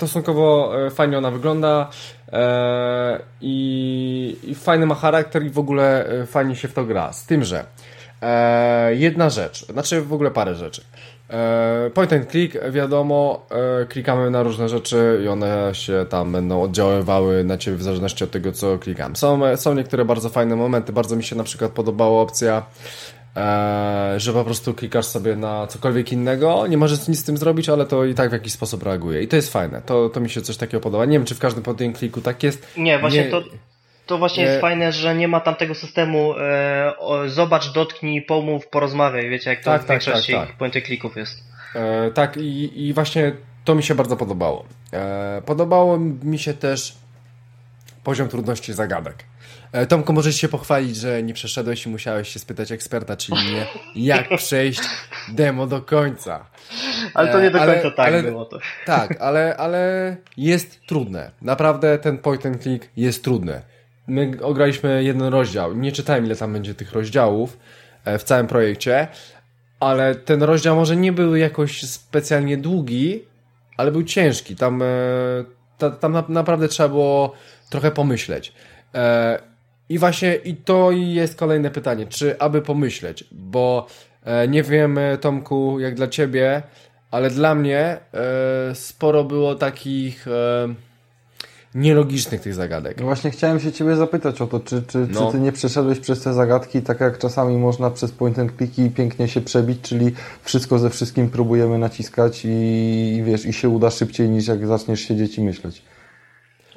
stosunkowo e, fajnie ona wygląda e, i, i fajny ma charakter i w ogóle e, fajnie się w to gra. Z tym, że jedna rzecz, znaczy w ogóle parę rzeczy. Point and click, wiadomo, klikamy na różne rzeczy i one się tam będą oddziaływały na ciebie w zależności od tego, co klikam. Są, są niektóre bardzo fajne momenty. Bardzo mi się na przykład podobała opcja że po prostu klikasz sobie na cokolwiek innego, nie możesz nic z tym zrobić, ale to i tak w jakiś sposób reaguje. I to jest fajne. To, to mi się coś takiego podoba. Nie wiem, czy w każdym podjęciu kliku tak jest. Nie, właśnie nie... to. To właśnie jest fajne, że nie ma tam tego systemu e, o, zobacz, dotknij, pomów, porozmawiaj, wiecie, jak to tak, w tak, większości tak, tak. klików jest. E, tak, i, i właśnie to mi się bardzo podobało. E, podobało mi się też poziom trudności zagadek. E, Tomku, możesz się pochwalić, że nie przeszedłeś i musiałeś się spytać eksperta, czyli mnie, jak [LAUGHS] przejść demo do końca. Ale to nie do e, końca ale, tak ale, było to. Tak, ale, ale jest trudne. Naprawdę ten point and click jest trudny. My ograliśmy jeden rozdział. Nie czytałem, ile tam będzie tych rozdziałów e, w całym projekcie, ale ten rozdział może nie był jakoś specjalnie długi, ale był ciężki. Tam, tam naprawdę trzeba było trochę pomyśleć. I właśnie i to jest kolejne pytanie, czy aby pomyśleć, bo e, nie wiem e, Tomku jak dla ciebie, ale dla mnie e, sporo było takich e, nielogicznych tych zagadek. No właśnie chciałem się ciebie zapytać o to, czy, czy, no. czy ty nie przeszedłeś przez te zagadki tak jak czasami można przez point and clicky pięknie się przebić, czyli wszystko ze wszystkim próbujemy naciskać i, i wiesz, i się uda szybciej niż jak zaczniesz siedzieć i myśleć.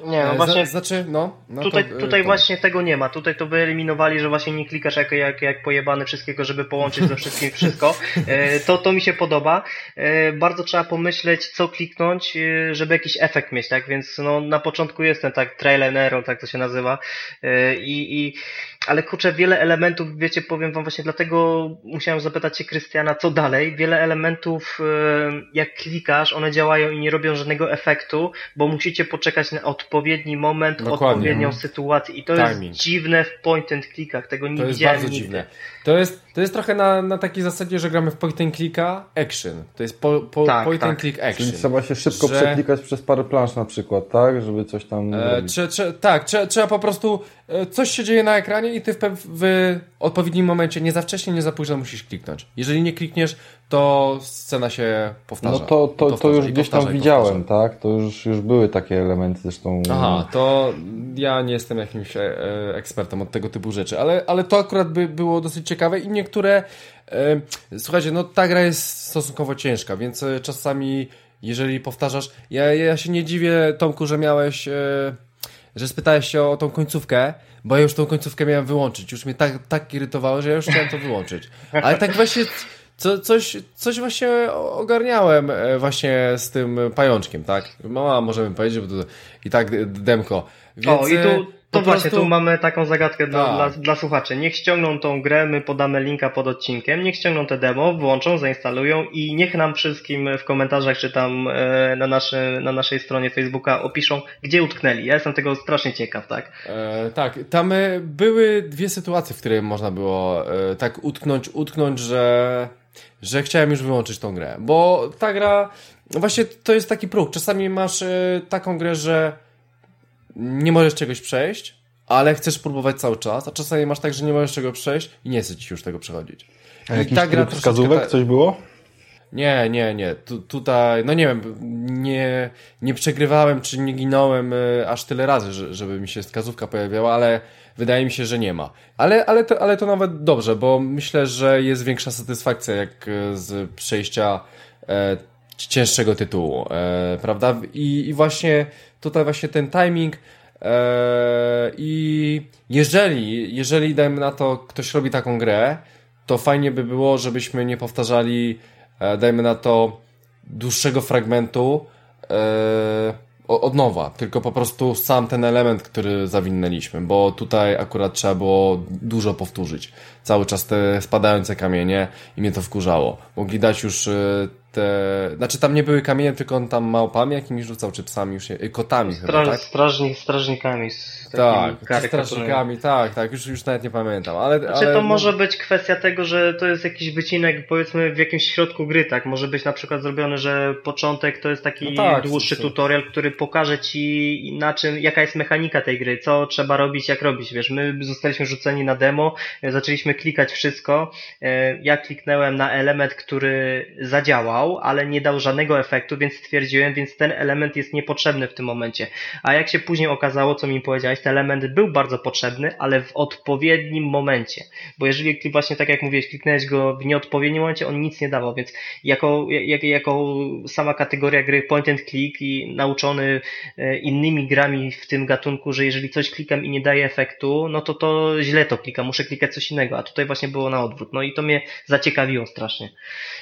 Nie, no e, właśnie. Znaczy, no. no tutaj to, tutaj to... właśnie tego nie ma. Tutaj to wyeliminowali, że właśnie nie klikasz jak, jak, jak pojebany wszystkiego, żeby połączyć ze wszystkim [LAUGHS] wszystko. E, to, to mi się podoba. E, bardzo trzeba pomyśleć, co kliknąć, żeby jakiś efekt mieć, tak? Więc no, na początku jest ten tak trail and error, tak to się nazywa. I, i ale kurczę, wiele elementów, wiecie, powiem wam właśnie dlatego musiałem zapytać się Krystiana, co dalej. Wiele elementów, e, jak klikasz, one działają i nie robią żadnego efektu, bo musicie poczekać na odpowiedni moment, Dokładnie. odpowiednią sytuację. I to Timing. jest dziwne w point and clickach, tego nie to widziałem jest bardzo nigdy. Dziwne. To jest, to jest trochę na, na takiej zasadzie, że gramy w point and clicka action. To jest po, po, tak, point tak. and click action. Czyli trzeba się szybko że... przeklikać przez parę plansz na przykład, tak? Żeby coś tam e, trze, trze, Tak, trze, trzeba po prostu e, coś się dzieje na ekranie i ty w, w odpowiednim momencie, nie za wcześnie, nie za późno musisz kliknąć. Jeżeli nie klikniesz, to scena się powtarza. No to, to, to już gdzieś tam widziałem, tak? To już, już były takie elementy zresztą. Aha, to ja nie jestem jakimś e, ekspertem od tego typu rzeczy, ale, ale to akurat by było dosyć ciekawe i niektóre e, słuchajcie, no ta gra jest stosunkowo ciężka, więc e, czasami jeżeli powtarzasz, ja, ja się nie dziwię Tomku, że miałeś że spytałeś się o tą końcówkę, bo ja już tą końcówkę miałem wyłączyć. Już mnie tak, tak irytowało, że ja już chciałem to wyłączyć. Ale tak właśnie co, coś, coś właśnie ogarniałem e, właśnie z tym pajączkiem, tak? Mała możemy powiedzieć, bo to i tak demko. Więc, o, i tu, e, to właśnie, prostu... tu mamy taką zagadkę dla, tak. dla, dla, słuchaczy. Niech ściągną tą grę, my podamy linka pod odcinkiem, niech ściągną te demo, włączą, zainstalują i niech nam wszystkim w komentarzach czy tam e, na, naszy, na naszej stronie Facebooka opiszą, gdzie utknęli. Ja jestem tego strasznie ciekaw, tak? E, tak, tam były dwie sytuacje, w których można było e, tak utknąć, utknąć, że że chciałem już wyłączyć tą grę, bo ta gra, właśnie to jest taki próg. Czasami masz y, taką grę, że nie możesz czegoś przejść, ale chcesz próbować cały czas, a czasami masz tak, że nie możesz czego przejść i nie chcesz już tego przechodzić. A jakiś ta gra wskazówek ta... coś było? Nie, nie, nie. Tu, tutaj, no nie wiem, nie, nie przegrywałem czy nie ginąłem y, aż tyle razy, że, żeby mi się wskazówka pojawiała, ale wydaje mi się, że nie ma. Ale, ale, to, ale to nawet dobrze, bo myślę, że jest większa satysfakcja jak y, z przejścia e, cięższego tytułu, e, prawda? I, I właśnie tutaj właśnie ten timing e, i jeżeli, jeżeli dajmy na to, ktoś robi taką grę, to fajnie by było, żebyśmy nie powtarzali E, dajmy na to, dłuższego fragmentu e, od nowa, tylko po prostu sam ten element, który zawinęliśmy, bo tutaj akurat trzeba było dużo powtórzyć. Cały czas te spadające kamienie i mnie to wkurzało. Mogli dać już e, te... Znaczy tam nie były kamienie, tylko on tam małpami jakimiś rzucał, czy psami już, nie... kotami Straż, chyba, tak? Strażnik, strażnikami z tak, strażnikami, tak, tak, już, już nawet nie pamiętam, ale... Znaczy ale, to no... może być kwestia tego, że to jest jakiś wycinek, powiedzmy, w jakimś środku gry, tak? Może być na przykład zrobione, że początek to jest taki no tak, dłuższy tutorial, który pokaże ci na czym, jaka jest mechanika tej gry, co trzeba robić, jak robić, wiesz, my zostaliśmy rzuceni na demo, zaczęliśmy klikać wszystko, e, ja kliknąłem na element, który zadziałał, ale nie dał żadnego efektu, więc stwierdziłem, więc ten element jest niepotrzebny w tym momencie. A jak się później okazało, co mi powiedziałeś, ten element był bardzo potrzebny, ale w odpowiednim momencie. Bo jeżeli właśnie tak jak mówiłeś, kliknąłeś go w nieodpowiednim momencie, on nic nie dawał, więc jako, jak, jako sama kategoria gry point and click i nauczony e, innymi grami w tym gatunku, że jeżeli coś klikam i nie daje efektu, no to to źle to klika, muszę klikać coś innego, a tutaj właśnie było na odwrót. No i to mnie zaciekawiło strasznie.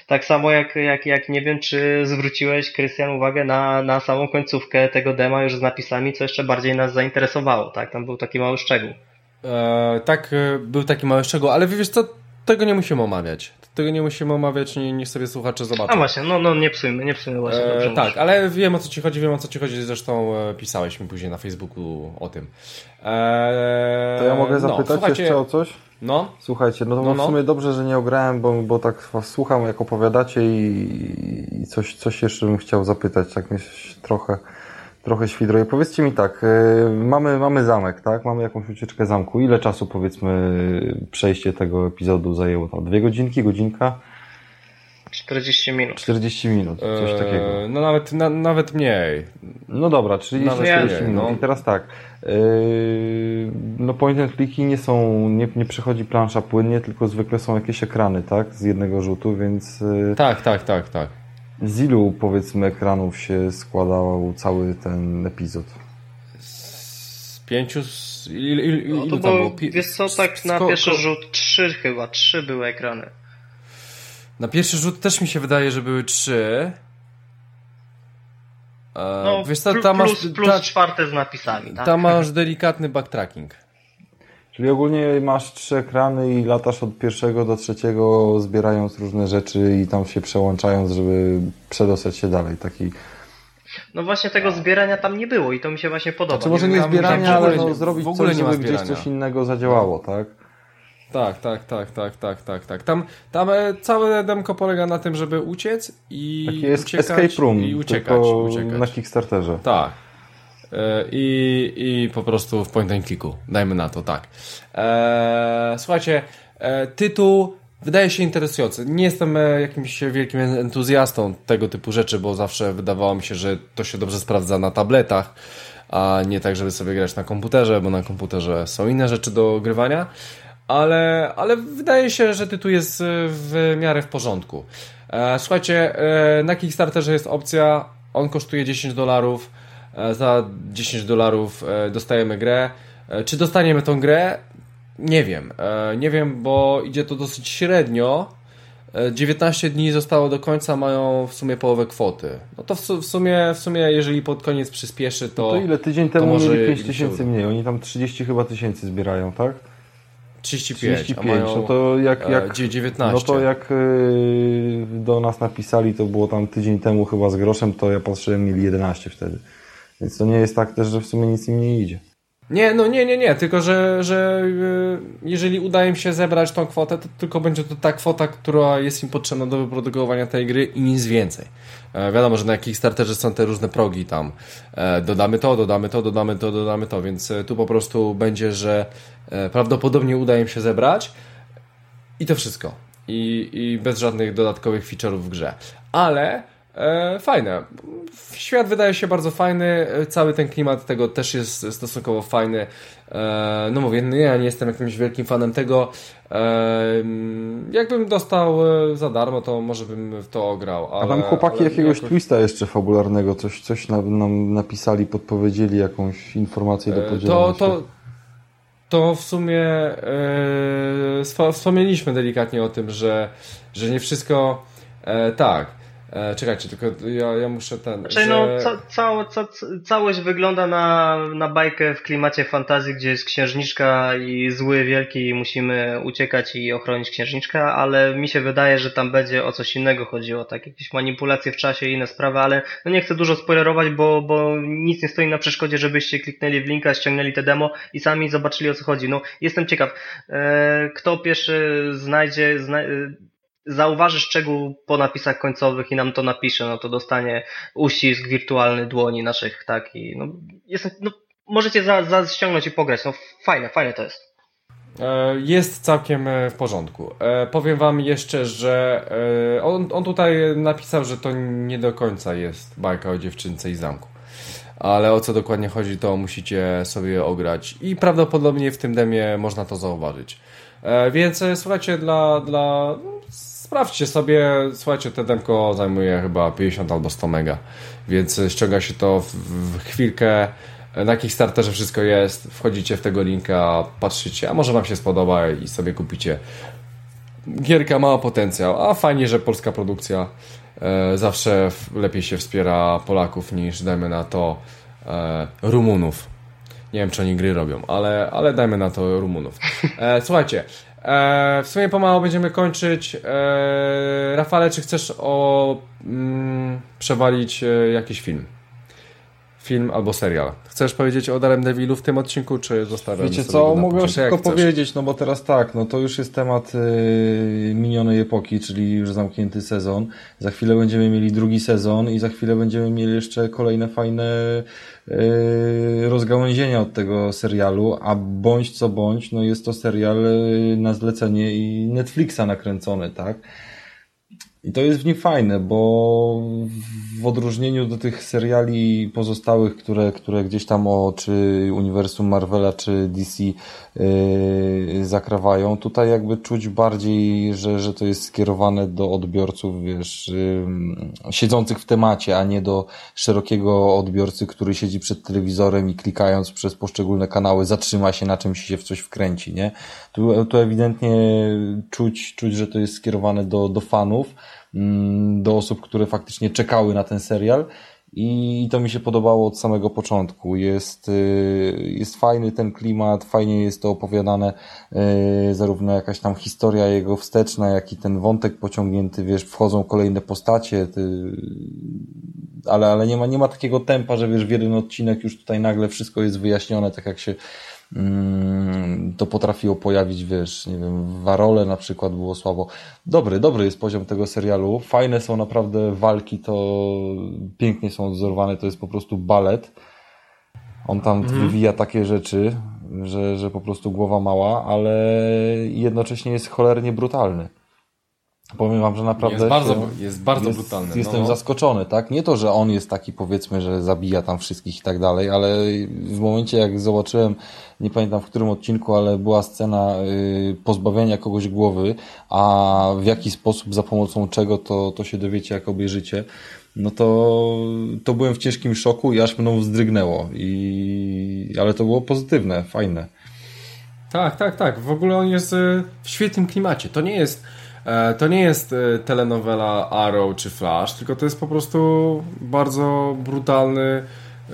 Tak samo jak, jak, jak nie wiem, czy zwróciłeś, Krystian, uwagę na, na samą końcówkę tego dema już z napisami, co jeszcze bardziej nas zainteresowało, tak? Tam był taki mały szczegół. E, tak, e, był taki mały szczegół, ale wiesz co, tego nie musimy omawiać. Tego nie musimy omawiać, nie, niech sobie słuchacze zobaczą. A właśnie, no, no nie psujmy, nie psujmy właśnie. E, tak, ale wiem o co ci chodzi, wiem o co ci chodzi, zresztą e, pisałeś mi później na Facebooku o tym. E, to ja mogę no, zapytać no, jeszcze o coś? No. Słuchajcie, no to no, no. w sumie dobrze, że nie ograłem, bo, bo tak was słucham, jak opowiadacie i, i coś, coś jeszcze bym chciał zapytać, tak myślę, trochę trochę świdruje. Powiedzcie mi tak, y, mamy, mamy zamek, tak? Mamy jakąś ucieczkę zamku. Ile czasu, powiedzmy, przejście tego epizodu zajęło? Tam dwie godzinki, godzinka? 40 minut. 40 minut, coś eee, takiego. No nawet, na, nawet mniej. No dobra, 30, 40 minut. No. I teraz tak, yy, no point and clicki nie są, nie, nie przechodzi plansza płynnie, tylko zwykle są jakieś ekrany, tak? Z jednego rzutu, więc... Yy, tak, tak, tak, tak. Z ilu, powiedzmy, ekranów się składał cały ten epizod? Z pięciu... Z... Il, il, il, no to było, było? Wiesz co, tak na pierwszy rzut trzy chyba, trzy były ekrany. Na pierwszy rzut też mi się wydaje, że były trzy. E, no, wiesz co, tam plus, masz, plus ta, czwarte z napisami. Tak? Tam masz delikatny backtracking. Czyli ogólnie masz trzy ekrany i latasz od pierwszego do trzeciego, zbierając różne rzeczy i tam się przełączając, żeby przedostać się dalej. Taki... No właśnie tego zbierania tam nie było i to mi się właśnie podoba. Znaczy może nie, nie zbierania, ale no, zrobić w ogóle coś, żeby gdzieś coś innego zadziałało, tak? Tak, tak, tak, tak, tak, tak, tak. Tam, tam e, całe demko polega na tym, żeby uciec i Taki jest uciekać escape room, i uciekać, uciekać. na Kickstarterze. Tak, i, i po prostu w point and. Dajmy na to, tak. Eee, słuchajcie, e, tytuł wydaje się interesujący. Nie jestem e, jakimś wielkim entuzjastą tego typu rzeczy, bo zawsze wydawało mi się, że to się dobrze sprawdza na tabletach, a nie tak, żeby sobie grać na komputerze, bo na komputerze są inne rzeczy do grywania. Ale, ale wydaje się, że tytuł jest w miarę w porządku. E, słuchajcie, e, na Kickstarterze jest opcja, on kosztuje 10 dolarów E, za 10 dolarów e, dostajemy grę. E, czy dostaniemy tą grę? Nie wiem. Nie wiem, bo idzie to dosyć średnio. 19 dni zostało do końca, mają w sumie połowę kwoty. No to w sumie, w sumie jeżeli pod koniec przyspieszy, to. No to ile? Tydzień temu może mieli 5 tysięcy mniej. Oni tam 30 chyba tysięcy zbierają, tak? 35, 35 mają, no to jak, jak 19. No to jak do nas napisali, to było tam tydzień temu chyba z groszem, to ja patrzyłem, mieli 11 wtedy. Więc to nie jest tak też, że w sumie nic im nie idzie. Nie, no nie, nie, nie, tylko że, że e, jeżeli uda im się zebrać tą kwotę, to tylko będzie to ta kwota, która jest im potrzebna do wyprodukowania tej gry i nic więcej. E, wiadomo, że na Kickstarterze są te różne progi tam. E, dodamy to, dodamy to, dodamy to, dodamy to, więc tu po prostu będzie, że prawdopodobnie uda im się zebrać i to wszystko. i, i bez żadnych dodatkowych feature'ów w grze. Ale e, fajne. Świat wydaje się bardzo fajny, cały ten klimat tego też jest stosunkowo fajny. E, no mówię, no ja nie jestem jakimś wielkim fanem tego. E, jakbym dostał e, za darmo, to może bym w to ograł. Ale, A tam chłopaki ale jakiegoś jakoś... twista jeszcze fabularnego, coś, coś nam, nam napisali, podpowiedzieli jakąś informację do podzielenia to, to, to w sumie yy, wspomnieliśmy delikatnie o tym, że, że nie wszystko e, tak. E, czekajcie, tylko ja, ja muszę ten. Znaczy, że... no, ca, ca, ca, całość wygląda na, na bajkę w klimacie fantazji, gdzie jest księżniczka i zły wielki i musimy uciekać i ochronić księżniczkę, ale mi się wydaje, że tam będzie o coś innego chodziło, tak jakieś manipulacje w czasie i inne sprawy, ale no nie chcę dużo spoilerować, bo, bo nic nie stoi na przeszkodzie, żebyście kliknęli w linka, ściągnęli te demo i sami zobaczyli o co chodzi. No, jestem ciekaw, e, kto pierwszy znajdzie, zna, zauważy szczegół po napisach końcowych i nam to napisze, no to dostanie uścisk wirtualny dłoni naszych, tak, i no, jest, no możecie za, za ściągnąć i pograć, no fajne, fajne to jest. E, jest całkiem e, w porządku. E, powiem Wam jeszcze, że on, on tutaj napisał, że to nie do końca jest bajka o dziewczynce i zamku. Ale o co dokładnie chodzi, to musicie sobie ograć i prawdopodobnie w tym demie można to zauważyć. Więc słuchajcie, dla, dla sprawdźcie sobie, słuchajcie, te demko zajmuje chyba 50 albo 100 mega, więc ściąga się to w, w chwilkę, na Kickstarterze wszystko jest, wchodzicie w tego linka, patrzycie, a może Wam się spodoba i sobie kupicie. Gierka ma potencjał, a fajnie, że polska produkcja e, zawsze lepiej się wspiera Polaków niż, dajmy na to, e, Rumunów. Nie wiem, czy oni gry robią, ale, ale dajmy na to Rumunów. E, słuchajcie, E, w sumie pomału będziemy kończyć. E, Rafale, czy chcesz o mm, przewalić e, jakiś film? Film albo serial. Chcesz powiedzieć o Darem Devilu w tym odcinku, czy zostawiam Wiecie co, mogę tylko powiedzieć, no bo teraz tak, no to już jest temat y, minionej epoki, czyli już zamknięty sezon. Za chwilę będziemy mieli drugi sezon i za chwilę będziemy mieli jeszcze kolejne fajne y, rozgałęzienia od tego serialu, a bądź co bądź, no jest to serial y, na zlecenie i Netflixa nakręcony, tak? I to jest w nim fajne, bo w odróżnieniu do tych seriali pozostałych, które, które gdzieś tam o czy uniwersum Marvela, czy DC yy, zakrawają, tutaj jakby czuć bardziej, że, że to jest skierowane do odbiorców, wiesz, yy, siedzących w temacie, a nie do szerokiego odbiorcy, który siedzi przed telewizorem i klikając przez poszczególne kanały zatrzyma się na czymś się w coś wkręci, nie? Tu, tu ewidentnie czuć, czuć, że to jest skierowane do, do fanów, Mm, do osób, które faktycznie czekały na ten serial. I to mi się podobało od samego początku. Jest, y, jest fajny ten klimat, fajnie jest to opowiadane, y, zarówno jakaś tam historia jego wsteczna, jak i ten wątek pociągnięty, wiesz, wchodzą kolejne postacie, ale, ale nie ma, nie ma takiego tempa, że wiesz, w jeden odcinek już tutaj nagle wszystko jest wyjaśnione, tak jak się to potrafiło pojawić, wiesz, nie wiem, Warole na przykład było słabo. Dobry, dobry jest poziom tego serialu. Fajne są naprawdę walki, to pięknie są odzorowane, to jest po prostu balet. On tam mhm. wywija takie rzeczy, że, że po prostu głowa mała, ale jednocześnie jest cholernie brutalny. Powiem wam, że naprawdę. Jest bardzo, jest bardzo jest, brutalny. Jestem no. zaskoczony, tak? Nie to, że on jest taki, powiedzmy, że zabija tam wszystkich i tak dalej, ale w momencie, jak zobaczyłem, nie pamiętam w którym odcinku, ale była scena y, pozbawienia kogoś głowy, a w jaki sposób, za pomocą czego, to, to się dowiecie, jak obejrzycie. No to, to byłem w ciężkim szoku i aż mną wzdrygnęło. I, ale to było pozytywne, fajne. Tak, tak, tak. W ogóle on jest y, w świetnym klimacie. To nie jest to nie jest e, telenowela Arrow czy Flash, tylko to jest po prostu bardzo brutalny. E,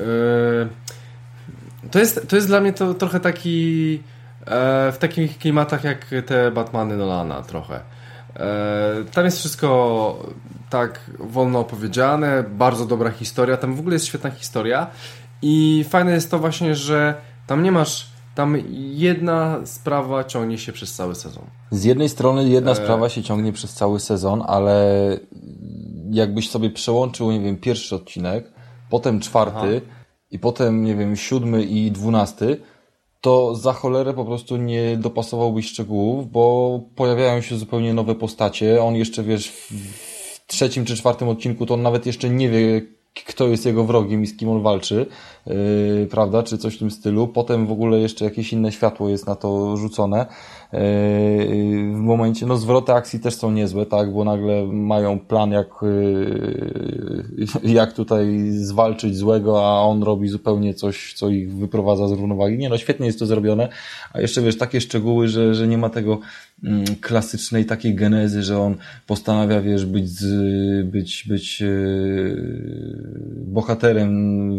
to jest, to jest dla mnie to trochę taki w takich klimatach jak te Batmany Nolana trochę. Tam jest wszystko tak wolno opowiedziane, bardzo dobra historia, tam w ogóle jest świetna historia i fajne jest to właśnie, że tam nie masz tam jedna sprawa ciągnie się przez cały sezon. Z jednej strony jedna e... sprawa się ciągnie przez cały sezon, ale jakbyś sobie przełączył, nie wiem, pierwszy odcinek, potem czwarty Aha. i potem, nie wiem, siódmy i dwunasty, to za cholerę po prostu nie dopasowałbyś szczegółów, bo pojawiają się zupełnie nowe postacie. On jeszcze, wiesz, w trzecim czy czwartym odcinku to on nawet jeszcze nie wie, kto jest jego wrogiem i z kim on walczy, yy, prawda, czy coś w tym stylu. Potem w ogóle jeszcze jakieś inne światło jest na to rzucone. Yy, w momencie, no zwroty akcji też są niezłe, tak, bo nagle mają plan jak, yy, [LAUGHS] jak tutaj zwalczyć złego, a on robi zupełnie coś, co ich wyprowadza z równowagi. Nie no, świetnie jest to zrobione, a jeszcze wiesz, takie szczegóły, że, że nie ma tego mm, klasycznej takiej genezy, że on postanawia, wiesz, być, być, być bohaterem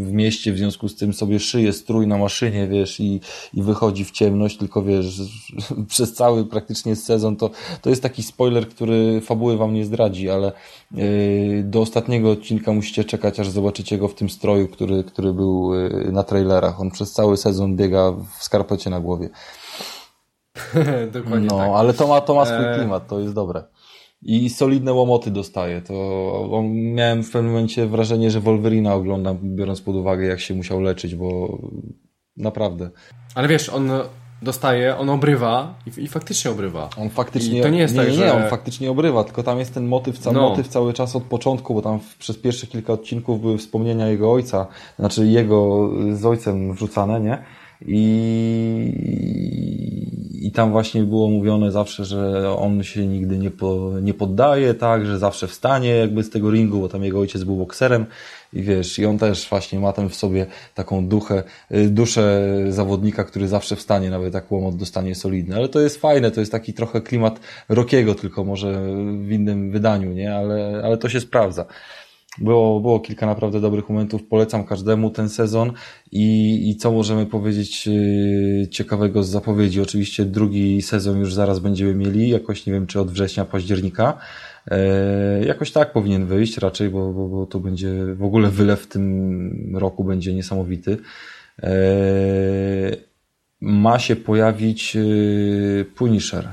w mieście, w związku z tym sobie szyje strój na maszynie, wiesz, i, i wychodzi w ciemność, tylko wiesz, przez cały praktycznie sezon to, to jest taki spoiler, który fabuły wam nie zdradzi, ale yy, do ostatniego odcinka musicie czekać, aż zobaczycie go w tym stroju, który, który był yy, na trailerach. On przez cały sezon biega w skarpecie na głowie. [LAUGHS] Dokładnie no, tak. ale to ma, to ma swój e, klimat, to jest dobre i solidne łomoty dostaje. To miałem w pewnym momencie wrażenie, że Wolverina oglądam, biorąc pod uwagę, jak się musiał leczyć, bo naprawdę. Ale wiesz, on dostaje, on obrywa i, i faktycznie obrywa. On faktycznie. I to nie jest nie, tak, nie, że... on faktycznie obrywa, tylko tam jest ten motyw, ca no. motyw cały czas od początku, bo tam przez pierwsze kilka odcinków były wspomnienia jego ojca, znaczy jego z ojcem wrzucane, nie? I, i tam właśnie było mówione zawsze, że on się nigdy nie, po, nie poddaje, tak, że zawsze wstanie jakby z tego ringu, bo tam jego ojciec był bokserem i wiesz, i on też właśnie ma tam w sobie taką duchę, y, duszę zawodnika, który zawsze wstanie, nawet jak łomot dostanie solidny. Ale to jest fajne, to jest taki trochę klimat Rokiego, tylko może w innym wydaniu, nie? Ale, ale to się sprawdza. Było, było kilka naprawdę dobrych momentów. Polecam każdemu ten sezon. I, i co możemy powiedzieć yy, ciekawego z zapowiedzi? Oczywiście drugi sezon już zaraz będziemy mieli, jakoś nie wiem, czy od września, października. E, jakoś tak powinien wyjść raczej, bo, bo, bo to będzie w ogóle wylew w tym roku będzie niesamowity. E, ma się pojawić yy, Punisher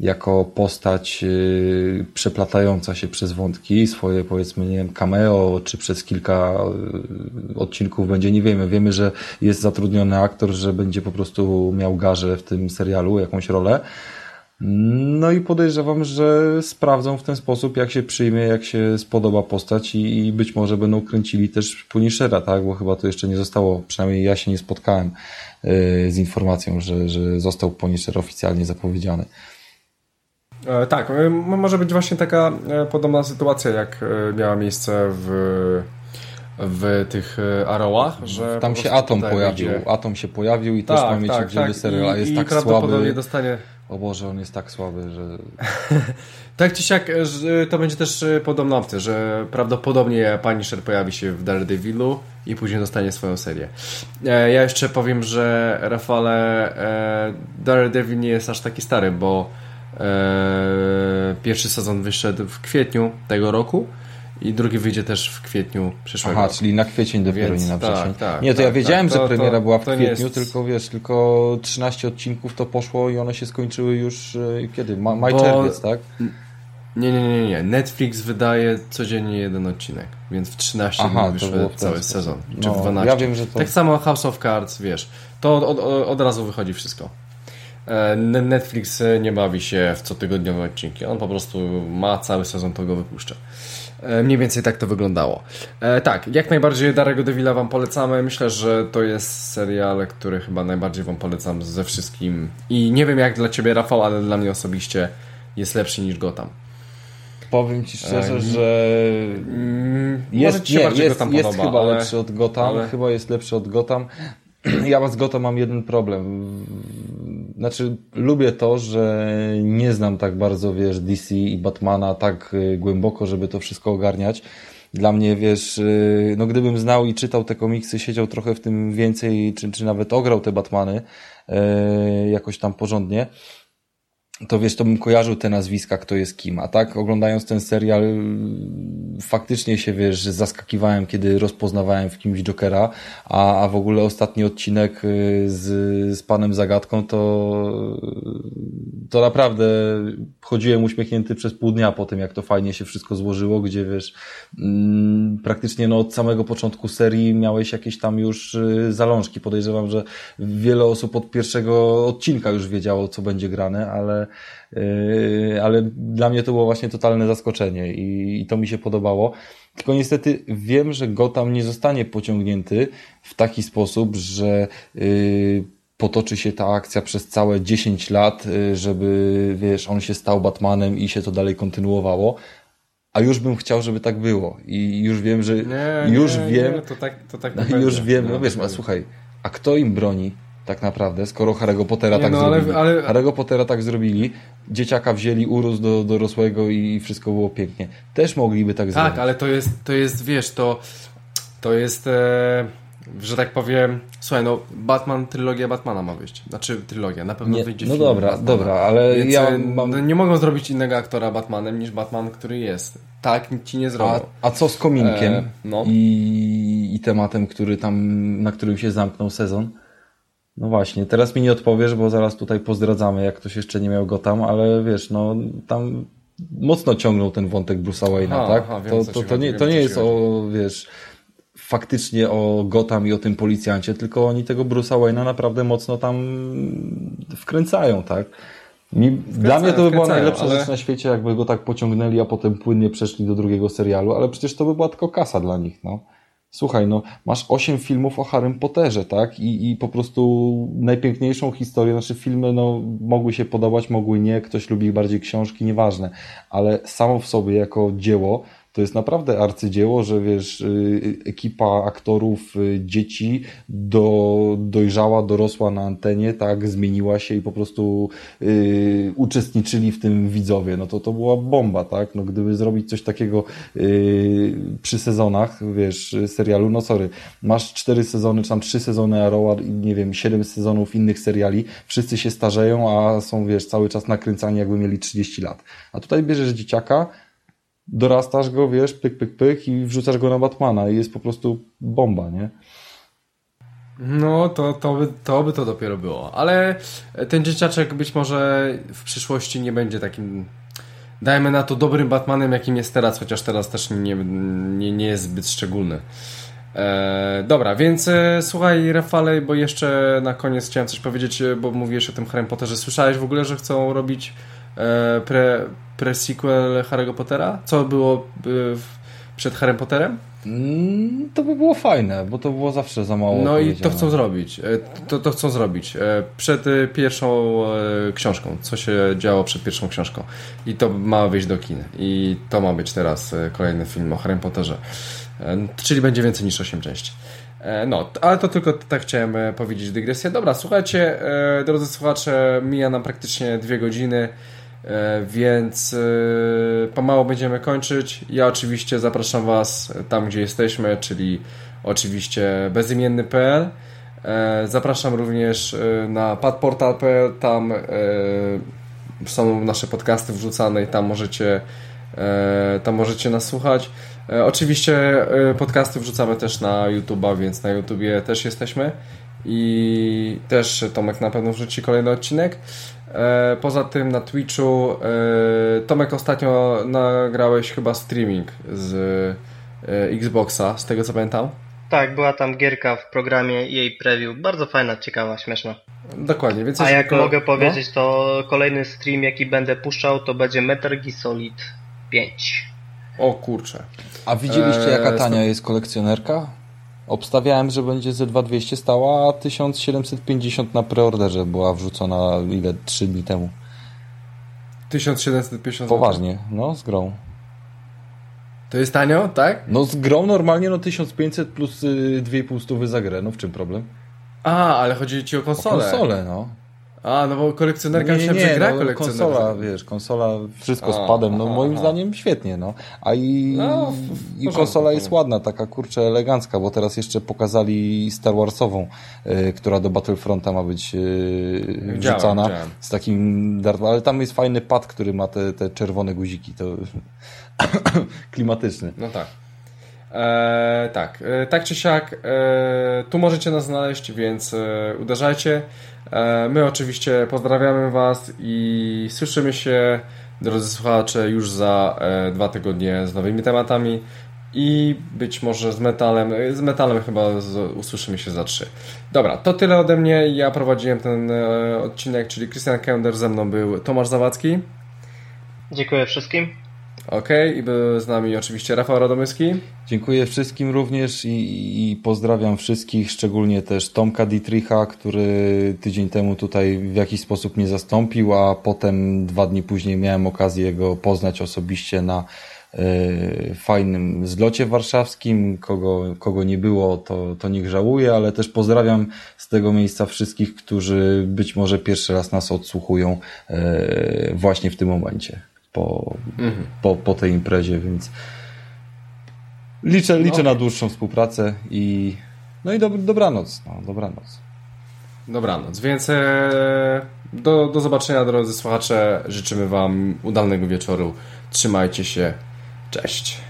jako postać y, przeplatająca się przez wątki, swoje powiedzmy, nie wiem, cameo, czy przez kilka y, odcinków będzie, nie wiemy. Wiemy, że jest zatrudniony aktor, że będzie po prostu miał garze w tym serialu, jakąś rolę. No i podejrzewam, że sprawdzą w ten sposób, jak się przyjmie, jak się spodoba postać i, i być może będą kręcili też Punishera, tak? Bo chyba to jeszcze nie zostało, przynajmniej ja się nie spotkałem y, z informacją, że, że został Punisher oficjalnie zapowiedziany. E, tak, e, może być właśnie taka e, podobna sytuacja, jak miała miejsce w w tych Arrowach, że tam się Atom pojawił, będzie... Atom się pojawił i tak, też ma mieć tak, tak. serial, a jest I, tak i słaby. dostanie o Boże, on jest tak słaby, że... [LAUGHS] tak czy siak, to będzie też podobna opcja, że prawdopodobnie Punisher pojawi się w Daredevilu i później dostanie swoją serię. Ja jeszcze powiem, że Rafale Daredevil nie jest aż taki stary, bo pierwszy sezon wyszedł w kwietniu tego roku i drugi wyjdzie też w kwietniu przyszłego Aha, czyli na kwiecień dopiero, Więc, nie na wrzesień. Tak, tak, nie, to tak, ja wiedziałem, tak, to, że premiera to, była w kwietniu, jest... tylko wiesz, tylko 13 odcinków to poszło i one się skończyły już e, kiedy? Ma, maj, Bo... czerwiec, tak? Nie, nie, nie, nie. Netflix wydaje codziennie jeden odcinek, więc w 13 Aha, dni cały sezon, czy no, w 12. Ja wiem, że to... Tak samo House of Cards, wiesz, to od, od, od razu wychodzi wszystko. E, Netflix nie bawi się w cotygodniowe odcinki. On po prostu ma cały sezon, to go wypuszcza. E, mniej więcej tak to wyglądało. E, tak, jak najbardziej Darego Devilla Wam polecamy. Myślę, że to jest serial, który chyba najbardziej Wam polecam ze wszystkim. I nie wiem jak dla Ciebie, Rafał, ale dla mnie osobiście jest lepszy niż Gotham. Powiem Ci szczerze, że mm, jest, nie, jest, jest podoba, chyba ale, lepszy od Gotham. Ale... Chyba jest lepszy od Gotham. [CLEARS THROAT] Ja z Gotham mam jeden problem. Znaczy, lubię to, że nie znam tak bardzo, wiesz, DC i Batmana tak y, głęboko, żeby to wszystko ogarniać. Dla mnie, wiesz, y, no gdybym znał i czytał te komiksy, siedział trochę w tym więcej, czy, czy nawet ograł te Batmany, y, jakoś tam porządnie, to wiesz, to bym kojarzył te nazwiska, kto jest kim, a tak oglądając ten serial faktycznie się, wiesz, zaskakiwałem, kiedy rozpoznawałem w kimś Jokera, a, a w ogóle ostatni odcinek y, z, z panem Zagadką to to naprawdę chodziłem uśmiechnięty przez pół dnia po tym, jak to fajnie się wszystko złożyło, gdzie wiesz, mm, praktycznie no od samego początku serii miałeś jakieś tam już y, zalążki. Podejrzewam, że wiele osób od pierwszego odcinka już wiedziało, co będzie grane, ale ale dla mnie to było właśnie totalne zaskoczenie i, i to mi się podobało. Tylko niestety wiem, że Gotham nie zostanie pociągnięty w taki sposób, że yy, potoczy się ta akcja przez całe 10 lat, yy, żeby, wiesz, on się stał Batmanem i się to dalej kontynuowało. A już bym chciał, żeby tak było. I już wiem, że. Nie, już nie, wiem. Nie, to tak, to tak no, [LAUGHS] już wiem, no, no wiesz, a słuchaj, a kto im broni? Tak naprawdę, skoro Harry'ego Pottera nie, tak no, zrobili. Ale, ale... Harry'ego Pottera tak zrobili, dzieciaka wzięli, urósł do dorosłego i wszystko było pięknie. Też mogliby tak, tak zrobić. Tak, ale to jest, to jest, wiesz, to, to jest, e, że tak powiem, słuchaj, no Batman, trylogia Batmana ma wyjść. Znaczy trylogia, na pewno nie, wyjdzie No dobra, Batmana. dobra, ale Więc, ja e, mam... no, nie mogą zrobić innego aktora Batmanem niż Batman, który jest. Tak, nic ci nie zrobią. A, a co z kominkiem e, no. i, i tematem, który tam, na którym się zamknął sezon? No właśnie, teraz mi nie odpowiesz, bo zaraz tutaj pozdradzamy, jak ktoś jeszcze nie miał go tam, ale wiesz, no tam mocno ciągnął ten wątek Bruce'a Wayne'a, tak? Aha, wiem, to, to, to, nie, to nie jest o, wiesz, faktycznie o Gotham i o tym policjancie, tylko oni tego Bruce'a Wayne'a naprawdę mocno tam wkręcają, tak? Mi, dla mnie to by była najlepsza ale... rzecz na świecie, jakby go tak pociągnęli, a potem płynnie przeszli do drugiego serialu, ale przecież to by była tylko kasa dla nich, no. Słuchaj, no, masz osiem filmów o Harrym Potterze, tak? I, I po prostu najpiękniejszą historię, znaczy filmy, no, mogły się podobać, mogły nie, ktoś lubi bardziej książki, nieważne, ale samo w sobie jako dzieło to jest naprawdę arcydzieło, że wiesz, y, ekipa aktorów, y, dzieci do, dojrzała, dorosła na antenie, tak, zmieniła się i po prostu y, uczestniczyli w tym widzowie. No to to była bomba, tak? No gdyby zrobić coś takiego y, przy sezonach, wiesz, serialu, no sorry, masz cztery sezony, czy tam trzy sezony Arrowa i nie wiem, siedem sezonów innych seriali, wszyscy się starzeją, a są, wiesz, cały czas nakręcani jakby mieli 30 lat. A tutaj bierzesz dzieciaka, dorastasz go, wiesz, pyk, pyk, pyk i wrzucasz go na Batmana i jest po prostu bomba, nie? No, to, to, by, to by to dopiero było. Ale ten dzieciaczek być może w przyszłości nie będzie takim, dajmy na to, dobrym Batmanem, jakim jest teraz, chociaż teraz też nie, nie, nie jest zbyt szczególny. E, dobra, więc e, słuchaj Rafale, bo jeszcze na koniec chciałem coś powiedzieć, e, bo mówiłeś o tym Harry Potterze. Słyszałeś w ogóle, że chcą robić pre, pre-sequel Harry'ego Pottera? Co było e, przed Harry Potterem? Mm, to by było fajne, bo to było zawsze za mało. No i to chcą zrobić. E, to, to chcą zrobić. Przed pierwszą książką. Co się działo przed pierwszą książką. I to ma wyjść do kin. I to ma być teraz kolejny film o Harry Potterze. Czyli będzie więcej niż 8 części. No, ale to tylko tak chciałem powiedzieć dygresję. Dobra, słuchajcie, drodzy słuchacze, mija nam praktycznie dwie godziny. E, więc e, pomału będziemy kończyć. Ja oczywiście zapraszam Was tam, gdzie jesteśmy, czyli oczywiście bezimienny.pl. E, zapraszam również na padportal.pl, tam są nasze podcasty wrzucane i tam możecie, tam możecie nas słuchać. Oczywiście podcasty wrzucamy też na YouTube'a, więc na YouTubie też jesteśmy i też Tomek na pewno wrzuci kolejny odcinek. E, poza tym na Twitchu e, Tomek ostatnio nagrałeś chyba streaming z e, Xboxa, z tego co pamiętam. Tak, była tam gierka w programie jej preview. Bardzo fajna, ciekawa, śmieszna. Dokładnie, więc A jak tylko... mogę powiedzieć, no? to kolejny stream, jaki będę puszczał, to będzie Metal Gear Solid 5. O kurczę. A widzieliście, jaka tania jest kolekcjonerka? Obstawiałem, że będzie ze 2200 stała, a 1750 na preorderze była wrzucona ile? 3 dni temu. 1750 Poważnie, no z grą. To jest tanio, tak? No z grą normalnie no 1500 plus 2,5 y, za grę, no w czym problem? A, ale chodzi ci o konsolę. O konsolę, no. A, no bo kolekcjonerka nie, nie, gra no, konsola, wiesz, konsola, wszystko z padem, no moim zdaniem świetnie, no. A i, no, i konsola jest ładna, taka kurczę elegancka, bo teraz jeszcze pokazali Star Warsową, y, która do Battlefronta ma być y, wrzucana z takim ale tam jest fajny pad, który ma te, te czerwone guziki, to [COUGHS] klimatyczny. No tak. E, tak, e, tak czy siak, e, tu możecie nas znaleźć, więc uderzajcie. E, my oczywiście pozdrawiamy Was i słyszymy się, drodzy słuchacze, już za e, dwa tygodnie z nowymi tematami i być może z metalem. Z metalem chyba usłyszymy się za trzy. Dobra, to tyle ode mnie. Ja prowadziłem ten odcinek, czyli Christian Kender, ze mną był Tomasz Zawadzki. Dziękuję wszystkim. Ok, i był z nami oczywiście Rafał Radomyski. Dziękuję wszystkim również i, i, pozdrawiam wszystkich, szczególnie też Tomka Dietricha, który tydzień temu tutaj w jakiś sposób mnie zastąpił, a potem dwa dni później miałem okazję go poznać osobiście na y, fajnym zlocie warszawskim. Kogo, kogo nie było, to, to niech żałuje, ale też pozdrawiam z tego miejsca wszystkich, którzy być może pierwszy raz nas odsłuchują y, właśnie w tym momencie po, mhm. po, po tej imprezie, więc liczę, liczę no. na dłuższą współpracę i no i dob dobranoc, no, dobranoc. Dobranoc, więc e, do, do zobaczenia drodzy słuchacze, życzymy Wam udanego wieczoru, trzymajcie się, cześć.